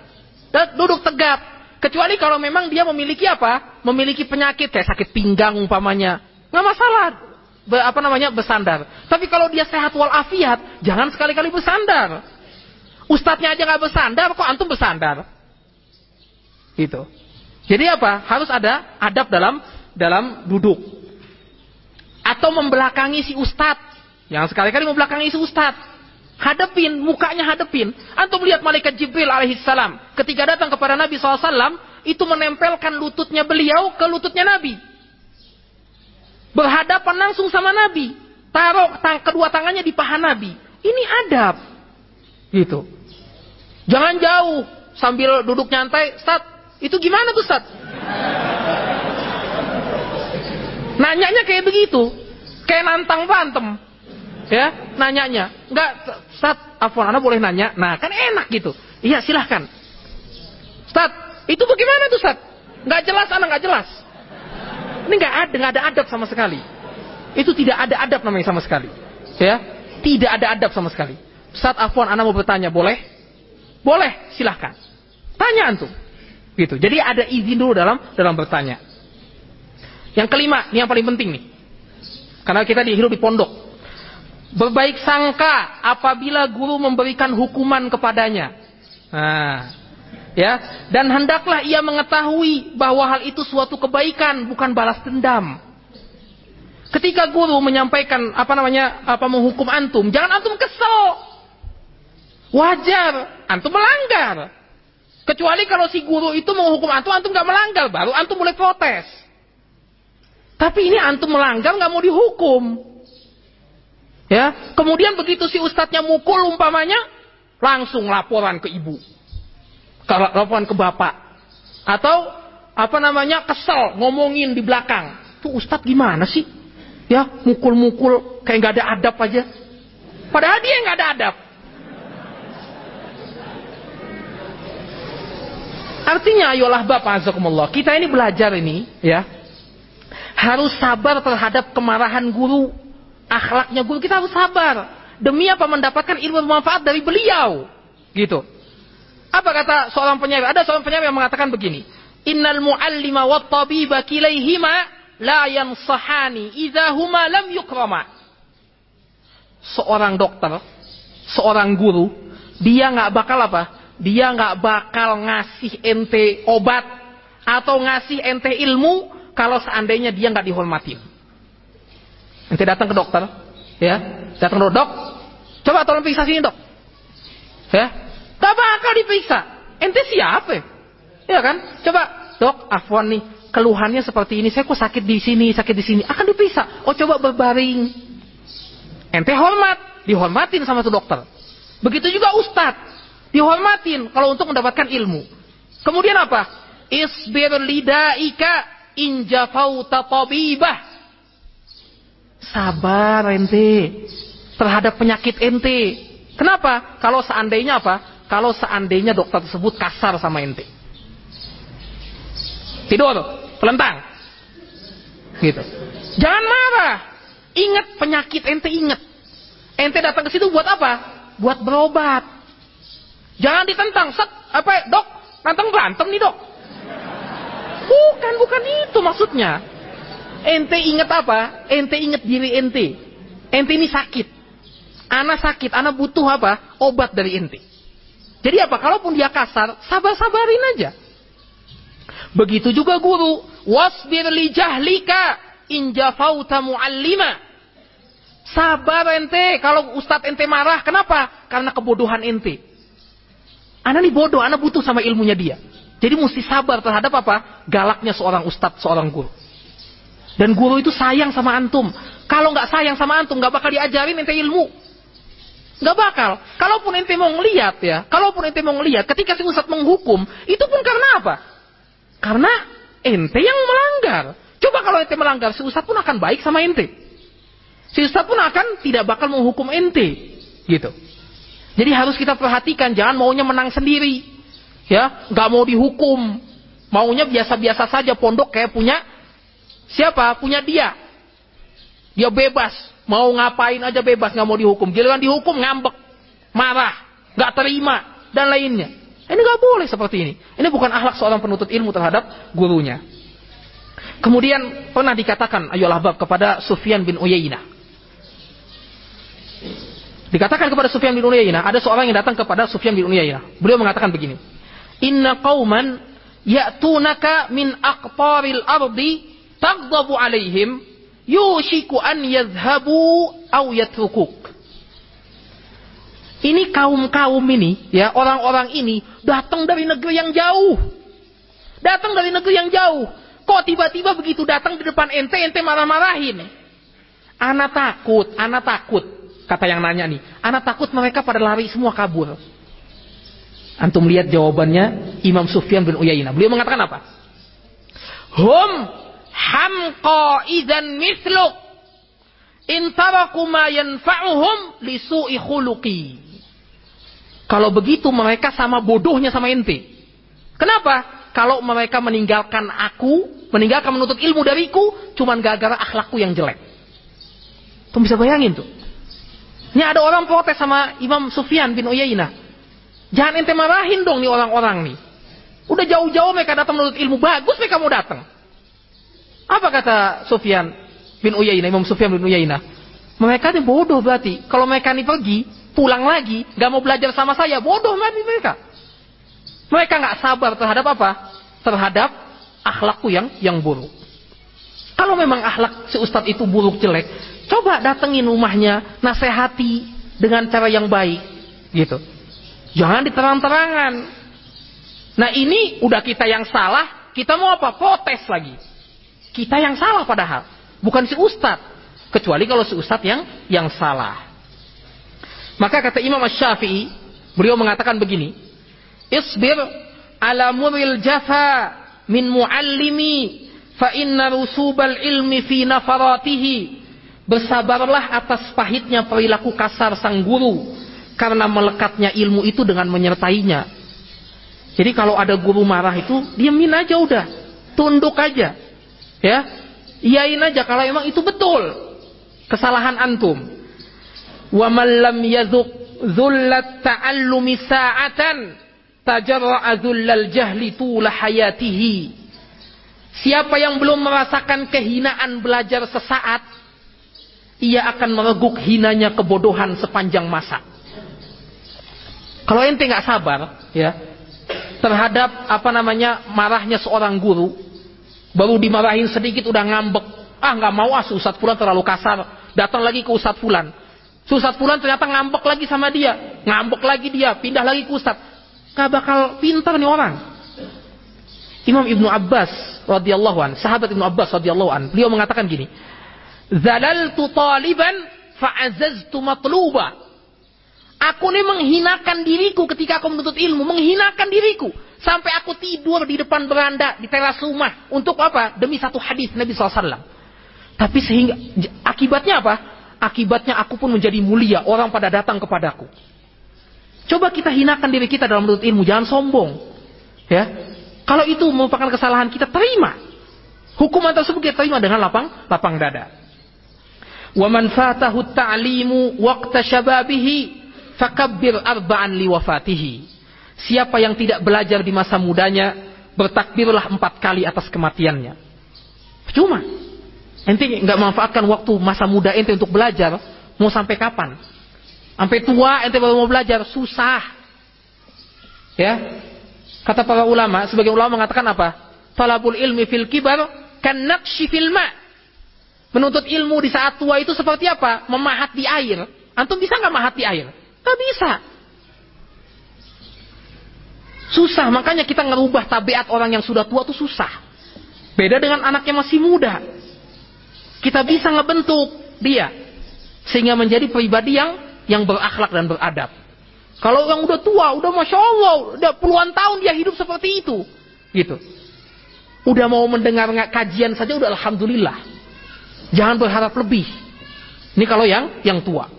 Dan duduk tegap. Kecuali kalau memang dia memiliki apa? Memiliki penyakit kayak sakit pinggang umpamanya. Nggak masalah Be, apa namanya bersandar tapi kalau dia sehat walafiat jangan sekali-kali bersandar ustadznya aja nggak bersandar kok antum bersandar Gitu. Jadi apa? Harus ada adab dalam dalam duduk. Atau membelakangi si ustadz. Yang sekali-kali membelakangi si ustadz. Hadepin, mukanya hadepin. Antum lihat malaikat Jibril alaihissalam. Ketika datang kepada Nabi SAW, itu menempelkan lututnya beliau ke lututnya Nabi. Berhadapan langsung sama Nabi. Taruh tang kedua tangannya di paha Nabi. Ini adab. Gitu. Jangan jauh sambil duduk nyantai. Ustaz, itu gimana tuh Ustaz? Nanyanya kayak begitu. Kayak nantang bantem. Ya, nanyanya. Enggak, Ustaz, Afwan, Anda boleh nanya. Nah, kan enak gitu. Iya, silahkan. Ustaz, itu bagaimana tuh Ustaz? Enggak jelas, Anda enggak jelas. Ini enggak ada, enggak ada adab sama sekali. Itu tidak ada adab namanya sama sekali. Ya, tidak ada adab sama sekali. Ustaz Afwan, Anda mau bertanya, boleh? Boleh, silahkan. Tanya antum. Gitu. Jadi ada izin dulu dalam dalam bertanya. Yang kelima, ini yang paling penting nih. Karena kita dihidup di pondok. Berbaik sangka apabila guru memberikan hukuman kepadanya. Nah, ya, dan hendaklah ia mengetahui bahwa hal itu suatu kebaikan, bukan balas dendam. Ketika guru menyampaikan apa namanya, apa menghukum antum, jangan antum kesel. Wajar, antum melanggar. Kecuali kalau si guru itu menghukum antum, antum nggak melanggar, baru antum boleh protes. Tapi ini antum melanggar nggak mau dihukum. Ya, kemudian begitu si ustadznya mukul umpamanya, langsung laporan ke ibu, laporan ke bapak, atau apa namanya kesel ngomongin di belakang. Tuh ustadz gimana sih? Ya, mukul-mukul kayak nggak ada adab aja. Padahal dia nggak ada adab. Artinya ayolah Bapak azakumullah. Kita ini belajar ini ya. Harus sabar terhadap kemarahan guru. Akhlaknya guru kita harus sabar. Demi apa mendapatkan ilmu bermanfaat dari beliau. Gitu. Apa kata seorang penyair? Ada seorang penyair yang mengatakan begini. Innal muallima wat tabiba kilaihima la yansahani idza huma lam yukrama. Seorang dokter, seorang guru, dia nggak bakal apa? dia nggak bakal ngasih ente obat atau ngasih ente ilmu kalau seandainya dia nggak dihormatin. Ente datang ke dokter, ya, datang ke dok, coba tolong periksa sini dok, ya, tak bakal diperiksa. Ente siapa? Ya kan? Coba dok, afwan nih, keluhannya seperti ini, saya kok sakit di sini, sakit di sini, akan diperiksa. Oh coba berbaring. Ente hormat, dihormatin sama tuh dokter. Begitu juga ustadz Dihormatin kalau untuk mendapatkan ilmu. Kemudian apa? Isbir lidaika injafauta tabibah. Sabar ente terhadap penyakit ente. Kenapa? Kalau seandainya apa? Kalau seandainya dokter tersebut kasar sama ente. Tidur, pelentang. Gitu. Jangan marah. Ingat penyakit ente ingat. Ente datang ke situ buat apa? Buat berobat. Jangan ditentang, set, apa, dok, nantang berantem nih dok. Bukan, bukan itu maksudnya. Ente inget apa? Ente inget diri ente. Ente ini sakit. Anak sakit, anak butuh apa? Obat dari ente. Jadi apa? Kalaupun dia kasar, sabar-sabarin aja. Begitu juga guru. Wasbir li jahlika injafauta muallima. Sabar ente kalau ustadz ente marah. Kenapa? Karena kebodohan ente. Anak ini bodoh, anak butuh sama ilmunya dia. Jadi mesti sabar terhadap apa? Galaknya seorang ustadz, seorang guru. Dan guru itu sayang sama antum. Kalau nggak sayang sama antum, nggak bakal diajarin ente ilmu. Nggak bakal. Kalaupun ente mau ngeliat ya, kalaupun ente mau ngeliat, ketika si ustadz menghukum, itu pun karena apa? Karena ente yang melanggar. Coba kalau ente melanggar, si ustadz pun akan baik sama ente. Si ustadz pun akan tidak bakal menghukum ente. Gitu. Jadi harus kita perhatikan, jangan maunya menang sendiri. Ya, nggak mau dihukum. Maunya biasa-biasa saja pondok kayak punya siapa? Punya dia. Dia bebas, mau ngapain aja bebas, nggak mau dihukum. Giliran dihukum ngambek, marah, nggak terima dan lainnya. Ini nggak boleh seperti ini. Ini bukan akhlak seorang penuntut ilmu terhadap gurunya. Kemudian pernah dikatakan ayolah bab kepada Sufyan bin Uyainah. Dikatakan kepada Sufyan bin Uyainah, ada seorang yang datang kepada Sufyan bin Uyainah. Beliau mengatakan begini, Inna qauman ya'tunaka min aqtaril ardi taghdabu alaihim yushiku an yadhhabu aw yatrukuk. Ini kaum-kaum ini, ya orang-orang ini datang dari negeri yang jauh. Datang dari negeri yang jauh. Kok tiba-tiba begitu datang di depan ente, ente marah-marahin. Anak takut, anak takut. Kata yang nanya nih, anak takut mereka pada lari semua kabur. Antum lihat jawabannya Imam Sufyan bin Uyainah. Beliau mengatakan apa? Hum hamqa idan mithluk in taraku ma yanfa'uhum li su'i khuluqi. Kalau begitu mereka sama bodohnya sama ente. Kenapa? Kalau mereka meninggalkan aku, meninggalkan menuntut ilmu dariku, cuman gara-gara akhlakku yang jelek. Tuh bisa bayangin tuh. Ini ada orang protes sama Imam Sufyan bin Uyainah. Jangan ente marahin dong nih orang-orang nih. Udah jauh-jauh mereka datang menuntut ilmu. Bagus mereka mau datang. Apa kata Sufyan bin Uyainah, Imam Sufyan bin Uyainah? Mereka ini bodoh berarti. Kalau mereka ini pergi, pulang lagi, gak mau belajar sama saya, bodoh berarti mereka. Mereka gak sabar terhadap apa? Terhadap akhlakku yang yang buruk. Kalau memang akhlak si ustadz itu buruk jelek, Coba datengin rumahnya, nasehati dengan cara yang baik, gitu. Jangan diterang-terangan. Nah ini udah kita yang salah, kita mau apa? Protes lagi. Kita yang salah padahal, bukan si ustadz. Kecuali kalau si ustadz yang yang salah. Maka kata Imam Syafi'i, beliau mengatakan begini, Isbir ala muril jafa min muallimi fa inna rusubal ilmi fi nafaratihi Bersabarlah atas pahitnya perilaku kasar sang guru karena melekatnya ilmu itu dengan menyertainya. Jadi kalau ada guru marah itu diamin aja udah, tunduk aja. Ya. Iyain aja kalau emang itu betul kesalahan antum. Wa man lam yadhuq dhullat ta'allumi sa'atan tajarra'a dhullal jahli tula hayatihi. Siapa yang belum merasakan kehinaan belajar sesaat, ia akan mereguk hinanya kebodohan sepanjang masa. Kalau ente nggak sabar, ya, terhadap apa namanya marahnya seorang guru, baru dimarahin sedikit udah ngambek, ah nggak mau ah Ustadz Fulan terlalu kasar, datang lagi ke Ustadz Fulan. Ustadz Fulan ternyata ngambek lagi sama dia, ngambek lagi dia, pindah lagi ke Ustadz. Gak bakal pintar nih orang. Imam Ibnu Abbas radhiyallahu an, sahabat Ibnu Abbas radhiyallahu an, beliau mengatakan gini, Zalaltu taliban fa'azaztu matluba. Aku ini menghinakan diriku ketika aku menuntut ilmu. Menghinakan diriku. Sampai aku tidur di depan beranda, di teras rumah. Untuk apa? Demi satu hadis Nabi SAW. Tapi sehingga, akibatnya apa? Akibatnya aku pun menjadi mulia. Orang pada datang kepadaku. Coba kita hinakan diri kita dalam menuntut ilmu. Jangan sombong. Ya, Kalau itu merupakan kesalahan kita, terima. Hukuman tersebut kita terima dengan lapang, lapang dada. Man fatahu ta'limu waqta syababihi fakabbir arba'an liwafatihi. Siapa yang tidak belajar di masa mudanya, bertakbirlah empat kali atas kematiannya. Cuma, ente nggak manfaatkan waktu masa muda ente untuk belajar, mau sampai kapan? Sampai tua ente baru mau belajar, susah. Ya, kata para ulama, sebagai ulama mengatakan apa? Talabul ilmi fil kibar kan naqshi fil ma' Menuntut ilmu di saat tua itu seperti apa? Memahat di air. Antum bisa nggak mahat di air? Gak bisa. Susah, makanya kita ngerubah tabiat orang yang sudah tua itu susah. Beda dengan anak yang masih muda. Kita bisa ngebentuk dia sehingga menjadi pribadi yang yang berakhlak dan beradab. Kalau yang udah tua, udah masya Allah, udah puluhan tahun dia hidup seperti itu, gitu. Udah mau mendengar kajian saja udah alhamdulillah. Jangan berharap lebih. Ini kalau yang yang tua.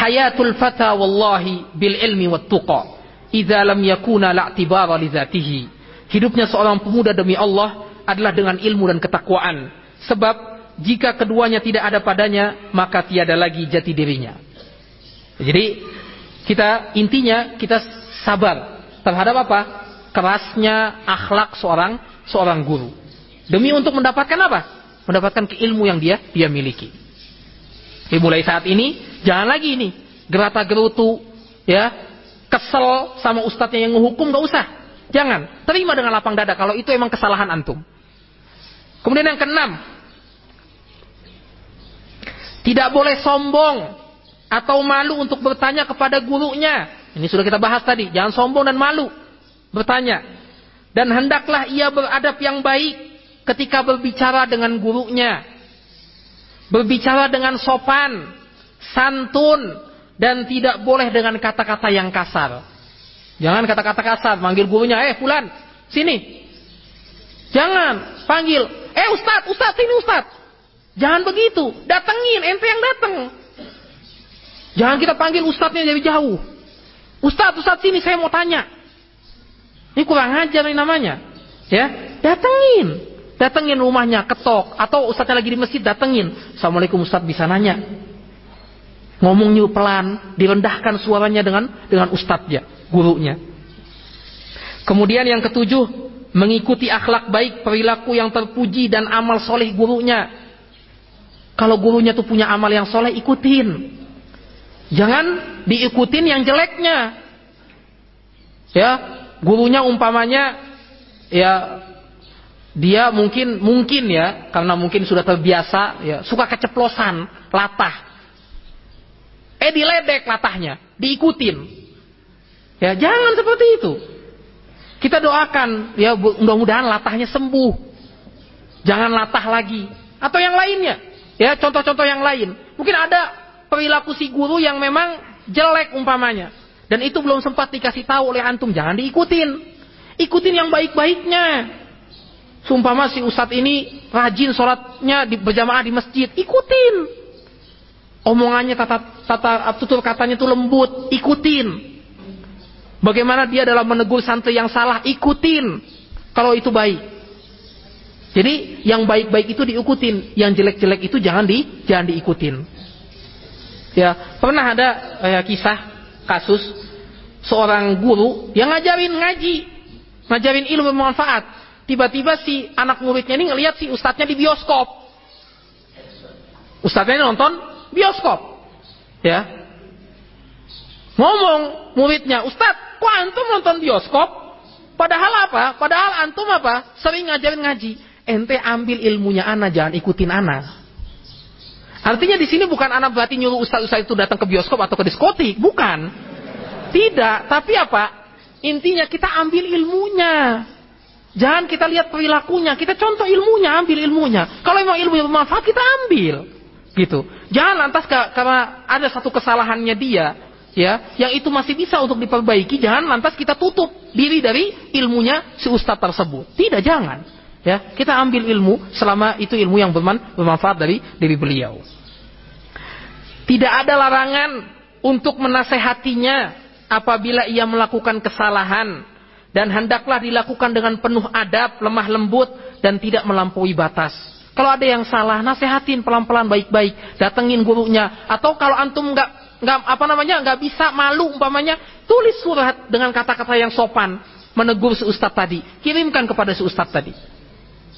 Hayatul fata wallahi bil ilmi wat tuqa. Idza lam yakuna la'tibara li dzatihi. Hidupnya seorang pemuda demi Allah adalah dengan ilmu dan ketakwaan. Sebab jika keduanya tidak ada padanya, maka tiada lagi jati dirinya. Jadi kita intinya kita sabar terhadap apa? Kerasnya akhlak seorang seorang guru. Demi untuk mendapatkan apa? mendapatkan ilmu yang dia dia miliki. Jadi mulai saat ini jangan lagi ini gerata gerutu ya kesel sama ustadznya yang menghukum gak usah. Jangan terima dengan lapang dada kalau itu emang kesalahan antum. Kemudian yang keenam tidak boleh sombong atau malu untuk bertanya kepada gurunya. Ini sudah kita bahas tadi, jangan sombong dan malu bertanya. Dan hendaklah ia beradab yang baik ketika berbicara dengan gurunya. Berbicara dengan sopan, santun, dan tidak boleh dengan kata-kata yang kasar. Jangan kata-kata kasar, manggil gurunya, eh fulan, sini. Jangan, panggil, eh ustad, ustad, sini ustad. Jangan begitu, datengin, ente yang dateng. Jangan kita panggil ustadznya dari jauh. Ustadz, ustadz sini saya mau tanya. Ini kurang ajar ini namanya. Ya, datengin. Datengin rumahnya, ketok. Atau ustadznya lagi di masjid, datengin. Assalamualaikum ustadz bisa nanya. Ngomongnya pelan, direndahkan suaranya dengan dengan ustadznya, gurunya. Kemudian yang ketujuh, mengikuti akhlak baik, perilaku yang terpuji dan amal soleh gurunya. Kalau gurunya tuh punya amal yang soleh, ikutin. Jangan diikutin yang jeleknya. Ya, gurunya umpamanya ya dia mungkin mungkin ya karena mungkin sudah terbiasa ya suka keceplosan latah. Eh diledek latahnya, diikutin. Ya, jangan seperti itu. Kita doakan ya mudah-mudahan latahnya sembuh. Jangan latah lagi atau yang lainnya. Ya, contoh-contoh yang lain. Mungkin ada perilaku si guru yang memang jelek umpamanya. Dan itu belum sempat dikasih tahu oleh antum, jangan diikutin. Ikutin yang baik-baiknya. Sumpama si ustadz ini rajin sholatnya di, berjamaah di masjid, ikutin. Omongannya tata, tata tutur katanya itu lembut, ikutin. Bagaimana dia dalam menegur santri yang salah, ikutin. Kalau itu baik. Jadi yang baik-baik itu diikutin, yang jelek-jelek itu jangan di jangan diikutin. Ya, pernah ada ya, kisah kasus seorang guru yang ngajarin ngaji, ngajarin ilmu bermanfaat. Tiba-tiba si anak muridnya ini ngelihat si ustadznya di bioskop. Ustadznya nonton bioskop. Ya. Ngomong muridnya, Ustadz, kok antum nonton bioskop? Padahal apa? Padahal antum apa? Sering ngajarin ngaji. Ente ambil ilmunya ana, jangan ikutin ana. Artinya di sini bukan anak berarti nyuruh ustaz-ustaz itu datang ke bioskop atau ke diskotik, bukan. Tidak, tapi apa? Intinya kita ambil ilmunya. Jangan kita lihat perilakunya, kita contoh ilmunya, ambil ilmunya. Kalau memang ilmu yang bermanfaat kita ambil. Gitu. Jangan lantas karena ada satu kesalahannya dia, ya, yang itu masih bisa untuk diperbaiki, jangan lantas kita tutup diri dari ilmunya si ustaz tersebut. Tidak, jangan. Ya, kita ambil ilmu selama itu ilmu yang bermanfaat dari dari beliau. Tidak ada larangan untuk menasehatinya apabila ia melakukan kesalahan dan hendaklah dilakukan dengan penuh adab, lemah lembut dan tidak melampaui batas. Kalau ada yang salah, nasehatin pelan-pelan baik-baik, datengin gurunya. Atau kalau antum nggak nggak apa namanya nggak bisa malu umpamanya, tulis surat dengan kata-kata yang sopan menegur si ustadz tadi, kirimkan kepada si ustadz tadi.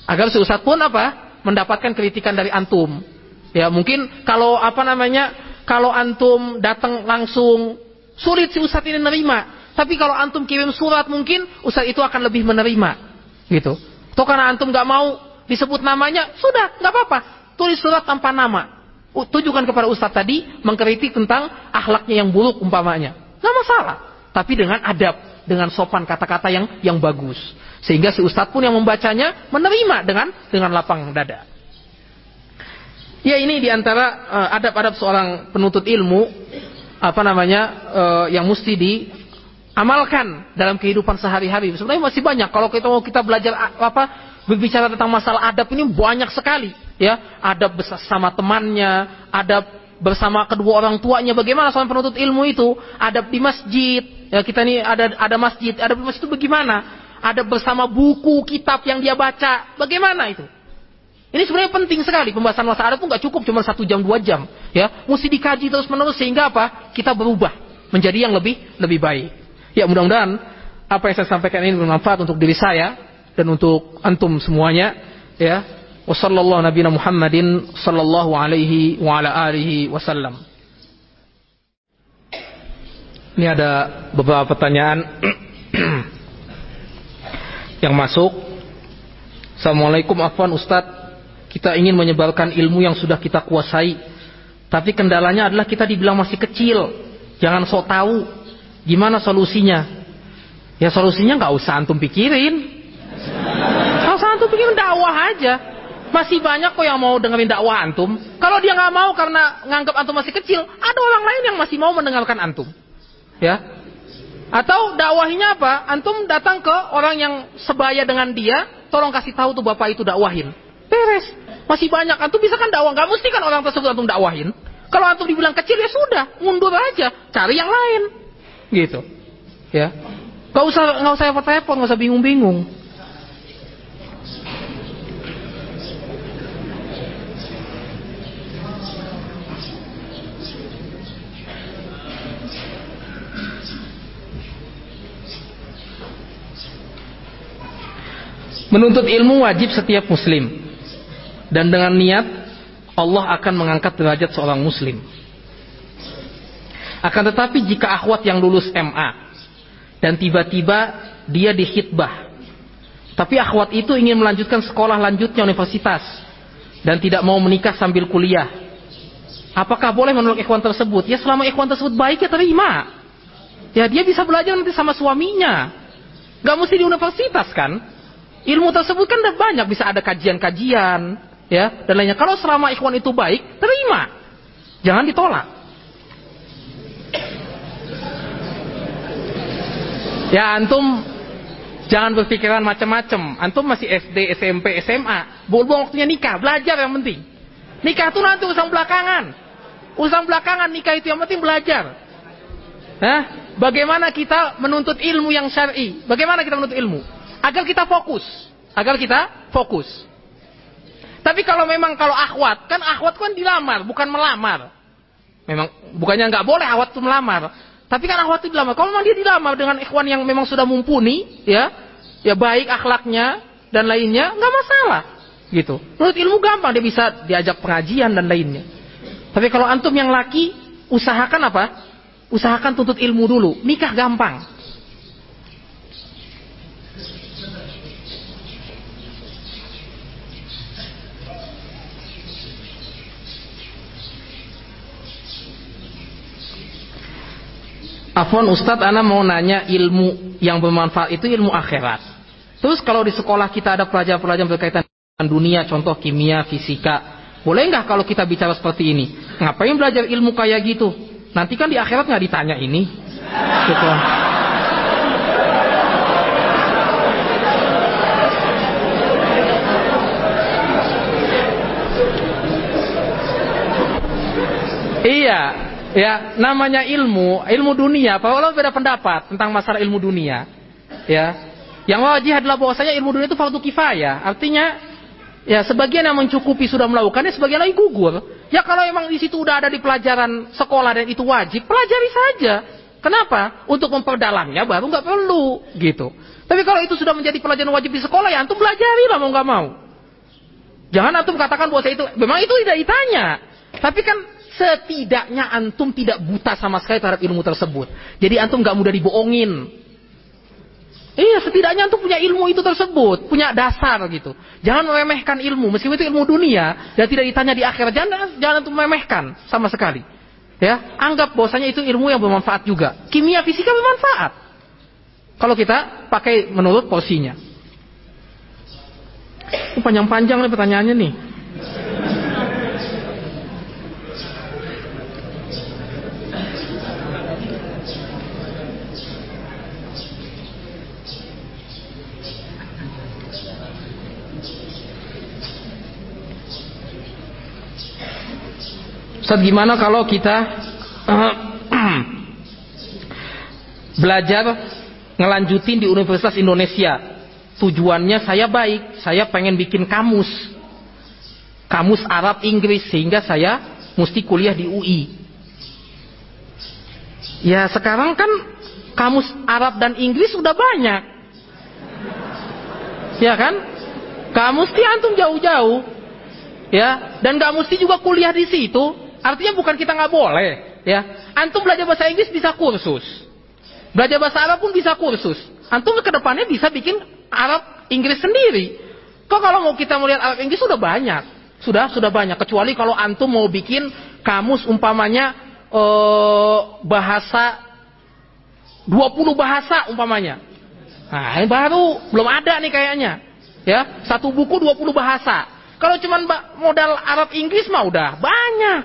Agar si ustadz pun apa? Mendapatkan kritikan dari antum. Ya mungkin kalau apa namanya, kalau antum datang langsung sulit si ustadz ini menerima. Tapi kalau antum kirim surat mungkin ustadz itu akan lebih menerima. Gitu. Atau karena antum nggak mau disebut namanya, sudah nggak apa-apa. Tulis surat tanpa nama. Tujukan kepada ustadz tadi mengkritik tentang akhlaknya yang buruk umpamanya. Nggak masalah. Tapi dengan adab, dengan sopan kata-kata yang yang bagus. Sehingga si ustadz pun yang membacanya menerima dengan dengan lapang dada. Ya ini di antara uh, adab-adab seorang penuntut ilmu apa namanya uh, yang mesti diamalkan dalam kehidupan sehari-hari. Sebenarnya masih banyak. Kalau kita mau kita belajar apa berbicara tentang masalah adab ini banyak sekali. Ya, adab bersama temannya, adab bersama kedua orang tuanya. Bagaimana seorang penuntut ilmu itu? Adab di masjid. Ya, kita ini ada ada masjid. Adab di masjid itu bagaimana? ada bersama buku, kitab yang dia baca. Bagaimana itu? Ini sebenarnya penting sekali. Pembahasan masalah pun nggak cukup cuma satu jam dua jam. Ya, mesti dikaji terus menerus sehingga apa? Kita berubah menjadi yang lebih lebih baik. Ya mudah-mudahan apa yang saya sampaikan ini bermanfaat untuk diri saya dan untuk antum semuanya. Ya, wasallallahu nabi Muhammadin sallallahu alaihi wa ala alihi wasallam. Ini ada beberapa pertanyaan yang masuk. Assalamualaikum afwan Ustadz. Kita ingin menyebarkan ilmu yang sudah kita kuasai. Tapi kendalanya adalah kita dibilang masih kecil. Jangan sok tahu. Gimana solusinya? Ya solusinya nggak usah antum pikirin. Nggak usah antum pikirin dakwah aja. Masih banyak kok yang mau dengerin dakwah antum. Kalau dia nggak mau karena nganggap antum masih kecil, ada orang lain yang masih mau mendengarkan antum. Ya. Atau dakwahinya apa? Antum datang ke orang yang sebaya dengan dia, tolong kasih tahu tuh bapak itu dakwahin. Beres. Masih banyak. Antum bisa kan dakwah. Gak mesti kan orang tersebut antum dakwahin. Kalau antum dibilang kecil ya sudah, mundur aja, cari yang lain. Gitu. Ya. Gak usah nggak usah repot-repot, gak usah bingung-bingung. Menuntut ilmu wajib setiap muslim. Dan dengan niat Allah akan mengangkat derajat seorang muslim. Akan tetapi jika akhwat yang lulus MA dan tiba-tiba dia dihitbah. Tapi akhwat itu ingin melanjutkan sekolah lanjutnya universitas dan tidak mau menikah sambil kuliah. Apakah boleh menolak ikhwan tersebut? Ya selama ikhwan tersebut baik ya terima. Ya dia bisa belajar nanti sama suaminya. Gak mesti di universitas kan? Ilmu tersebut kan udah banyak, bisa ada kajian-kajian, ya, dan lainnya. Kalau selama ikhwan itu baik, terima. Jangan ditolak. Ya antum jangan berpikiran macam-macam. Antum masih SD, SMP, SMA. Buang waktunya nikah, belajar yang penting. Nikah itu nanti urusan belakangan. Urusan belakangan nikah itu yang penting belajar. Hah? Bagaimana kita menuntut ilmu yang syar'i? Bagaimana kita menuntut ilmu? Agar kita fokus. Agar kita fokus. Tapi kalau memang kalau akhwat, kan akhwat kan dilamar, bukan melamar. Memang bukannya nggak boleh akhwat itu melamar. Tapi kan akhwat itu dilamar. Kalau memang dia dilamar dengan ikhwan yang memang sudah mumpuni, ya, ya baik akhlaknya dan lainnya, nggak masalah. Gitu. Menurut ilmu gampang dia bisa diajak pengajian dan lainnya. Tapi kalau antum yang laki, usahakan apa? Usahakan tuntut ilmu dulu. Nikah gampang. Afwan Ustadz, Ana mau nanya ilmu yang bermanfaat itu ilmu akhirat. Terus kalau di sekolah kita ada pelajaran-pelajaran berkaitan dengan dunia, contoh kimia, fisika. Boleh nggak kalau kita bicara seperti ini? Ngapain belajar ilmu kayak gitu? Nanti kan di akhirat nggak ditanya ini. Gitu. Iya, Ya, namanya ilmu, ilmu dunia. Para ulama beda pendapat tentang masalah ilmu dunia. Ya. Yang wajib adalah bahwasanya ilmu dunia itu fardu kifayah. Artinya ya sebagian yang mencukupi sudah melakukannya, sebagian lagi gugur. Ya kalau emang di situ udah ada di pelajaran sekolah dan itu wajib, pelajari saja. Kenapa? Untuk memperdalamnya baru nggak perlu gitu. Tapi kalau itu sudah menjadi pelajaran wajib di sekolah ya antum pelajari lah mau nggak mau. Jangan antum katakan bahwa itu memang itu tidak ditanya. Tapi kan setidaknya antum tidak buta sama sekali terhadap ilmu tersebut. Jadi antum nggak mudah dibohongin. Iya, setidaknya antum punya ilmu itu tersebut, punya dasar gitu. Jangan meremehkan ilmu, meskipun itu ilmu dunia dan tidak ditanya di akhirat. Jangan jangan antum meremehkan sama sekali. Ya, anggap bahwasanya itu ilmu yang bermanfaat juga. Kimia, fisika bermanfaat. Kalau kita pakai menurut porsinya. Panjang-panjang nih pertanyaannya nih. Ustaz gimana kalau kita belajar ngelanjutin di Universitas Indonesia? Tujuannya saya baik saya pengen bikin kamus. Kamus Arab Inggris sehingga saya mesti kuliah di UI ya sekarang kan kamus Arab dan Inggris sudah banyak. Ya kan? Kamus mesti antum jauh-jauh. Ya dan gak mesti juga kuliah di situ Artinya bukan kita nggak boleh, ya. Antum belajar bahasa Inggris bisa kursus. Belajar bahasa Arab pun bisa kursus. Antum ke depannya bisa bikin Arab Inggris sendiri. Kok kalau mau kita melihat Arab Inggris sudah banyak. Sudah sudah banyak kecuali kalau antum mau bikin Kamus umpamanya eh, bahasa 20 bahasa umpamanya. Nah, ini baru belum ada nih kayaknya. Ya, satu buku 20 bahasa. Kalau cuma modal Arab Inggris mah udah banyak.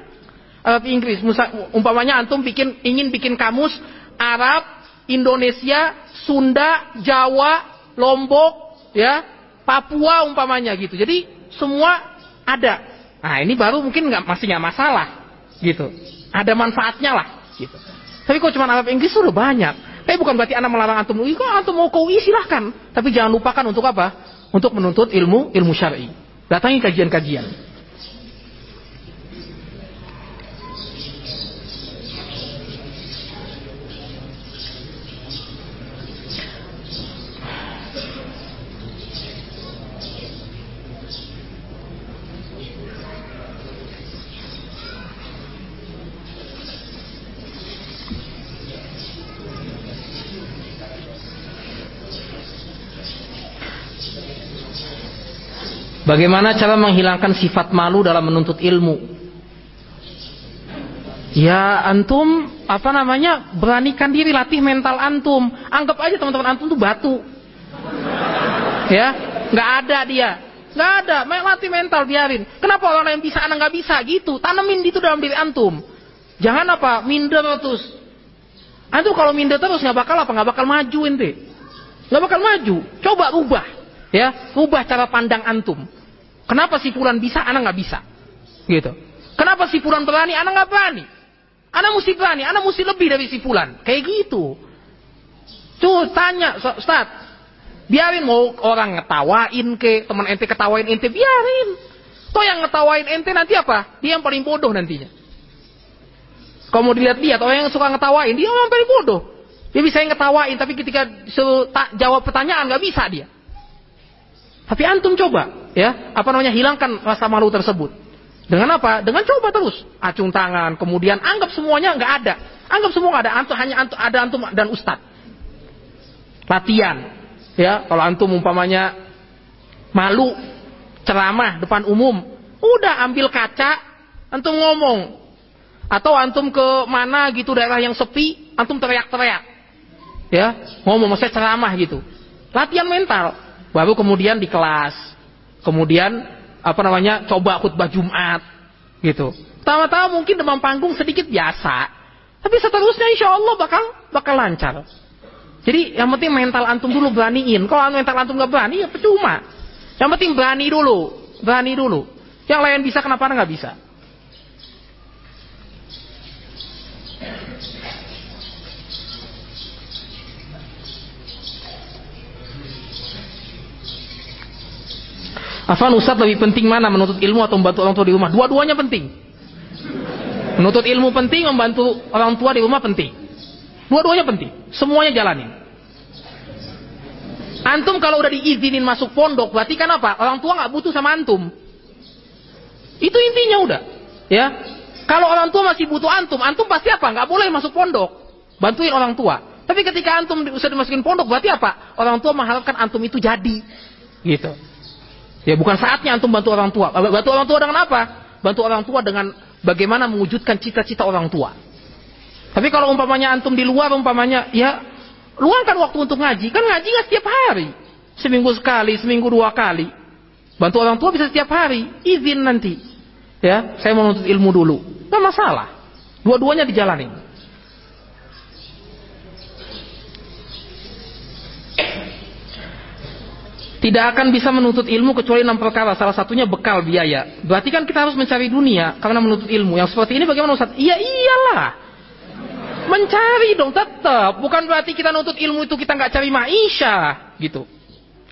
Arab Inggris, umpamanya antum bikin ingin bikin kamus Arab, Indonesia, Sunda, Jawa, Lombok, ya, Papua umpamanya gitu. Jadi semua ada. Nah ini baru mungkin nggak masih nggak masalah, gitu. Ada manfaatnya lah, gitu. Tapi kalau cuma Arab Inggris sudah banyak. Tapi bukan berarti anak melarang antum. Kok antum mau kau silahkan. Tapi jangan lupakan untuk apa? Untuk menuntut ilmu ilmu syar'i. Datangi kajian-kajian. Bagaimana cara menghilangkan sifat malu dalam menuntut ilmu? Ya antum apa namanya beranikan diri latih mental antum. Anggap aja teman-teman antum tuh batu. Ya, nggak ada dia. Nggak ada, latih mental biarin. Kenapa orang yang bisa anak nggak bisa gitu? Tanemin itu dalam diri antum. Jangan apa minder terus. Antum kalau minder terus nggak bakal apa nggak bakal maju ente. Nggak bakal maju. Coba rubah, ya, rubah cara pandang antum. Kenapa si Fulan bisa, anak nggak bisa? Gitu. Kenapa si Fulan berani, anak nggak berani? Anak mesti berani, anak mesti lebih dari si Fulan. Kayak gitu. Tuh tanya, Ustaz. Biarin mau orang ngetawain ke, teman ente ketawain ente, biarin. Toh yang ngetawain ente nanti apa? Dia yang paling bodoh nantinya. Kalau mau dilihat-lihat, orang yang suka ngetawain, dia yang paling bodoh. Dia bisa yang ngetawain, tapi ketika jawab pertanyaan nggak bisa dia. Tapi antum coba, ya, apa namanya hilangkan rasa malu tersebut. Dengan apa? Dengan coba terus, acung tangan, kemudian anggap semuanya nggak ada, anggap semua nggak ada, antum hanya antum, ada antum dan ustad. Latihan, ya, kalau antum umpamanya malu ceramah depan umum, udah ambil kaca, antum ngomong, atau antum ke mana gitu daerah yang sepi, antum teriak-teriak, ya, ngomong, maksudnya ceramah gitu, latihan mental baru kemudian di kelas, kemudian apa namanya coba khutbah Jumat, gitu. Pertama-tama mungkin demam panggung sedikit biasa, tapi seterusnya insya Allah bakal bakal lancar. Jadi yang penting mental antum dulu beraniin. Kalau mental antum nggak berani ya percuma. Yang penting berani dulu, berani dulu. Yang lain bisa kenapa nggak bisa? Afan Ustaz lebih penting mana menuntut ilmu atau membantu orang tua di rumah? Dua-duanya penting. Menuntut ilmu penting, membantu orang tua di rumah penting. Dua-duanya penting. Semuanya jalani. Antum kalau udah diizinin masuk pondok, berarti kan apa? Orang tua nggak butuh sama antum. Itu intinya udah. Ya. Kalau orang tua masih butuh antum, antum pasti apa? Nggak boleh masuk pondok. Bantuin orang tua. Tapi ketika antum sudah dimasukin pondok, berarti apa? Orang tua mengharapkan antum itu jadi. Gitu. Ya bukan saatnya antum bantu orang tua. Bantu orang tua dengan apa? Bantu orang tua dengan bagaimana mewujudkan cita-cita orang tua. Tapi kalau umpamanya antum di luar umpamanya ya luangkan waktu untuk ngaji. Kan ngaji nggak setiap hari. Seminggu sekali, seminggu dua kali. Bantu orang tua bisa setiap hari. Izin nanti. Ya, saya mau menuntut ilmu dulu. Gak masalah. Dua-duanya dijalani. Tidak akan bisa menuntut ilmu kecuali enam perkara. Salah satunya bekal biaya. Berarti kan kita harus mencari dunia karena menuntut ilmu. Yang seperti ini bagaimana Ustaz? Iya iyalah. Mencari dong tetap. Bukan berarti kita menuntut ilmu itu kita nggak cari maisha gitu.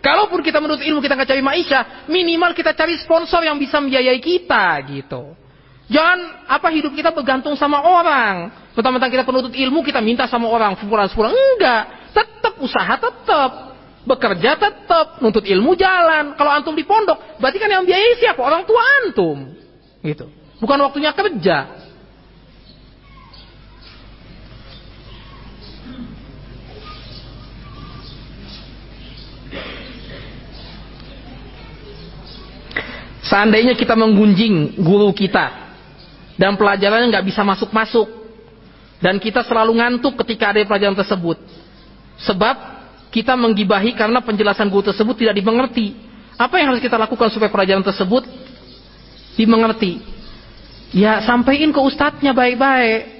Kalaupun kita menuntut ilmu kita nggak cari maisha, minimal kita cari sponsor yang bisa membiayai kita gitu. Jangan apa hidup kita bergantung sama orang. Pertama-tama kita penuntut ilmu kita minta sama orang furan-furan. Enggak. Tetap usaha tetap bekerja tetap, nuntut ilmu jalan. Kalau antum di pondok, berarti kan yang biayai siapa? Orang tua antum. Gitu. Bukan waktunya kerja. Seandainya kita menggunjing guru kita, dan pelajarannya nggak bisa masuk-masuk dan kita selalu ngantuk ketika ada pelajaran tersebut sebab kita menggibahi karena penjelasan guru tersebut tidak dimengerti. Apa yang harus kita lakukan supaya pelajaran tersebut dimengerti? Ya sampaikan ke ustadznya baik-baik.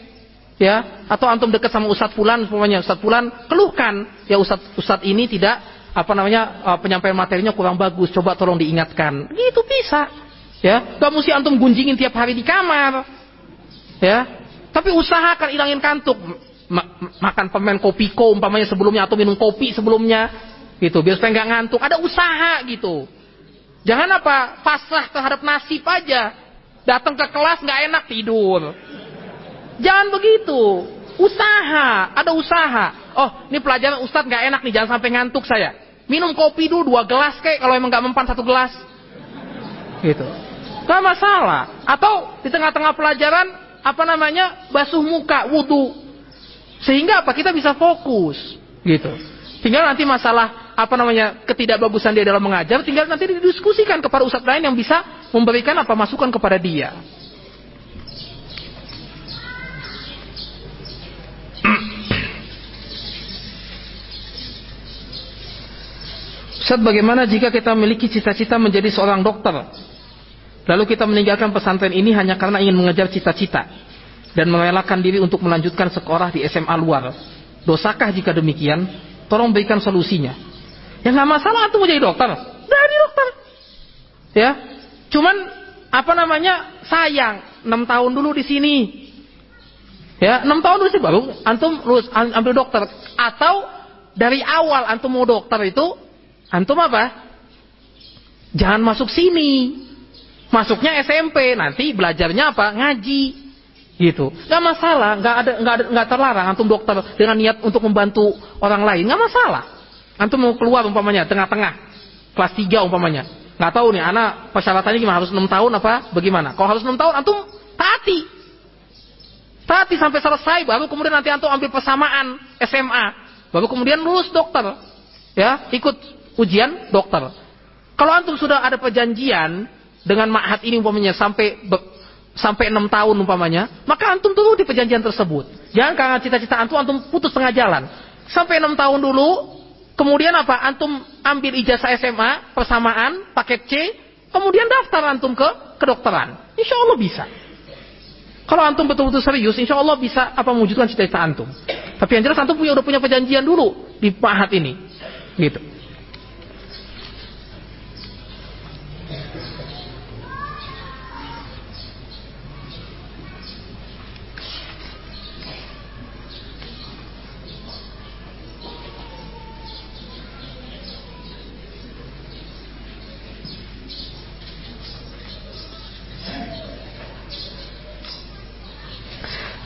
Ya atau antum dekat sama ustadz fulan semuanya ustadz fulan keluhkan. Ya ustadz ustadz ini tidak apa namanya uh, penyampaian materinya kurang bagus coba tolong diingatkan. Gitu bisa. Ya gak mesti antum gunjingin tiap hari di kamar. Ya tapi usahakan ilangin kantuk Ma makan kopi ko umpamanya sebelumnya atau minum kopi sebelumnya gitu biar supaya nggak ngantuk ada usaha gitu jangan apa pasrah terhadap nasib aja datang ke kelas nggak enak tidur Jangan begitu. Usaha, ada usaha. Oh, ini pelajaran Ustadz nggak enak nih, jangan sampai ngantuk saya. Minum kopi dulu dua gelas kayak kalau emang nggak mempan satu gelas. Gitu. Gak masalah. Atau di tengah-tengah pelajaran apa namanya basuh muka, wudhu. Sehingga apa kita bisa fokus. Gitu. Tinggal nanti masalah apa namanya ketidakbagusan dia dalam mengajar, tinggal nanti didiskusikan kepada ustadz lain yang bisa memberikan apa masukan kepada dia. Ustaz bagaimana jika kita memiliki cita-cita menjadi seorang dokter Lalu kita meninggalkan pesantren ini hanya karena ingin mengejar cita-cita Dan merelakan diri untuk melanjutkan sekolah di SMA luar Dosakah jika demikian? Tolong berikan solusinya Ya nggak masalah tuh mau jadi dokter Jadi dokter Ya Cuman apa namanya sayang 6 tahun dulu di sini Ya 6 tahun dulu sih baru Antum lulus ambil dokter Atau dari awal antum mau dokter itu Antum apa? Jangan masuk sini. Masuknya SMP, nanti belajarnya apa? Ngaji. Gitu. Gak masalah, gak ada, gak ada, gak terlarang antum dokter dengan niat untuk membantu orang lain, gak masalah. Antum mau keluar umpamanya tengah-tengah, kelas 3 umpamanya. Gak tahu nih, anak persyaratannya gimana? Harus 6 tahun apa? Bagaimana? Kalau harus 6 tahun, antum taati. Taati sampai selesai, baru kemudian nanti antum ambil persamaan SMA. Baru kemudian lulus dokter. Ya, ikut ujian dokter. Kalau antum sudah ada perjanjian dengan ma'had ini umpamanya sampai sampai enam tahun umpamanya, maka antum tunggu di perjanjian tersebut. Jangan karena cita-cita antum antum putus tengah jalan. Sampai enam tahun dulu, kemudian apa? Antum ambil ijazah SMA persamaan paket C, kemudian daftar antum ke kedokteran. Insya Allah bisa. Kalau antum betul-betul serius, insya Allah bisa apa mewujudkan cita-cita antum. Tapi yang jelas antum punya udah punya perjanjian dulu di pahat ini, gitu.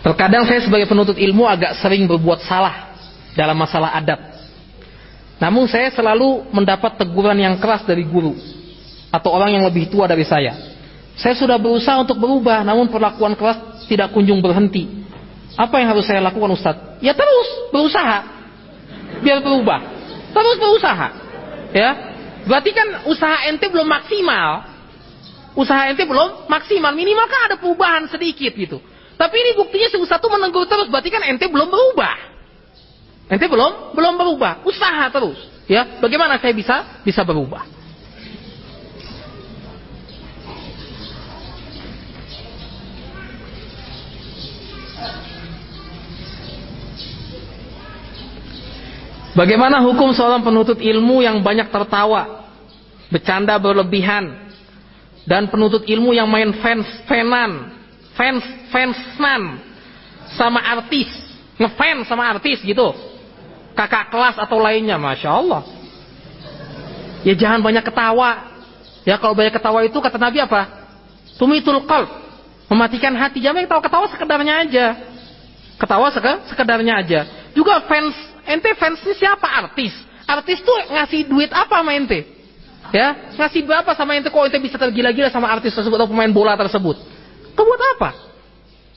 Terkadang saya sebagai penuntut ilmu agak sering berbuat salah dalam masalah adab. Namun saya selalu mendapat teguran yang keras dari guru atau orang yang lebih tua dari saya. Saya sudah berusaha untuk berubah, namun perlakuan keras tidak kunjung berhenti. Apa yang harus saya lakukan Ustadz? Ya terus berusaha biar berubah. Terus berusaha. Ya. Berarti kan usaha ente belum maksimal. Usaha ente belum maksimal, minimal kan ada perubahan sedikit gitu. Tapi ini buktinya si Ustaz itu menegur terus, berarti kan ente belum berubah. Ente belum belum berubah, usaha terus. Ya, bagaimana saya bisa bisa berubah? Bagaimana hukum seorang penuntut ilmu yang banyak tertawa, bercanda berlebihan, dan penuntut ilmu yang main fans fanan fans fansman. Sama artis. Ngefans sama artis gitu. Kakak kelas atau lainnya masya Allah. Ya jangan banyak ketawa. Ya kalau banyak ketawa itu kata Nabi apa? Tumitul qalb. Mematikan hati. Jangan ketawa ketawa sekedarnya aja. Ketawa sekedarnya aja. Juga fans ente fans ini siapa? Artis. Artis tuh ngasih duit apa sama ente? Ya ngasih berapa sama ente? Kok ente bisa tergila-gila sama artis tersebut atau pemain bola tersebut Kau buat apa?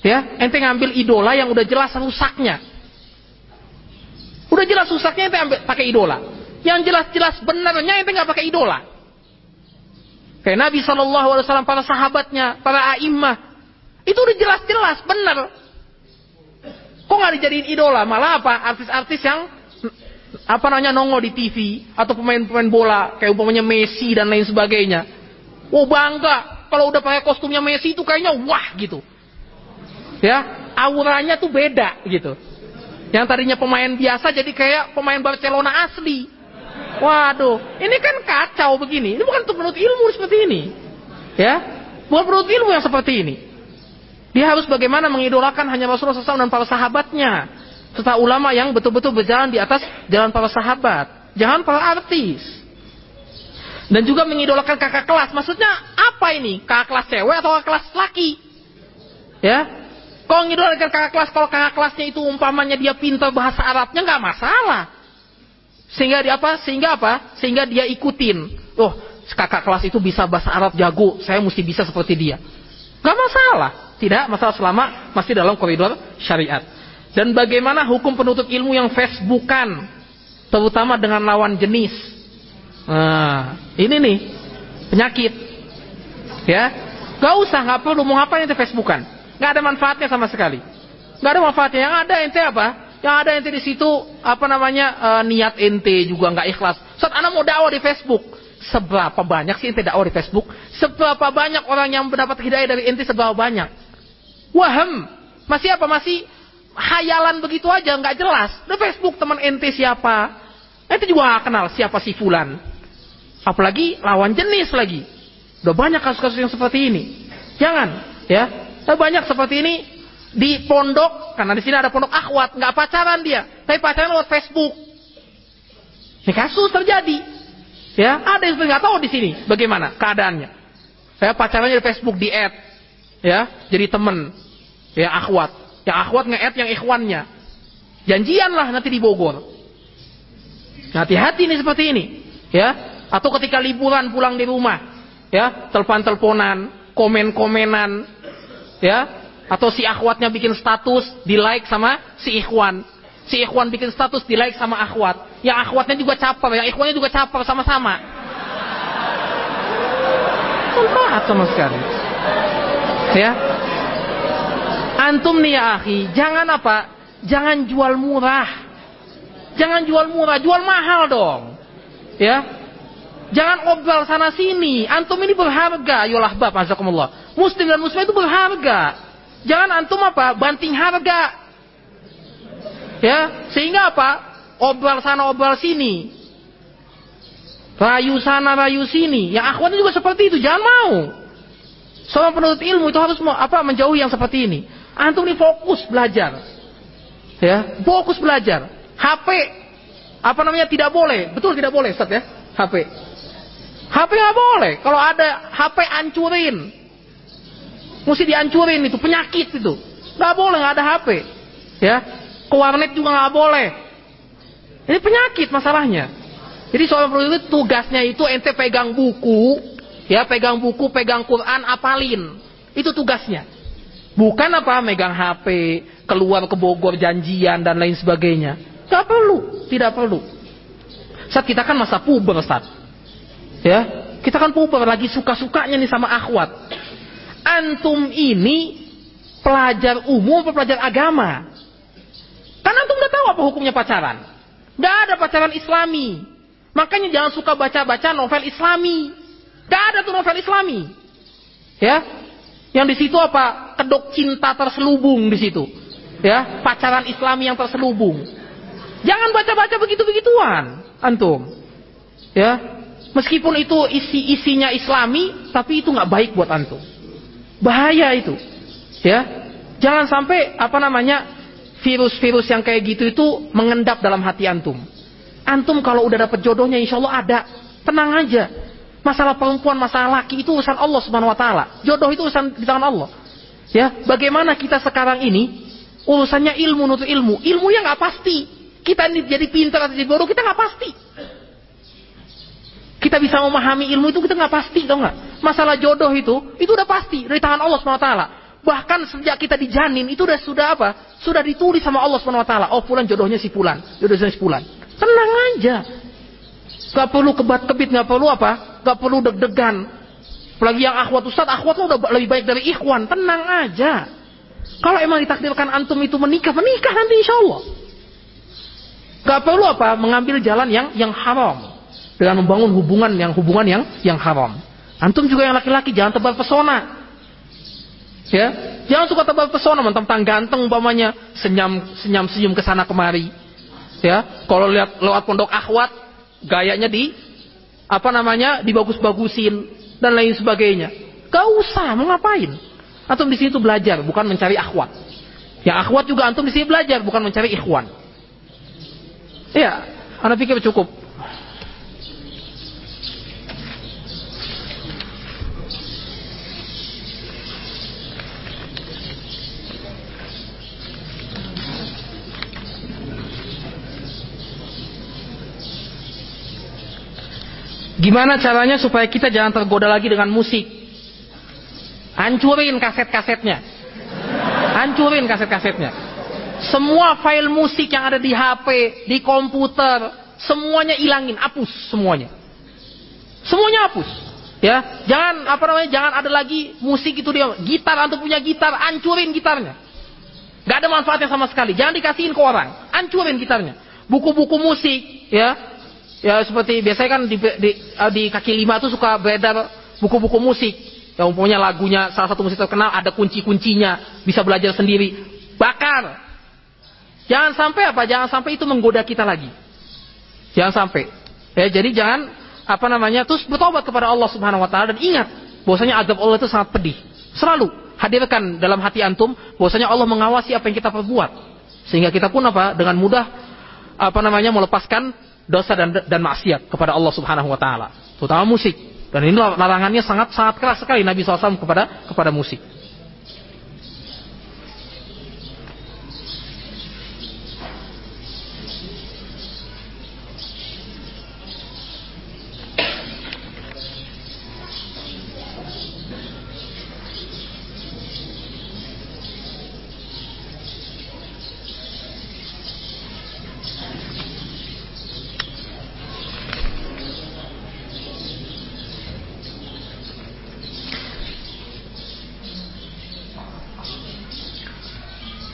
Ya, ente ngambil idola yang udah jelas rusaknya. Udah jelas rusaknya ente ambil pakai idola. Yang jelas-jelas benarnya ente nggak pakai idola. Kayak Nabi Shallallahu Alaihi Wasallam para sahabatnya, para a'immah, Itu udah jelas-jelas, bener. Kok nggak dijadiin idola? Malah apa? Artis-artis yang apa namanya nongol di TV atau pemain-pemain bola kayak umpamanya Messi dan lain sebagainya. Oh bangga kalau udah pakai kostumnya Messi itu kayaknya wah gitu. Ya, auranya tuh beda gitu. Yang tadinya pemain biasa jadi kayak pemain Barcelona asli. Waduh, ini kan kacau begini. Ini bukan untuk menurut ilmu seperti ini. Ya, bukan menurut ilmu yang seperti ini. Dia harus bagaimana mengidolakan hanya Rasulullah SAW dan para sahabatnya. Serta ulama yang betul-betul berjalan di atas jalan para sahabat. Jangan para artis. Dan juga mengidolakan kakak kelas. Maksudnya apa ini? Kakak kelas cewek atau kakak kelas laki? Ya, kalau ngidolakan kakak kelas, kalau kakak kelasnya itu umpamanya dia pintar bahasa Arabnya nggak masalah. Sehingga dia apa? Sehingga apa? Sehingga dia ikutin. Oh, kakak kelas itu bisa bahasa Arab jago, saya mesti bisa seperti dia. Gak masalah. Tidak masalah selama masih dalam koridor syariat. Dan bagaimana hukum penuntut ilmu yang Facebookan, terutama dengan lawan jenis. Nah, ini nih penyakit. Ya, gak usah, nggak perlu mau ngapain itu Facebookan. Gak ada manfaatnya sama sekali. Gak ada manfaatnya. Yang ada ente apa? Yang ada ente di situ apa namanya e, niat ente juga nggak ikhlas. Saat anak mau dakwah di Facebook, seberapa banyak sih ente dakwah di Facebook? Seberapa banyak orang yang mendapat hidayah dari ente seberapa banyak? Waham, masih apa? Masih hayalan begitu aja, nggak jelas. Di Facebook teman ente siapa? Ente juga gak kenal siapa si Fulan. Apalagi lawan jenis lagi. Udah banyak kasus-kasus yang seperti ini. Jangan, ya. Tapi banyak seperti ini di pondok, karena di sini ada pondok akhwat, nggak pacaran dia, tapi pacaran lewat Facebook. Ini kasus terjadi. Ya, ada yang nggak tahu di sini bagaimana keadaannya. Saya pacarannya di Facebook di add, ya, jadi temen, ya akhwat. Yang akhwat nge-add yang ikhwannya. Janjian lah nanti di Bogor. Hati-hati nih seperti ini, ya. Atau ketika liburan pulang di rumah, ya, telepon-teleponan, komen-komenan, ya atau si akhwatnya bikin status di like sama si ikhwan. Si ikhwan bikin status di like sama akhwat. Yang akhwatnya juga caper yang ikhwannya juga caper sama-sama. Manfaat sama sekali. Ya. Antum nih ya akhi jangan apa jangan jual murah. Jangan jual murah jual mahal dong. Ya Jangan obral sana sini. Antum ini berharga, yolah bab, azakumullah. Muslim dan muslim itu berharga. Jangan antum apa? Banting harga. Ya, sehingga apa? Obral sana, obral sini. Rayu sana, rayu sini. Ya akhwatnya juga seperti itu. Jangan mau. Seorang penuntut ilmu itu harus apa menjauhi yang seperti ini. Antum ini fokus belajar. Ya, fokus belajar. HP apa namanya tidak boleh. Betul tidak boleh, Ustaz ya? HP. HP nggak boleh. Kalau ada HP ancurin. Mesti dihancurin itu penyakit itu. Nggak boleh nggak ada HP. Ya, ke warnet juga nggak boleh. Ini penyakit masalahnya. Jadi seorang itu tugasnya itu ente pegang buku, ya pegang buku, pegang Quran, apalin. Itu tugasnya. Bukan apa megang HP, keluar ke Bogor janjian dan lain sebagainya. Gak perlu, tidak perlu. Saat kita kan masa puber, Saat Ya, kita kan puber lagi suka-sukanya nih sama akhwat. Antum ini pelajar umum atau pelajar agama? Kan antum udah tahu apa hukumnya pacaran. Gak ada pacaran islami. Makanya jangan suka baca-baca novel islami. Gak ada tuh novel islami. Ya, yang di situ apa? Kedok cinta terselubung di situ. Ya, pacaran islami yang terselubung. Jangan baca-baca begitu-begituan, antum. Ya, Meskipun itu isi-isinya islami, tapi itu nggak baik buat antum. Bahaya itu. Ya. Jangan sampai apa namanya virus-virus yang kayak gitu itu mengendap dalam hati antum. Antum kalau udah dapat jodohnya insya Allah ada. Tenang aja. Masalah perempuan, masalah laki itu urusan Allah Subhanahu wa taala. Jodoh itu urusan di tangan Allah. Ya, bagaimana kita sekarang ini urusannya ilmu nutut ilmu. Ilmu yang nggak pasti. Kita ini jadi pintar atau jadi bodoh kita nggak pasti. Kita bisa memahami ilmu itu kita nggak pasti, tau nggak? Masalah jodoh itu, itu udah pasti dari tangan Allah swt. Bahkan sejak kita dijanin itu udah sudah apa? Sudah ditulis sama Allah swt. Oh pulan jodohnya si pulan, jodohnya si pulan. Tenang aja. Gak perlu kebat kebit, gak perlu apa? Gak perlu deg-degan. Apalagi yang akhwat Ustaz, akhwat lo udah lebih baik dari ikhwan. Tenang aja. Kalau emang ditakdirkan antum itu menikah, menikah nanti insya Allah. Gak perlu apa mengambil jalan yang yang haram dengan membangun hubungan yang hubungan yang yang haram. Antum juga yang laki-laki jangan tebal pesona. Ya, jangan suka tebal pesona mentang-mentang ganteng umpamanya senyum senyum senyum ke sana kemari. Ya, kalau lihat lewat pondok akhwat gayanya di apa namanya dibagus-bagusin dan lain sebagainya. Gak usah, mau ngapain? Antum di sini tuh belajar, bukan mencari akhwat. Yang akhwat juga antum di sini belajar, bukan mencari ikhwan. Ya, anda pikir cukup. Gimana caranya supaya kita jangan tergoda lagi dengan musik? Hancurin kaset-kasetnya. Hancurin kaset-kasetnya. Semua file musik yang ada di HP, di komputer, semuanya ilangin, hapus semuanya. Semuanya hapus. Ya, jangan apa namanya? Jangan ada lagi musik itu dia gitar atau punya gitar, hancurin gitarnya. Gak ada manfaatnya sama sekali. Jangan dikasihin ke orang, hancurin gitarnya. Buku-buku musik, ya, Ya seperti biasanya kan di, di, di kaki lima tuh suka beredar buku-buku musik. Yang umpamanya lagunya salah satu musik terkenal ada kunci-kuncinya, bisa belajar sendiri. Bakar. Jangan sampai apa? Jangan sampai itu menggoda kita lagi. Jangan sampai. Ya, jadi jangan apa namanya terus bertobat kepada Allah Subhanahu wa taala dan ingat bahwasanya azab Allah itu sangat pedih. Selalu hadirkan dalam hati antum bahwasanya Allah mengawasi apa yang kita perbuat. Sehingga kita pun apa? Dengan mudah apa namanya melepaskan dosa dan dan maksiat kepada Allah Subhanahu wa taala, terutama musik. Dan ini larangannya sangat sangat keras sekali Nabi SAW kepada kepada musik.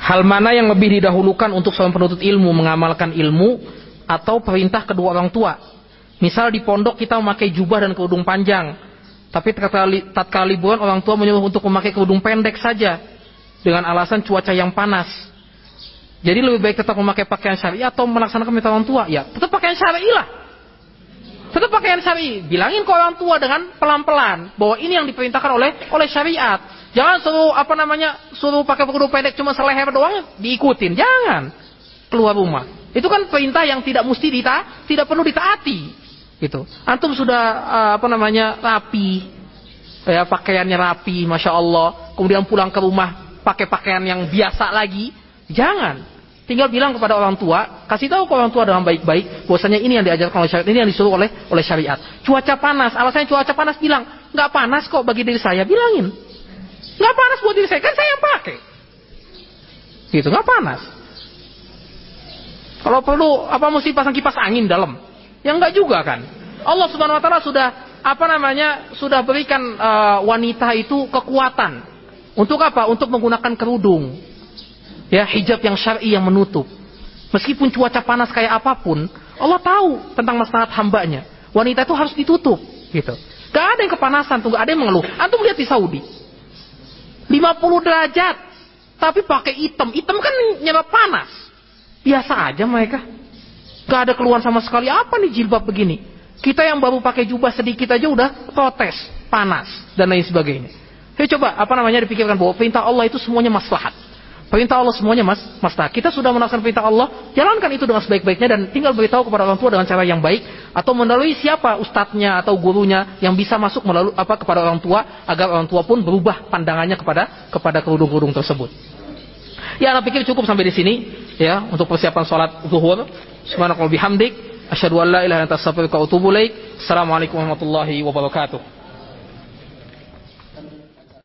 Hal mana yang lebih didahulukan untuk seorang penuntut ilmu mengamalkan ilmu atau perintah kedua orang tua? Misal di pondok kita memakai jubah dan kerudung panjang, tapi tatkala liburan orang tua menyuruh untuk memakai kerudung pendek saja dengan alasan cuaca yang panas. Jadi lebih baik tetap memakai pakaian syar'i atau melaksanakan perintah orang tua? Ya, tetap pakaian syar'i lah. Tetap pakaian syar'i. Bilangin ke orang tua dengan pelan-pelan bahwa ini yang diperintahkan oleh oleh syariat. Jangan suruh apa namanya suruh pakai kerudung pendek cuma seleher doang diikutin. Jangan keluar rumah. Itu kan perintah yang tidak mesti dita, tidak perlu ditaati. Gitu. Antum sudah uh, apa namanya rapi, ya pakaiannya rapi, masya Allah. Kemudian pulang ke rumah pakai pakaian yang biasa lagi. Jangan. Tinggal bilang kepada orang tua, kasih tahu ke orang tua dengan baik-baik, bahwasanya ini yang diajarkan oleh syariat, ini yang disuruh oleh oleh syariat. Cuaca panas, alasannya cuaca panas bilang, nggak panas kok bagi diri saya, bilangin. Nggak panas buat diri saya, kan saya yang pakai. Gitu, nggak panas. Kalau perlu, apa mesti pasang kipas angin dalam? Yang nggak juga kan. Allah Subhanahu Wa Taala sudah apa namanya sudah berikan uh, wanita itu kekuatan untuk apa? Untuk menggunakan kerudung, ya hijab yang syar'i yang menutup. Meskipun cuaca panas kayak apa pun, Allah tahu tentang masalah hambanya. Wanita itu harus ditutup, gitu. Gak ada yang kepanasan, tuh gak ada yang mengeluh. Antum lihat di Saudi, 50 derajat. Tapi pakai hitam. Hitam kan nyerap panas. Biasa aja mereka. Gak ada keluhan sama sekali. Apa nih jilbab begini? Kita yang baru pakai jubah sedikit aja udah protes. Panas. Dan lain sebagainya. Saya coba apa namanya dipikirkan bahwa perintah Allah itu semuanya maslahat. Perintah Allah semuanya mas, maslahat. Kita sudah melaksanakan perintah Allah, jalankan itu dengan sebaik-baiknya dan tinggal beritahu kepada orang tua dengan cara yang baik atau melalui siapa ustadznya atau gurunya yang bisa masuk melalui apa kepada orang tua agar orang tua pun berubah pandangannya kepada kepada kerudung-kerudung tersebut. Ya, saya pikir cukup sampai di sini ya untuk persiapan sholat zuhur. Subhanakallah bihamdik. Asyhadu an la ilaha illa anta astaghfiruka wa. Assalamualaikum warahmatullahi wabarakatuh.